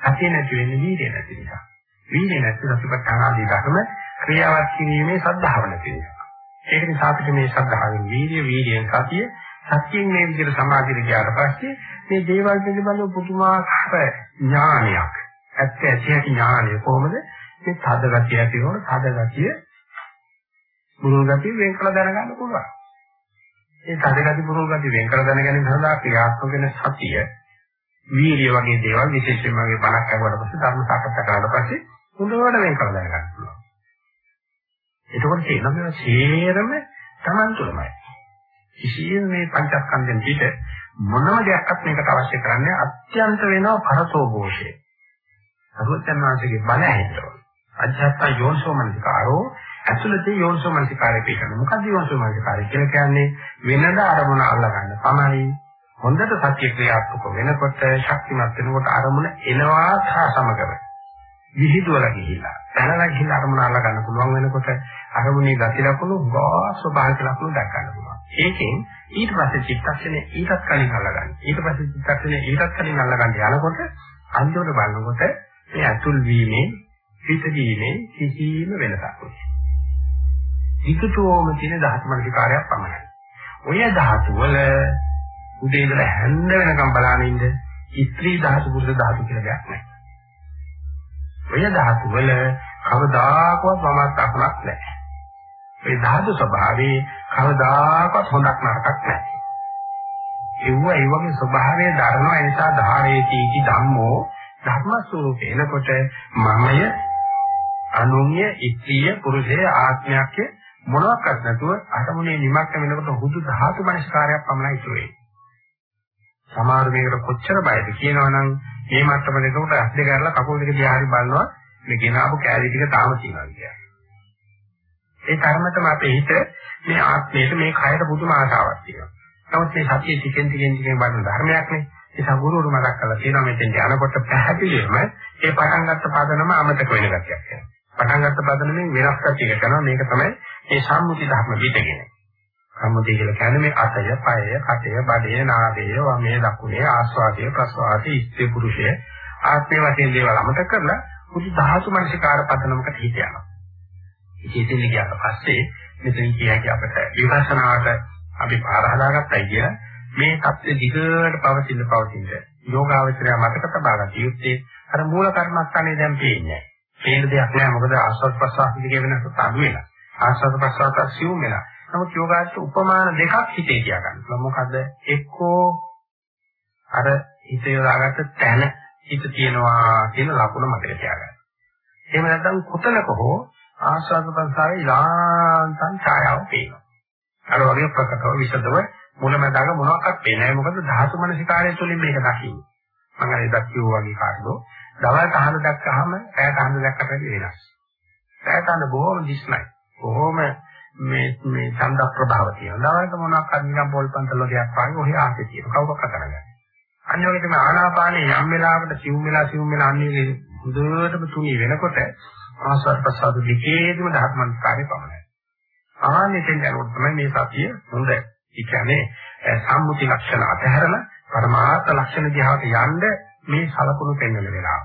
සතිය නැති වෙන්නේ වීර්ය නැති නිසා. වීර්ය නැති සතිපට්ඨාන ආදී ධර්ම ක්‍රියාවක් කිරීමේ සද්ධාව නැති නිසා. ඒක නිසා අපිට මේ සද්ධාවෙන් වීර්ය, වීර්යයෙන් සතිය, සතියෙන් මේ විදිහට සමාධියට ගියාට පස්සේ මේ දේවල් පිළිබඳව පුදුමාකාර ඥානයක්, ඇත්ත ඇති ඥානය කොහොමද මේ තද ගතිය ඇති වෙන තද ගතිය මුරුල් ගතිය වෙන් කළ දැනගන්න පුළුවන්. ඒ තද ගතිය මුරුල් ගතිය වෙන් කළ දැනගැනීම සඳහා ක්‍රියාත්මක වෙන සතිය වීර්ය වගේ දේවල් විශේෂයෙන්ම වගේ බණක් අහුවට පස්සේ ධර්ම සාකච්ඡා කරලා පස්සේ හොඳට වෙන් කළ දැනගන්න පුළුවන්. එතකොට තේරෙනවා මේ සේරම Taman තුළමයි. කිසියම් මේ පංචස්කන්ධෙන් පිට මොනම දෙයක්වත් මේකට අවශ්‍ය කරන්නේ අත්‍යන්ත වෙනවා පරතෝഘോഷේ. අරුවචනාංශගේ බල ඇහෙනවා. අධ්‍යාත්ම යෝනිසෝමනසිකාරෝ ඇතුළතේ යෝනිසෝමනසිකාරය පිටන. මොකද යෝනිසෝමනසිකාරය කියලා කියන්නේ වෙනද අරමුණ අල්ලගන්න තමයි. හොඳට සත්‍ය ක්‍රියාත්මක වෙනකොට ශක්තිමත් වෙනකොට අරමුණ එනවා සහ සමගම. විහිදුවලා ගිහිලා පැනලා ගිහිලා අරමුණ අල්ල ගන්න පුළුවන් වෙනකොට අරමුණේ ගති ලක්ෂණ ගා ස්වභාවික ලක්ෂණ දැක් ගන්න පුළුවන්. ඒකෙන් ඊට පස්සේ චිත්තක්ෂණය ඊටත් කලින් අල්ලගන්න. ඊට පස්සේ චිත්තක්ෂණය ඊටත් කලින් අල්ලගන්න යනකොට අන්තිමට බලනකොට මේ අතුල් වීමේ පිටදීමේ කිසිම වෙනසක් නැහැ. විකටෝම තියෙන ධාතු මනසිකාරයක් පමණයි. ඔය ධාතු වල උදේ ඉඳලා හැන්ද වෙනකම් බලාගෙන ඉන්න ඉස්ත්‍රි ධාතු පුරුෂ ධාතු කියලා දෙයක් නැහැ. ඔය ධාතු වල කවදාකවත් මමත් අකුණක් නැහැ. ඒ ධාතු ස්වභාවේ කවදාකවත් හොඳක් නරකක් නැහැ. ඒව ඒ වගේ ස්වභාවයේ ධර්ම ඒ නිසා ධාරේති ඉති ධම්මෝ ධර්ම ස්වરૂපේ එනකොට මමය අනුන්‍ය ඉත්‍ය පුරුෂය ආත්මයක්ය මොනවාක්වත් නැතුව අරමුණේ නිමක්ක වෙනකොට හුදු ධාතු මනස්කාරයක් පමණයි ඉතුරු වෙන්නේ. සමහර මේකට කොච්චර බයද කියනවනම් මේ මට්ටමේ එතකොට ඇස් දෙක අරලා කකුල් දෙක දිහා හරි බලනවා මේ ගෙනාවු කෑලි ටික තාම තියෙනවා කියලා. ඒ කර්මතම අපේ හිත මේ ආත්මයට මේ කයට පුදුම ආශාවක් තියෙනවා. නමුත් මේ සතිය ටිකෙන් ටිකෙන් ටිකෙන් බලන ධර්මයක් නේ. ඒ සගුරුවරු මතක් කරලා තියෙනවා මෙතෙන් යනකොට පැහැදිලිවම ඒ පටන් ගත්ත පදනම අමතක වෙන ගතියක් එනවා. පටන් ගත්ත පදනමෙන් වෙනස් කතියක කරනවා මේක තමයි මේ සම්මුති ධර්ම පිටගෙන. සම්මුතිය කියලා කියන්නේ මේ අතය, පයය, කටය, බඩය, නාදය, වමේ දකුණේ ආස්වාදය, ප්‍රසවාසය, ස්ත්‍රී පුරුෂය ආත්මය වශයෙන් දේවල් අමතක කරලා පුදු ධාතු මනසිකාර පදනමකට හිත යනවා. ඉතින් ගියාට පස්සේ මෙතන කියන්නේ අපිට විපස්සනාවට අපි පාර හදාගත්තයි කිය මේ தත්ත්ව දිගට පවතින පවතින යෝගාවචරය මතක තබා ගන්න යුත්තේ අර මූල කර්මස්ථානේ දැන් පේන්නේ නැහැ. පේන දෙයක් නෑ මොකද ආස්වාද ප්‍රසවාස දිගේ වෙනස අඩු වෙලා. ආස්වාද ප්‍රසවාස සිවුම් වෙලා. නමුත් යෝගාචර උපමාන දෙකක් හිතේ තියා ගන්න. මොකද එක්කෝ අර හිත යොදාගත්ත තැන හිත තියනවා කියන ලකුණ මතක තියාගන්න. එහෙම නැත්නම් කොතනක හෝ ආස්වාද ප්‍රසාරේ ලාන්තන් ඡායාව පේනවා. අර වගේ ප්‍රකටව විසදව මුලමදාග මොනවාක්වත් පේන්නේ නැහැ. මොකද ධාතු මනසිකාරය තුළින් මේක දකින්නේ. මම අර එදා කිව්වා වගේ කාරණෝ දවල්ට අහන දැක්කහම රැයට අහන දැක්කට වැඩි වෙනස්. රැයට අහන බොහොම දිස්නයි. බොහොම මේ මේ ඡන්ද ප්‍රභාව තියෙනවා. දවල්ට මොනවාක් හරි නිකන් බෝල් පන්තල වගේක් වගේ ඔහි ආසේ තියෙනවා. කවුරක් කරගන්නේ. අන්න ඔය තමයි ආනාපානේ යම් වෙලාවකට සිවුම් වෙලා සිවුම් වෙලා අන්නේ හොඳටම තුනී වෙනකොට ආස්වාද ප්‍රසාද දෙකේදීම ධර්මංකාරය පමණයි. ආනෙතෙන් යනකොට තමයි මේ සතිය හොඳ. ඒ කියන්නේ සම්මුති ලක්ෂණ අතහැරලා පරමාර්ථ ලක්ෂණ දිහාට යන්න මේ සලකුණු පෙන්වන වෙලාව.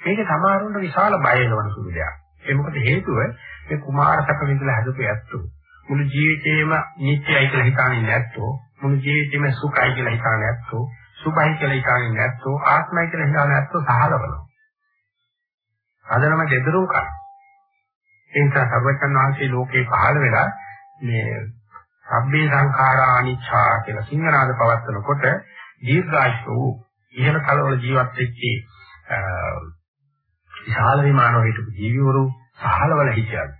මේක සමහරවිට විශාල බය වෙනවන සුළු දෙයක්. ඒ මොකද හේතුව? මේ කුමාරසක විඳලා හදපු ඇත්තෝ. මුළු ජීවිතේම නිත්‍යයි කියලා හිතාන්නේ නැත්තෝ මුළු ජීවිතේම සුඛයි කියලා හිතාන්නේ නැත්තෝ සුභයි කියලා හිතාන්නේ නැත්තෝ ආත්මයි කියලා හිතාන්නේ නැත්තෝ සහලවනවා. අදනම දෙදරුම් කන. ඒ නිසා සර්වචන් වහන්සේ ලෝකේ පහළ වෙලා මේ සබ්බේ සංඛාරා අනිච්චා කියලා සිංහනාද පවත්වනකොට දීර්ඝායුෂ වූ ඉහළ කලවල ජීවත් වෙච්චි විශාල විමානවල හිටපු ජීවිවරු සහලවල හිටියද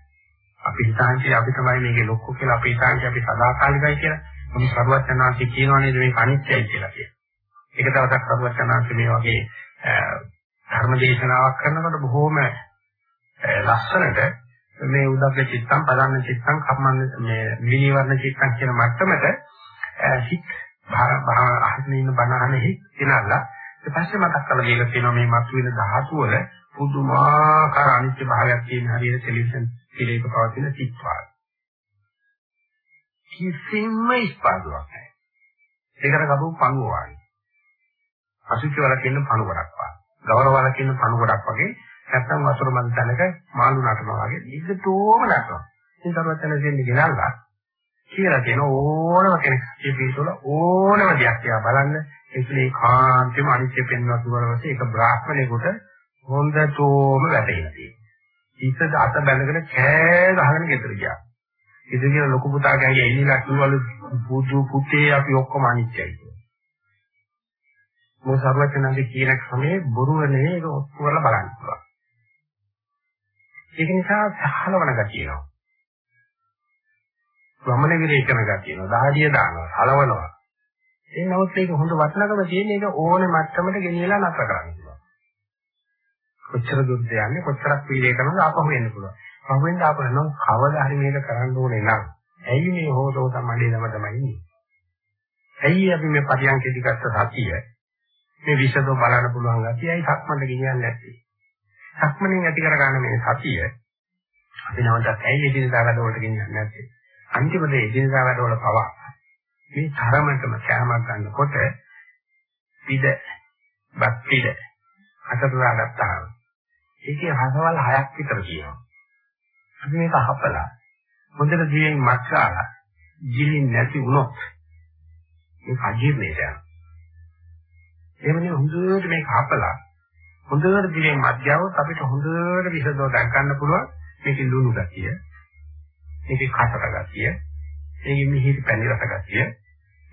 අපි හිතාන්නේ අපි තමයි මේකේ ලොක්කෝ කියලා අපි හිතාන්නේ අපි සදාකාලිකයි කියලා මොකද සරුවචනාංශي කියනවා නේද මේක අනිත්‍යයි කියලා කියලා. ඒක දවසක් සරුවචනාංශي මේ වගේ ධර්ම දේශනාවක් කරනකොට බොහොම ලස්සනට මේ උදග්ග චිත්තම් පදන්න චිත්තම් කම්මන්න මේ විනීවරණ චිත්තම් කියන මට්ටමට හිත භා අහගෙන ඉන්න බණ අහන්නේ ඉනල්ලා ඊට පස්සේ මතක් කරලා දීලා තියෙනවා මේ මතුවෙන ධාතු වල පුදුමාකාර අනිත්‍ය භාවයක් තියෙන හරියට ටෙලිවිෂන් පිළියක පවතින චිත්‍රාල. කිසිම ඉස්පාදුවක් නැහැ. ඒකට ගබු පණුව වගේ. අසුචි වල කියන පණු ගොඩක් වගේ. ගෞරව වල කියන පණු ගොඩක් වගේ නැත්තම් වතුර මන් තැනක මාළු නටනවා වගේ ඉස්සතෝම නටනවා. ඉතින් තරුවත් යන දෙන්නේ ගෙනල්ලා කියලා කියන ඕනම කෙනෙක් මේ පිටුල ඕනම දෙයක් තියා බලන්න ඒකේ කාන්තේම අනිත්‍ය පෙන්වන තුරවසේ ඒක බ්‍රාහ්මණයෙකුට හොඳටම වැටහෙලා තියෙනවා. ඉස්සද අත බැලගෙන කෑ ගහගෙන ගෙදර ගියා. ඉතින් කියන ලොකු පුතා ගෑගේ එන්නේ කිව්වලු පුදු පුතේ අපි ඔක්කොම අනිත්‍යයි කියලා. මොකද සර්වඥාන්සේ කියන ක්‍රමේ බොරුවනේ ඒක ඔත්තු කරලා බලන්න පුළුවන්. ඒක නිසා සහලවන ගතියනවා. වමන විරේචන ගතියනවා. දහඩිය දානවා, හලවනවා. ඒ නමුත් ඒක හොඳ වටිනකම තියෙන එක ඕනේ මට්ටමට ගෙනියලා නැතර කරන්න පුළුවන්. කොච්චර දුරද යන්නේ කොච්චරක් පීඩේ කරනවද ආපහු එන්න පුළුවන්. පහුවෙන්ද ආපහු නම් කවදා හරි මේක කරන්න ඕනේ නම් ඇයි මේ හොතෝ තමයි නම තමයි ඉන්නේ. ඇයි අපි මේ පරියන්කේදී ගත්ත සතිය මේ විෂදෝ බලන්න පුළුවන් ගැතියයි සක්මන්ට ගෙනියන්නේ නැත්තේ. සක්මනේ ඇති කරගන්න මේ සතිය අපි නවතත් ඇයි එදිනදා වැඩ වලට ගෙනියන්නේ නැත්තේ. අන්තිමට එදිනදා වැඩවල පවා මේ තරමටම කැමක් ගන්නකොට පිට බත් පිට අතට දාගත්තාම ඒකේ රසවල හයක් විතර තියෙනවා. අපි මේක අහපලා හොඳට දිවෙන් මත් කාලා ජීලින් නැති වුණොත් මේ අජීර්ණයට යනවා. එවනේ හොඳට මේක අහපලා හොඳට දිවෙන් මත් ගාවොත් අපිට හොඳට විසදව දැක් ගන්න පුළුවන් මේකේ ලුණු ගතිය මේකේ කසර ගතිය, ඒකේ මිහිරි පැණි රස ගතිය,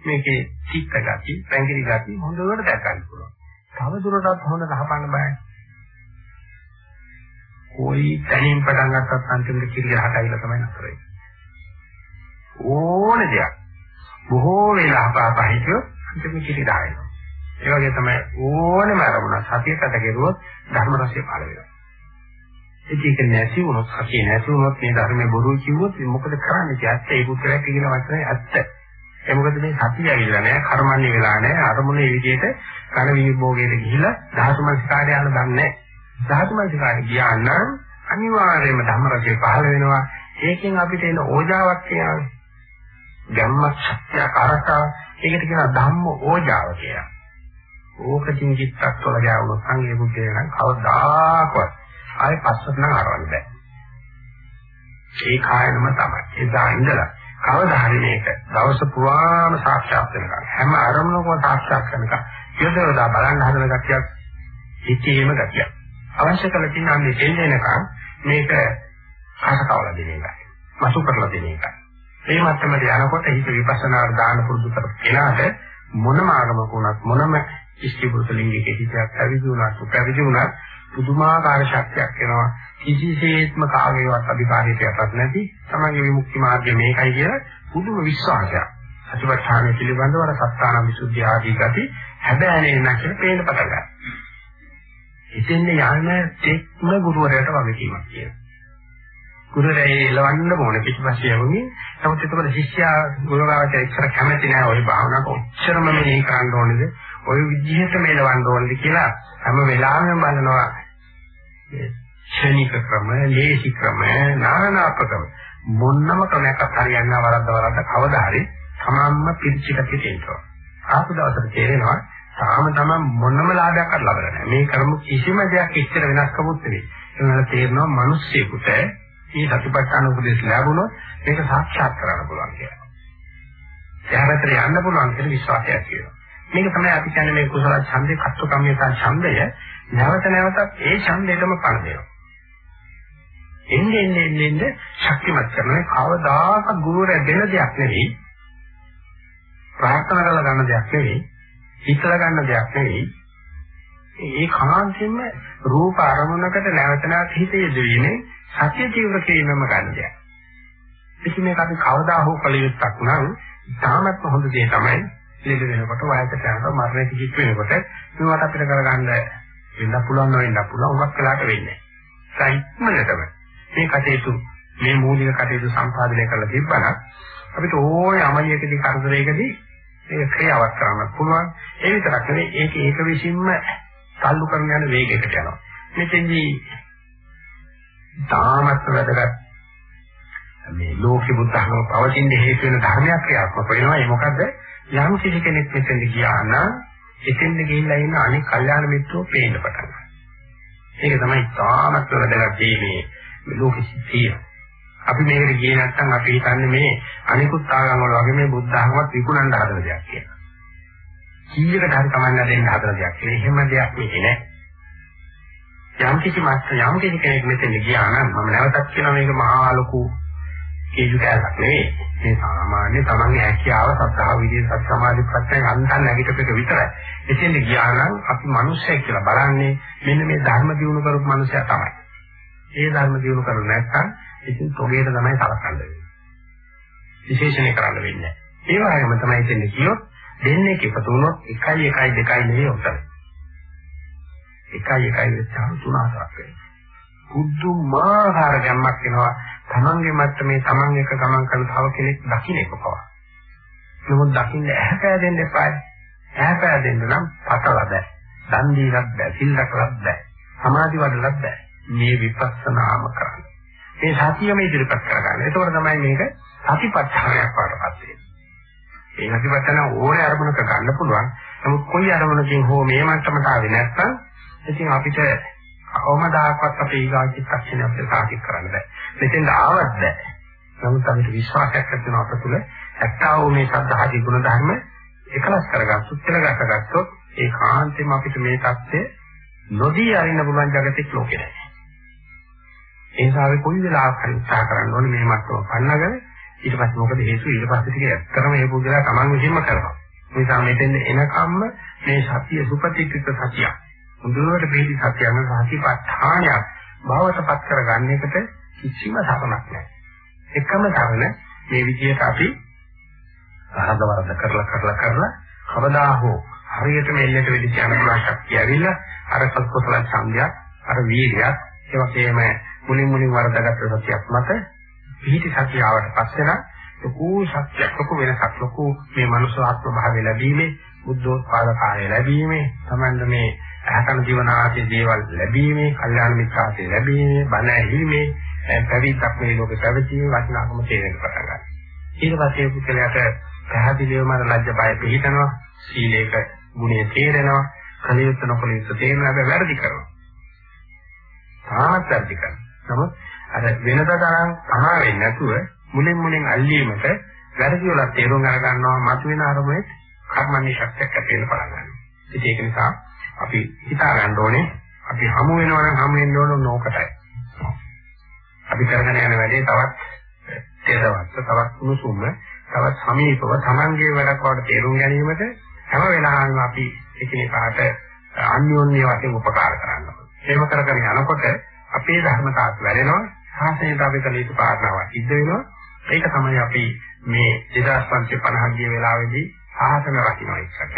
මේකේ චිත්ත ගති, පැංගිරි ගති හොඳට දැක ගන්න පුළුවන්. තව දුරටත් හොඳ ගහපන්න බෑ. කොයි තැනින් පටන් ගත්තත් අන්තිමට කිරි ගහට ඇවිල්ලා තමයි නතර වෙන්නේ. ඕන දෙයක් බොහෝ වෙලා අපහප හිටියොත් අන්තිමට කිරි දායනවා. ඒ වගේ තමයි ඕනම අරමුණ සතියකට ගෙරුවොත් ධර්ම රසය පහළ වෙනවා. ඒක නැති වුණොත් සතිය නැති වුණොත් මේ ධර්මයේ බොරු කිව්වොත් මොකද කරන්නේ? ඇත්ත ඒ පුත්‍රයා කියන වචනේ ඇත්ත. ඒ මොකද මේ සතිය ඇවිල්ලා නැහැ, කර්මන්නේ වෙලා නැහැ, අරමුණේ විදිහට කන විභෝගයට ගිහිලා ධාතු මනසිකාරය යන දන්නේ නැහැ. ධාතු මනසිකාරය ගියා නම් අනිවාර්යයෙන්ම ධම්ම රසය පහළ වෙනවා. ඒකෙන් අපිට එන ඕජාවක් කියනවා. ධම්ම සත්‍ය කාරකා ඒකට කියනවා ධම්ම ඕජාව කියලා. ඕකකින් කිත්තක් වල ගෑවුනොත් සංගේ බුද්ධේ නම් කවදාකවත් ආයෙ පස්සට නම් අරවන්න බෑ. ඒ කායනම තමයි. එදා ඉඳලා කවදා හරි මේක දවස පුරාම සාක්ෂාත් වෙනකම් හැම අරමුණකම සාක්ෂාත් කරනකම් යොදවලා බලන්න හදන ගතියක් හිතේම ගතියක්. අවශ්‍ය කරලා තියෙන අන්නේ දෙන්නේනකම් මේක අසකවල දෙන එකයි. මසු කරලා දෙන එකයි. ඒ මට්ටමට යනකොට හිත විපස්සනාට දාන පුරුදු කරගෙනාට මොනම ආගමක වුණත් මොනම ඉස්ති පුරුෂ ලිංගික හිතයක් පැවිදි වුණත් පැවිදි වුණත් පුදුමාකාර ශක්තියක් එනවා කිසිසේත්ම කාගේවත් අධිකාරියට යටත් නැති තමන්ගේ විමුක්ති මාර්ගය මේකයි කියලා පුදුම විශ්වාසයක් අතිවර්ෂාණය පිළිබඳව අර සත්‍යාන විසුද්ධිය ආදී ගති හැබැයි නැක්කේ පේන්න පටන් ගන්නවා. ඉතින් යන්න තෙක්ම ගුරුවරයාට වගකීමක් කියනවා. ගුරුවරයා එලවන්න ඕනේ පිටිපස්සේ යවන්නේ. නමුත් ඒකවල ශිෂ්‍යයා ගුරුවරයාට එක්තර කැමති නැහැ ওই භාවනාවට ඔච්චරම මෙහෙ කරන්න ඕනේද? ওই විදිහට මෙලවන්න ඕනේද කියලා හැම වෙලාවෙම බලනවා ක්ෂණික ක්‍රම, ලේසි ක්‍රම, නානාපකම මොන්නම ක්‍රමයක් හරියන්න වරද්ද වරද්ද කවදා හරි තමන්ම පිළිචිකට තියෙනවා. ආපු දවසට තේරෙනවා තාම තමන් මොනම ලාභයක් අර ලබලා නැහැ. මේ කරමු කිසිම දෙයක් ඉච්චර වෙනස්කමක් නෙවෙයි. ඒනවල තේරෙනවා මිනිස්සෙකුට මේ සතිපට්ඨාන උපදේශ ලැබුණොත් මේක සාක්ෂාත් කරගන්න පුළුවන් කියලා. එයාට යන්න පුළුවන් කියන විශ්වාසයක් තියෙනවා. මේක තමයි අපි කියන්නේ මේ කුසල ඡන්දේ කත්ව කම්මිතා ඡන්දය නැවත නැවතත් ඒ ඡන්දෙටම පණ දෙනවා. එන්නේ එන්නේ එන්නේ ශක්තිමත් කරන කවදාක ගුරුවරයා දෙන දෙයක් නෙවෙයි. ප්‍රාර්ථනා කරලා ගන්න දෙයක් නෙවෙයි. හිතලා ගන්න දෙයක් නෙවෙයි. ඒ කාන්තෙම රූප අරමුණකට නැවත නැවත හිත යෙදවීමේ සත්‍ය ජීවක කිරීමම ගන්න දෙයක්. ඉතින් මේක අපි කවදා හෝ කළ යුත්තක් නම් තාමත් හොඳ දේ තමයි ලෙඩ වෙනකොට වයසට යනකොට මරණයට කිච් වෙනකොට මේවට අපිට කරගන්න වෙන්න පුළුවන් වෙන්න පුළුවන් උගක් කලකට වෙන්නේ. සයිත්මලටම මේ කටයුතු මේ මූලික කටයුතු සම්පාදනය කරලා තිබ්බනම් අපිට ඕනේ අමලියකදී කරදරයකදී ඒක ක්‍රියාවක් කරන්න පුළුවන්. ඒ විතරක් නෙවෙයි ඒක ඒක විසින්ම තල්ලු කරන යන වේගයකට යනවා. මෙතෙන්දී තාමත් වැදගත් මේ ලෝකෙ බුද්ධ ධර්ම පවතින හේතු වෙන ධර්මයක් ක්‍රියාත්මක වෙනවා. ඒ මොකද්ද? යම් කිසි කෙනෙක් මෙතෙන්ද ගියා නම් එතෙන්ද ගිහිල්ලා ඉන්න අනෙක් කල්යාණ මිත්‍රෝ පේන්න පටන් ගන්නවා. ඒක තමයි තාමත් වැදගත් මේ ලෝකෙ සිද්ධිය. අපි මේකට ගියේ නැත්නම් අපි හිතන්නේ මේ අනිකුත් ආගම් වල වගේ මේ බුද්ධ ධර්මවත් විකුණන්න හදන දෙයක් කියලා. කීයකට හරි කමන්න දෙන්න හදන දෙයක්. ඒ එහෙම දෙයක් නෙකේ නෑ. යම් කිසි මාත් යම් කිසි කෙනෙක් මෙතෙන් ගියා නම් මම නැවතත් කියනවා මේක මහා ලොකු කේජු කැලක් නෙවෙයි. මේ සාමාන්‍ය තමන්ගේ හැකියාව සත්‍තාව විදිහේ සත් සමාධි ප්‍රත්‍යයෙන් අන්තන් නැගිටපෙක විතරයි. එතෙන් ගියා නම් අපි මිනිස්සෙක් කියලා බලන්නේ මෙන්න මේ ධර්ම දියුණු කරපු මිනිසයා තමයි. ඒ ධර්ම දියුණු කරු නැත්නම් ඉතින් තොගේට තමයි සලකන්න වෙන්නේ. විශේෂණය කරන්න වෙන්නේ. ඒ වගේම තමයි එතෙන් කියොත් දෙන්නේ එකතු වුණොත් 1 1 2 නෙවෙයි උතන. 1 1 වෙච්චාම 3 4ක් වෙනවා. පුදුමාකාර ගැම්මක් එනවා තමන්ගේ මට්ටමේ තමන් එක ගමන් කරන තව කෙනෙක් දකින්න එක පවා. නමුත් දකින්න ඇහැ පෑදෙන්න එපායි. ඇහැ පෑදෙන්න නම් පතල බෑ. දන් දීලක් බෑ, සිල් රැකලක් බෑ. සමාධි වඩලක් බෑ. මේ විපස්සනාම කරන්නේ. ඒ සතියම ඉදිරිපත් කරගන්න. ඒතකොට තමයි මේක සතිපට්ඨානයක් වඩපත් වෙන්නේ. ඒ සතිපට්ඨාන ඕනේ අරමුණක ගන්න පුළුවන්. නමුත් කොයි අරමුණකින් හෝ මේ මට්ටමට ආවේ නැත්නම් ඉතින් අපිට කොහොමදාකවත් අපේ ඊගාචිත්තක්ෂණය අපිට සාතික කරන්න බෑ. මෙතෙන් ආවත් බෑ. නමුත් අපිට විශ්වාසයක් ඇති වෙන අප තුළ ඇත්තවෝ මේ සද්ධාදී ගුණ ධර්ම එකලස් කරගත්තොත් කියලා ගතගත්තොත් ඒ කාන්තේම අපිට මේ தත්ත්වය නොදී අරින්න පුළුවන් జగතික ලෝකේ නෑ. ඒ නිසා අපි කොයි වෙලාවක හරි උත්සාහ කරන්න ඕනේ මේ මට්ටම පන්නගෙන ඊට පස්සේ මොකද හේතුව ඊට පස්සේ ටික ඇත්තටම මේ පුද්ගලයා Taman විසින්ම කරනවා. මේ නිසා මෙතෙන් එනකම්ම මේ සතිය සුපතික්‍රිත සතිය. මුදුවට පිළි සතියම සතිපට්ඨානයක් භවතපත් කරගන්න එකට කිසිම සරණක් නැහැ. එකම සරණ මේ විදිහට අපි අහදවරද කරලා කරලා කරලා කවදා හෝ හරියට මෙල්ලට වෙදි යන ශක්තිය ඇවිල්ලා අර සත්පුතල සංඥා අර වීර්යයක් ඒ වගේම මුලින් මුලින් වරදගත් සත්‍යයක් මත පිහිටි සත්‍ය ආවට පස්සේ නම් ලොකු සත්‍යයක් ලොකු වෙනසක් ලොකු මේ මනුෂ්‍ය ආත්ම භාවය ලැබීමේ බුද්ධෝත්පාද කාර්ය ලැබීමේ තමයි මේ අහකන ජීවනාදී දේවල් ලැබීමේ කල්යාණ මිත්‍රාදී ලැබීමේ බණ ඇහිීමේ පැවිද්දක් මේ ලෝකේ පැවතීමේ වටිනාකම තේරෙන්න පටන් ගන්නවා. ඊට පස්සේ පුද්ගලයාට පැහැදිලිවම ලැජ්ජ බය පිළිතනවා සීලේක ගුණය තේරෙනවා කලියුත් නොකලියුත් තේරෙනවා හැබැයි වැරදි කරනවා. තාමත් වැඩි කරනවා. නමුත් අර වෙනද තරම් තමා වෙන්නේ නැතුව මුලින් මුලින් අල්ලීමට වැරදි වල තේරුම් අරගන්නවා මතුවෙන අරමුණේ කර්මන්නේ ශක්තියක් ඇති වෙන පටන් ගන්නවා. ඉතින් ඒක නිසා අපි හිතා ගන්න ඕනේ අපි හමු වෙනවා නම් හමු වෙන්න ඕන නෝකටයි. අපි කරගෙන යන වැඩේ තවත් තේරවත් තවත් උණුසුම තවත් සමීපව Tamange වැඩක් වලට තේරුම් ගැනීමට හැම වෙලාවෙම අපි එකිනෙකාට අන්‍යෝන්‍ය වශයෙන් උපකාර කරනවා. එහෙම කර කර යනකොට අපේ ධර්මතාවත් වැඩෙනවා සාසනයට අපි කළ යුතු කාරණාවක් සිද්ධ වෙනවා. ඒක තමයි අපි මේ 2550 ගිය වෙලාවේදී සාසන රකින්න ඉස්සක්ක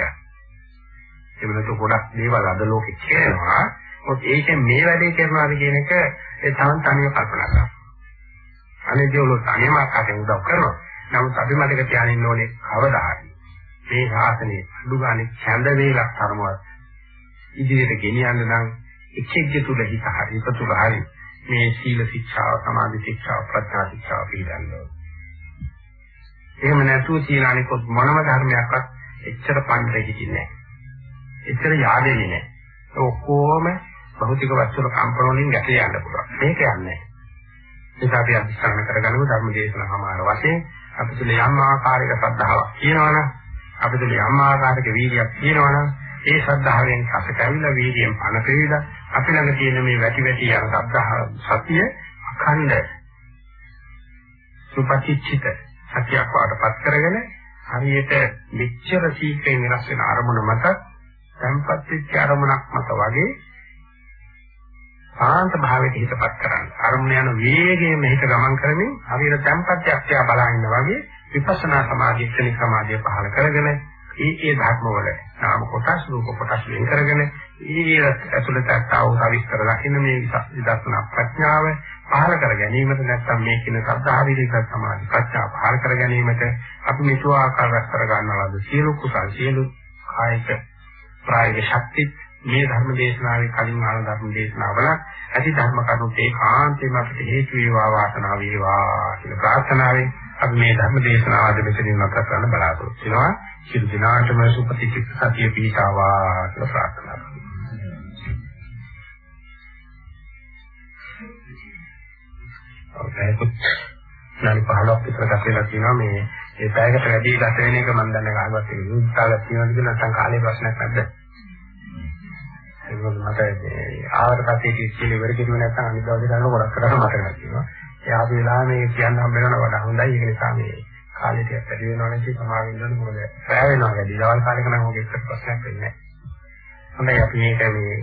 එවලට ගොඩක් දේවල් අද ලෝකේ කියනවා. මොකද ඒකෙන් මේ වැඩේ කරනවාද කියන එක ඒ තවන් තනියම කල්පනා කරනවා. අනේ දේවල් තනියම අකට උදව් කරනවා. නමුත් අපි මතක තියාගන්න ඕනේ කවදා හරි මේ ශාසනයේ අඩුගානේ ඡන්ද වේලක් තරමවත් ඉදිරියට ගෙනියන්න නම් එක්ෙක්ගේ තුල හිත හරි හිත තුල හරි මේ සීල ශික්ෂාව සමාධි ශික්ෂාව ප්‍රඥා ශික්ෂාව පිළිගන්නවා. එහෙම නැතුව සීලානිකොත් මොනම ධර්මයක්වත් එච්චර පණ්ඩේ හිටින්නේ නැහැ. එච්චර yaadෙන්නේ නැහැ. ඔක්කොම භෞතික වස්තුල කම්පන වලින් ගැටේ යන්න පුළුවන්. මේක යන්නේ නැහැ. ඒක අපි අධිෂ්ඨාන කරගන්නු ධර්ම දේශනාමාර වශයෙන් අපිට යම් ආකාරයක ශ්‍රද්ධාවක් තියෙනවනම් අපිට යම් ආකාරයක වීර්යයක් තියෙනවනම් ඒ ශ්‍රද්ධාවෙන් අපට ඇවිල්ලා වීර්යයෙන් පණ පෙවිලා අපි ළඟ තියෙන මේ වැටි වැටි යන ශ්‍රද්ධා සතිය අඛණ්ඩ සුපතිච්චිත සතියක් වඩපත් කරගෙන හරියට මෙච්චර සීක්‍රේ නිරස් වෙන අරමුණ මත සංපත් වෙච්ච අරමුණක් මත වගේ සාන්ත භාවයට හිතපත් කරන්න. අරමුණ යන වේගයෙන් මෙහිට ගමන් කරමින් හරියට සංපත්‍ය අත්‍ය බලා ඉන්න වගේ විපස්සනා සමාධිය ක්ෂණික සමාධිය පහළ කරගෙන ඒ ඒ ධර්මවල නාම කොටස් රූප කොටස් වෙන් කරගෙන ඒ ඇතුළත ආව සවිස්තර දකින්න මේ විදර්ශනා ප්‍රඥාව පහළ කර ගැනීමට නැත්නම් මේ කියන සද්ධාවිලික සමාධි ප්‍රඥා පහළ කර ගැනීමට අපි මෙතු ආකාරයක් කර ගන්නවාද? සියලු කුසල් සියලු කායික ප්‍රායෝගික ශක්ති මේ ධර්ම දේශනාවේ කලින් ආන ධර්ම දේශනාවල ඇති ධර්ම කරුණු ඒකාන්තයෙන්ම අපිට හේතු වේවා වාසනාව වේවා කියන ප්‍රාර්ථනාවෙන් අපි මේ ධර්ම දේශනාව අද මෙතනින් නැවත කරන්න බලාපොරොත්තු වෙනවා. සියලු දිනාටම සුපතිචිත්ත සතිය පිහිටාවා කියලා ප්‍රාර්ථනා කරනවා. ඔව් නැලි 15ක් විතර ගත වෙලා තියෙනවා මේ ඒ පැයකට වැඩි ගත වෙන එක මම දන්නේ කාගවත් ඒක විස්තරයක් තියෙනවද කියලා නැත්නම් කාලේ ප්‍රශ්නයක් නැද්ද? ඒක මට ආවට පස්සේ ඉතින් ඉවර කිව්වේ නැත්නම් අනිත් දවසේ කරන ගොඩක් කරලා මතක නැතිවෙනවා. ඒ ආපු වෙලාව මේ කියන්න හම්බ වෙනවා වඩා හොඳයි. ඒක නිසා මේ කාලේ ටිකක් වැඩි වෙනවා නම් ඉතින් සමාවෙන්න ඕනේ මොකද රැය වෙනවා වැඩි. දවල් කාලේක නම් ඔගේ එක්ක ප්‍රශ්නයක් වෙන්නේ නැහැ. හොඳයි අපි මේක මේ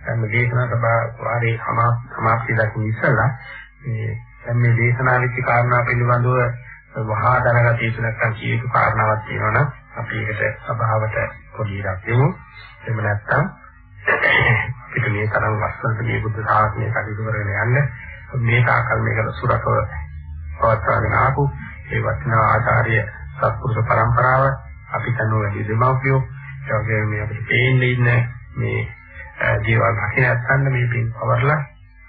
ධර්ම දේශනා සභා වාරේ සමාප්තිය දක්වන ඉස්සලා මේ දැන් මේ දේශනා වෙච්ච කාරණා පිළිබඳව වහා දැනගත යුතු නැත්නම් කීයක කාරණාවක් තියෙනවනම් අපි ඒකට සභාවට පොඩි ඉඩක් දෙමු. එහෙම නැත්නම් අපිට මේ තරම් ලස්සනට මේ බුද්ධ ශාසනය කටයුතු කරගෙන යන්න මේ තාකල් මේකට සුරකව පවත්වාගෙන ආපු ඒ වටිනා ආචාර්ය සත්පුරුෂ પરම්පරාව අපි කනෝ වැඩි දෙමව්පියෝ. ඒ වගේම මේ අපිට පේන්නේ ඉන්න මේ දේවල් රකින්න නැත්නම් මේ පින් පවර්ලා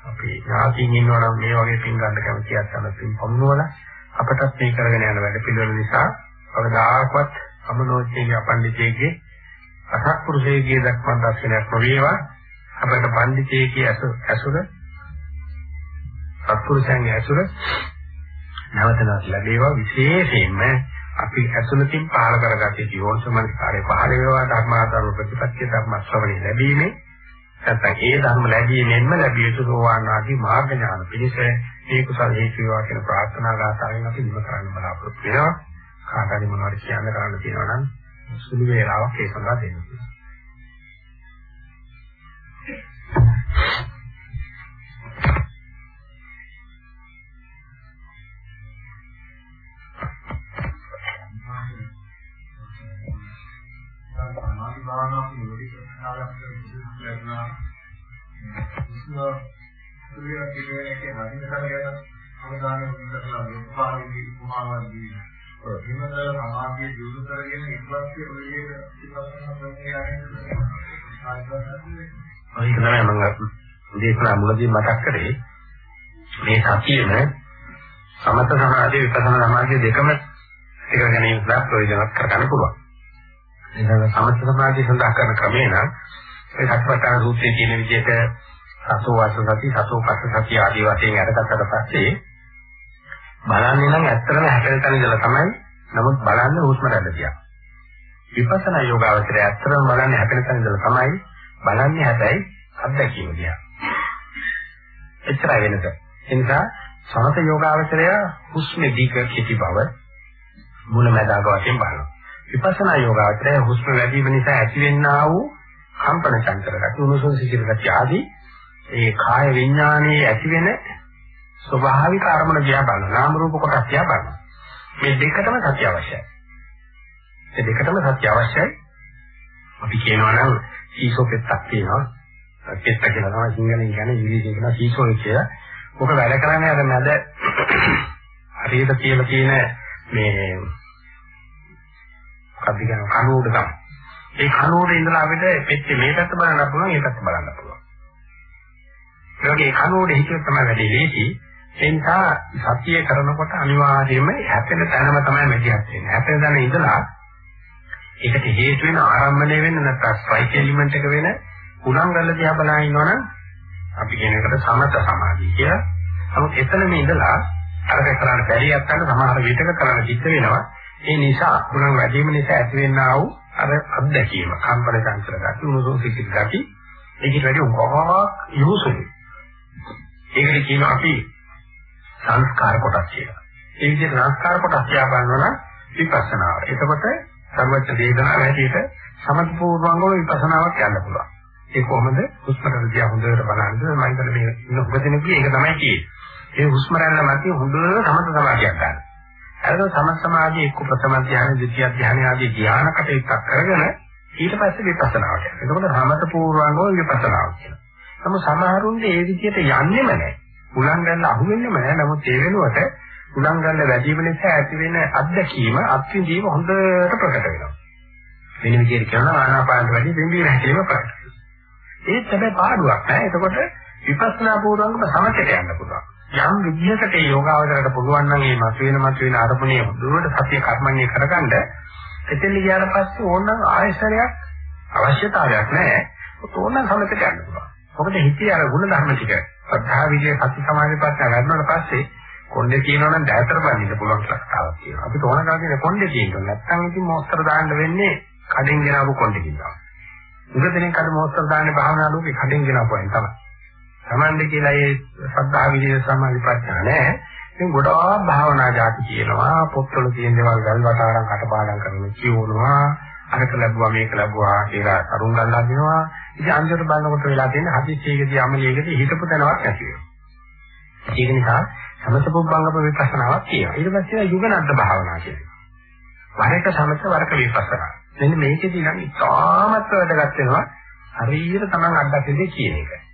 අපි ඥාතියින් ඉන්නවා නම් මේ වගේ පින් ගන්න කැමති අත්දැක පින් පමුණුවලා අපටත් මේ කරගෙන යන වැඩ පිළිවෙල නිසා කවදාකවත් අමනෝච්චයේ අපණ්ඩිතයේ අසත්පුරුෂයේ දක්වන දර්ශනයක් නොවේවා. අපට පඬිතයේ ඇසුර සත්පුරුෂයන්ගේ ඇසුර නැවතනත් ලැබේවා විශේෂයෙන්ම අපි ඇසුරකින් පහල කරගත්තේ ජීවෝන්සමනිකාරේ පහල වේවා ධර්මාදාන ප්‍රතිපත්තිය ධර්ම ශ්‍රවණය ලැබීමේ නැත්නම් ඒ ධර්ම ලැබීමෙන්ම ලැබිය යුතු සෝවාන් ආදී මාර්ග ඥාන පිණිස මේ කුසල හේතු වේවා කියන ප්‍රාර්ථනා ගාථාවෙන් අපි ඉම කරන්න බලාපොරොත්තු වෙනවා. කාට හරි මොනවද කියන්න කරන්න තියෙනවා නම් සුළු වේලාවක් ඒ සඳහා දෙන්න. සමාධි භාවනාවක් නිරෝධී කරනාලක් ලැබුණා. විශ්ව සුවිය පිළිවෙලකේ වදින කරගෙන අවධානය යොමු කරලා උපාදී කුමාරවන්දී හිමතල සමාධිය දියුණු කරගෙන ඉස්පස්සේ ඔයයේ ඉස්පස්සේ ප්‍රතික්‍රියා ඒක තමයි මම දේශනා මුලදී මතක් කරේ මේ සතියෙම සමත සමාධිය විපස්සනා සමාධිය දෙකම එක ගැනීම සඳහා ප්‍රයෝජනවත් කරගන්න පුළුවන්. එතන සමත සමාධිය සඳහා කරන ක්‍රමේ නම් ඒ සත්‍යපට්ඨාන සූත්‍රයේ තියෙන විදිහට සතෝ වාස සති සතෝ පස්ස සති ආදී වශයෙන් අරගත්තට පස්සේ බලන්නේ නම් ඇත්තටම හැකෙන තැන ඉඳලා තමයි. නමුත් බලන්නේ හුස්ම රැල්ල දිහා. විපස්සනා යෝගාවචරය ඇත්තටම බලන්නේ හැකෙන තැන ඉඳලා තමයි. බලන්නේ හැබැයි අත්දැකීම දිහා. එච්චරයි වෙනස. ඒ නිසා සමත යෝගාවචරය හුස්මේ දීක කිති බව මුලමදාග වශයෙන් බලනවා. විපස්සනා යෝගාවචරය හුස්ම වැඩි වීම නිසා ඇතිවෙනා වූ කම්පන චංචල ගති උණුසුම් සිසිල් ගති ආදී ඒ කාය විඥානයේ ඇතිවෙන ස්වභාවික අරමුණ දිහා බලන නාම රූප කොටස් දිහා බලන. මේ දෙකටම සත්‍ය අවශ්‍යයි. මේ දෙකටම සත්‍ය අවශ්‍යයි. අපි කියනවා නම් සීසෝ පෙත්තක් තියෙනවා. පෙත්ත කියලා තමයි සිංහලෙන් කියන්නේ ඉංග්‍රීසියෙන් කියන සීසෝ කියලා. ඔක වැඩ කරන්නේ අර මැද හරියට කියලා තියෙන මේ මොකක්ද කියන කනෝඩ තමයි ඒ කනෝඩේ ඉඳලා අපිට පෙත්තේ මේ පැත්ත බලන්න පුළුවන් මේ පැත්ත බලන්න පුළුවන් ඒ වගේ කනෝඩේ හිතුව තමයි වැඩි ලේසි ඒ නිසා සතිය කරනකොට අනිවාර්යයෙන්ම හැපෙන තැනම තමයි මෙතියක් වෙන්නේ. හැපෙන තැන ඉඳලා ඒකට හේතු වෙන ආරම්භණය වෙන්න නැත්නම් ස්ට්‍රයික් එලිමන්ට් එක වෙන උලංගල්ල දිහා බලන ඉන්නවනම් අපි කියන එකට සමත සමාධිය කියලා. නමුත් එතනම ඉඳලා අරක කරන්න බැරි යත්තන්න සමහර විටක කරන්න සිද්ධ වෙනවා. ඒ නිසා උලංග වැඩිම නිසා ඇති වෙන්නා වූ අර අත්දැකීම කම්පන චංචල ගති උණුසුම් සිසිල් ගති ඒකට වැඩි උගාවක් යොසුයි. ඒකට කියනවා අපි සංස්කාර කොටස් කියලා. ඒ විදිහට සංස්කාර කොටස් තියා බලනවා නම් විපස්සනාව. එතකොට සර්වච්ඡ වේදනාව හැටියට සමථපූර්වංගව විපස්සනාවක් යන්න පුළුවන්. ඒ කොහොමද? හුස්ම රැල්ල දිහා හොඳට බලන්න මම හිතන්නේ මේ ඉන්න උපදිනකී ඒක තමයි කියන්නේ. ඒ හුස්ම රැල්ල මැද හොඳට සමථ සමාධියක් ගන්න. අරගෙන සමථ සමාධිය එක්ක ප්‍රථම ධ්‍යාන, ද්විතිය ධ්‍යාන ආදී ධ්‍යාන කටයුත්තක් කරගෙන ඊට පස්සේ විපස්සනාවට යනවා. එතකොට සමථපූර්වංගව විපස්සනාව කියනවා. නමුත් සමහරුන්ගේ ඒ විදිහට යන්නේම නැහැ. උලන් ගන්න අහුවෙන්නේම නැහැ. නමුත් ඒ වෙනුවට උලන් ගන්න වැඩි වෙන නිසා ඇති වෙන අත්දැකීම අත්විඳීම හොඳට ප්‍රකට වෙනවා. වෙන විදිහට කියනවා ආනාපාන වැඩි පිම්බීම හැකීම ප්‍රකට. ඒත් හැබැයි පාඩුවක් නෑ. එතකොට විපස්සනා පූර්වංගම සමතට යන්න පුළුවන්. යම් විදිහකට ඒ යෝගාවචරයට පුළුවන් නම් මේ මතුවෙන මතුවෙන අරමුණේ දුරට සත්‍ය කර්මන්නේ කරගන්න එතෙන් ගියාට පස්සේ ඕනනම් ආයශරයක් අවශ්‍යතාවයක් නැහැ. ඕනනම් සමතට යන්න පුළුවන්. මොකද හිතේ අර ගුණ ධර්ම ටික සද්ධා විජය සති සමාධි පස්සේ ගන්නවට පස්සේ කොණ්ඩේ කියනවා නම් දැතර බඳින්න පුළුවන් කතාවක් තියෙනවා. අපි තෝරන කාගේ කොණ්ඩේ තියෙනවා. නැත්නම් ඉතින් මොස්තර දාන්න වෙන්නේ කඩෙන් ගෙනාවු කොණ්ඩේ කියනවා. උගදෙනෙන් කඩ මොස්තර දාන්නේ භාවනා ලෝකේ කඩෙන් ගෙනාවුවෙන් තමයි. සමන්දේ කියලා ඒ සද්ධා විජය සමාධි පස්සේ නෑ. ඉතින් ගොඩාක් භාවනා જાති කියනවා. පොත්වල තියෙන දේවල් ගල් වටාරම් කටපාඩම් කරන කියවනවා. අරක ලැබුවා මේක ලැබුවා කියලා අරුන් ගන්නවා දෙනවා. ඉතින් අන්තිමට බලනකොට වෙලා තියෙන හදිස්සියකදී අමලියකදී හිතපු තැනවත් නැති වෙනවා. ඒක නිසා සමතපොබ්බංගප විපස්සනාවක් තියෙනවා. ඊට පස්සේ යුගනද්ද භාවනා කියනවා. වරක සමත වරක විපස්සනා. මෙන්න මේකදී නම් ඉතාමත් වැදගත් වෙනවා. හරියට Taman අත්දැකීම් කියන එක.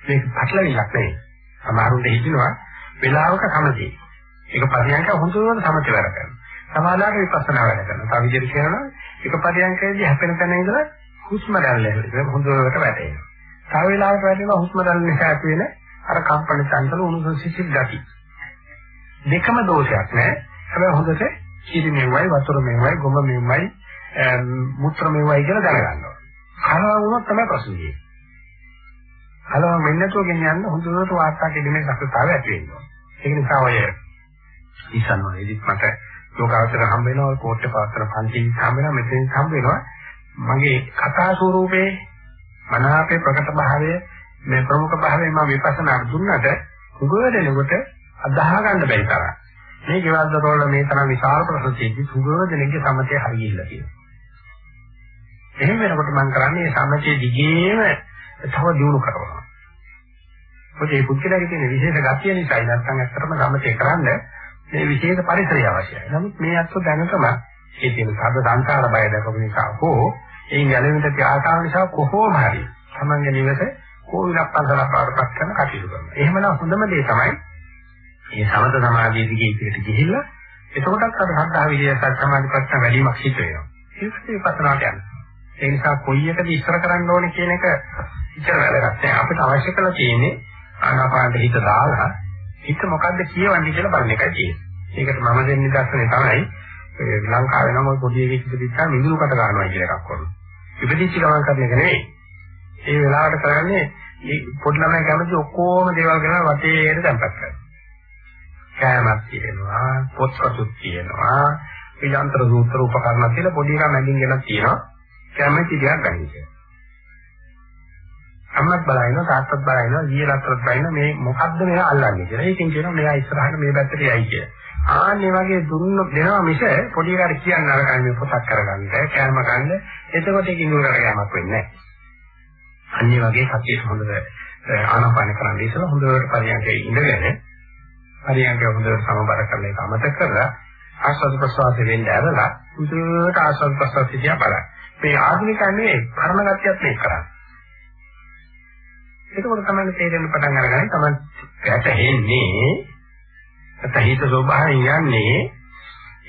මේක පැටලවිලක් නෙවෙයි. සමහරුන්ට හිතෙනවා වෙලාවක සමතේ. ඒක පරියන්ක හොඳට සමතේ වැඩ කරනවා. සමාලාට විපස්සනා වැඩ කරනවා. තව විදිහට කියනවා එක පරියන්කේදී හැපෙන තැන ඉඳලා හුස්ම රැල්ල හොඳට වැටෙනවා. තව වෙලාවකට වැටෙනවා හුස්ම රැල්ල නිසා ඇති වෙන අර කම්පන චංචල උණුසුම් සිසිල් ගති. දෙකම දෝෂයක් නෑ. හැබැයි හොඳට කිරි මෙවයි වතුර මෙවයි ගොම මෙවයි මුත්‍ර මෙවයි කියලා දැනගන්නවා. කනවා වුණොත් තමයි ප්‍රශ්නේ. කලවම් වෙන්නේ නැතුව ගෙනියන්න හොඳට වාර්තා කිරීමේ දක්ෂතාවය ඇති වෙනවා. ඒක නිසා ඔය ඉස්සන් වලදීත් මට යෝගාවචර හම්බ වෙනවා කෝට්ටේ පාත්‍ර පන්ති හම්බ වෙනවා මෙතෙන් හම්බ වෙනවා මගේ කතා ස්වරූපේ මනහපේ ප්‍රකට භාවය මේ ප්‍රමුඛ භාවය මම විපස්සනා දුන්නට උගෝදෙනකොට අදාහ ගන්න බැරි තරම්. මේ ගෙවල් දරවල මේ තරම් විශාල ප්‍රසතියදී උගෝදෙනගේ සමතේ හරියilla තියෙනවා. එහෙම වෙනකොට මම කරන්නේ මේ සමතේ දිගේම තව දියුණු කරනවා. මොකද මේ පුද්ගලයාගේ තියෙන විශේෂ ගතිය නිසා නැත්නම් ඇත්තටම සමතේ කරන්න මේ විශේෂ පරිසරය අවශ්‍යයි. නමුත් මේ අත්ව දැනටම ඒ තියෙන සාද සංකාර බය දක්වපු නිසා හෝ ඒ ගැලවෙන්න ආසාව නිසා කොහොම හරි තමන්ගේ නිවස කෝවිලක් පන්සලක් පාරපත් කරන කටයුතු කරනවා. එහෙමනම් හොඳම දේ තමයි මේ සමත සමාධිය දිගේ ඉදිරියට ගිහිල්ලා එතකොටත් අර සද්ධා විද්‍යා සත් සමාධි ප්‍රශ්න වැඩිමක් සිද්ධ වෙනවා. ඒකත් විපස්සනාට යනවා. ඒ නිසා කොයි එකද ඉස්සර කරන්න ඕනේ කියන එක ඉතර වැදගත් නෑ. අපිට අවශ්‍ය කරලා තියෙන්නේ ආනාපානට හිත දාලා හිත මොකද්ද කියවන්නේ කියලා බලන එකයි තියෙන්නේ. ඒකට මම දෙන්න නිදර්ශනේ තමයි ලංකාවේ නම් පොඩි එකෙක් ඉපදිච්චා මිදුණු කට ගන්නවා කියන එකක් වගේ. ඉපදිච්ච ගමන් කරන එක නෙවෙයි. ඒ වෙලාවට කරන්නේ මේ පොඩි ළමයි කැමති ඔක්කොම දේවල් කරන වටේට තැම්පත් කරනවා. කෑමක් තියෙනවා, පොත්පත්ුත් තියෙනවා, යන්ත්‍ර සූත්‍ර උපකරණ කියලා පොඩි එකා මැදින් ගෙනත් තියෙනවා. කැමති දෙයක් ගන්න අම්මත් බලනවා තාත්තත් බලනවා ඊයලත්ත් බලනවා මේ මොකද්ද මෙයා අල්ලන්නේ කියලා. ඒකෙන් කියනවා මෙයා ඉස්සරහට මේ පැත්තට යයි කියලා. ආන්නේ වගේ දුන්න දෙනවා මිස පොඩි එකාට කියන්න අරගන්න මේ පොතක් කරගන්න, කෑම ගන්න. එතකොට ඒක ඉන්නු කරගෑමක් වෙන්නේ නැහැ. අන්නේ වගේ සතිය හොඳට ආනාපාන කරන්න ඉස්සලා හොඳට පරියන්කේ ඉඳගෙන පරියන්කේ හොඳට සමබර කරලා ඒක අමතක කරලා ආස්වාද ප්‍රසවාස වෙන්න ඇරලා හොඳට ආස්වාද ප්‍රසවාස දිහා බලන්න. මේ ආධුනිකයන්නේ කර්ම ගතියත් මේක කරන්නේ. එතකොට තමයි තේරෙන්න පටන් අරගන්නේ තමයි ගැටෙන්නේ තහිත ස්වභාවයෙන් යන්නේ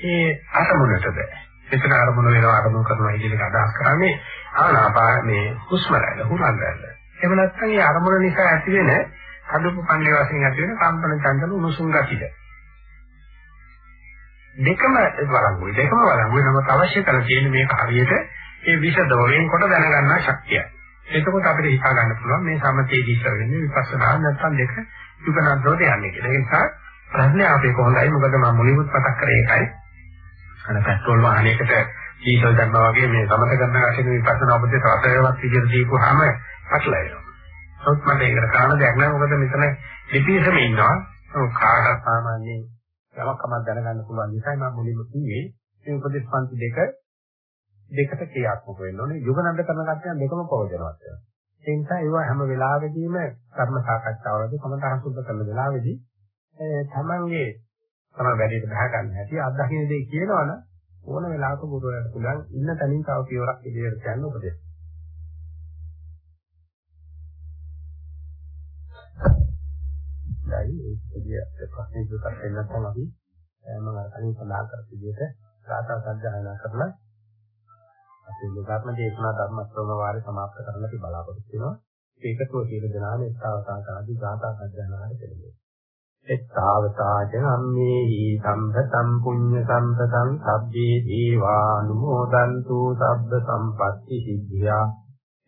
ඒ අරමුණටද. එතන අරමුණ වෙනවා අරමුණ කරනවා කියන එක අදහස් කරන්නේ ආනාපා මේ හුස්ම රැල්ල හුලං රැල්ල. එහෙම නැත්නම් ඒ අරමුණ නිසා ඇති වෙන අදුප පන්නේ වශයෙන් ඇති වෙන කම්පන චංචල උණුසුම් ගතිය. දෙකම වළංගුයි. දෙකම වළංගුයි. නමුත් අවශ්‍ය කරලා තියෙන මේක හරියට ඒ විෂදව වෙනකොට දැනගන්න ශක්තියයි එතකොට අපිට හිතා ගන්න පුළුවන් මේ සමතේදී ඉස්සර වෙන්නේ විපස්සනා නැත්නම් දෙක යුගනන්තරෝට යන්නේ කියලා. ඒ නිසා ප්‍රශ්නේ අපේ කොහොමදයි මොකද මම මුලින්ම මතක් කරේ ඒකයි. අර පෙට්‍රෝල් වාහනයකට ඩීසල් දැම්මා වගේ මේ සමත කරන වශයෙන් විපස්සනා උපදේශ රසයවත් විදිහට දීපුවාම පටලැවෙනවා. ඒත් මට ඒකට කාරණා දෙයක් නෑ මොකද මෙතන ලිපියසම ඉන්නවා. කාටත් සාමාන්‍යයෙන් යමක් කමක් දැනගන්න පුළුවන් නිසා මම මුලින්ම කිව්වේ මේ උපදේශ පන්ති දෙක දෙකට ක්‍රියාත්මක වෙන්න ඕනේ. යුගනන්ද කරන කට්ටිය දෙකම ප්‍රයෝජනවත් වෙනවා. ඒ නිසා ඒවා හැම වෙලාවෙදීම කර්ම සාකච්ඡාවලදී කමතහන් සුද්ධ කරන වෙලාවේදී තමන්ගේ තමයි වැඩේට බහ ගන්න හැටි අත්දකින්න දෙය කියනවනම් ඕන වෙලාවක ගුරුවරයාට පුළුවන් ඉන්න තැනින් තව පියවරක් ඉදිරියට යන්න උපදෙස්. දැන් ඒ විදිහට ප්‍රශ්න ඉදිරියට එන්න නැත්නම් අපි මම අර කලින් සඳහන් කරපු විදිහට සාකච්ඡා සජ්ජායනා කරලා අපේ ලෝකාත්ම දේශනා ධර්ම ශ්‍රවණ වාරය සමාප්ත කරන්න අපි බලාපොරොත්තු වෙනවා. ඒකතෝ සියලු දෙනාම එක්තාවතාකාදී ගාථා සජ්ජානාට දෙන්නේ. එත්තාවතාජ අම්මේහි සම්පතම් පුඤ්ඤ සම්පතං සබ්බේ දීවානුමෝදන්තු සබ්බ සම්පatti සිද්ධියා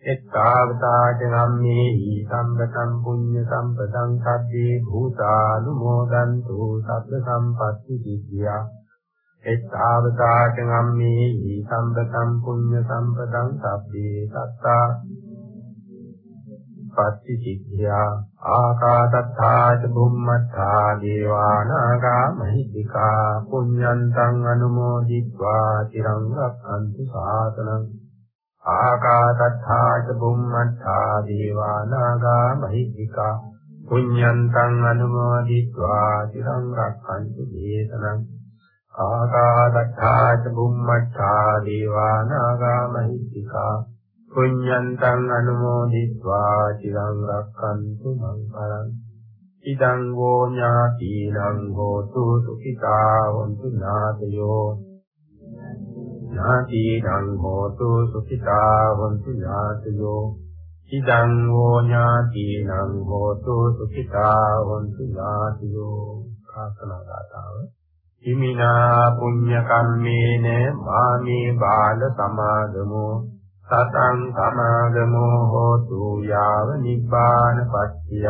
එත්තාවතාජ අම්මේහි සම්පතම් පුඤ්ඤ සම්පතං සබ්බේ භූතානුමෝදන්තු සබ්බ සම්පatti සිද්ධියා එත්තාවතාච ගම්මේ සම්බතම් පුඤ්ඤ සම්පතං සබ්බේ සත්තා පස්සි සිද්ධා ආකාදත්තාච බුම්මත්තා දේවානාගා මහිද්దికා පුඤ්ඤන්තං අනුමෝදිත්වා চিරං රක්ඛන්තු සාසනං ආකාදත්තාච බුම්මත්තා දේවානාගා මහිද්దికා පුඤ්ඤන්තං අනුමෝදිත්වා চিරං රක්ඛන්තු දේශනං ආකාදත්තා ච බුම්මත්තා දේවානාගා මහිත්‍තිකා පුඤ්ඤන්තං අනුමෝදිत्वा චිරං රක්칸තු මං පරං ඉදං වෝ ඥාතිනං හෝතු සුඛිතා වന്തു ඥාතයෝ ඥාතිනං හෝතු සුඛිතා වന്തു ඥාතයෝ ඉදං වෝ ඥාතිනං හෝතු සුඛිතා වന്തു ඥාතයෝ කාසනාගතාව හිමිනා පුඤ්ඤ කම්මේන මාමේ බාල සමාගමෝ සතං සමාගමෝ හෝතු යාව නිබ්බාන පත්‍තිය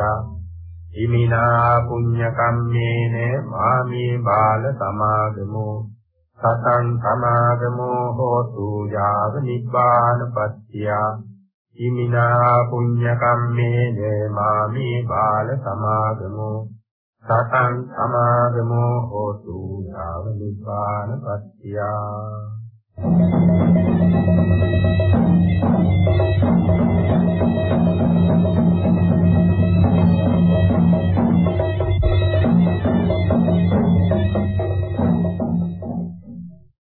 හිමිනා පුඤ්ඤ කම්මේන මාමේ බාල සමාගමෝ සතං සමාගමෝ හෝතු යාව නිබ්බාන පත්‍තිය ඉමිනා පුඤ්ඤ කම්මේන මාමි බාල සමාගමෝ සතං සමාගමෝ හෝතු සාව නිපාන පත්‍ත්‍යා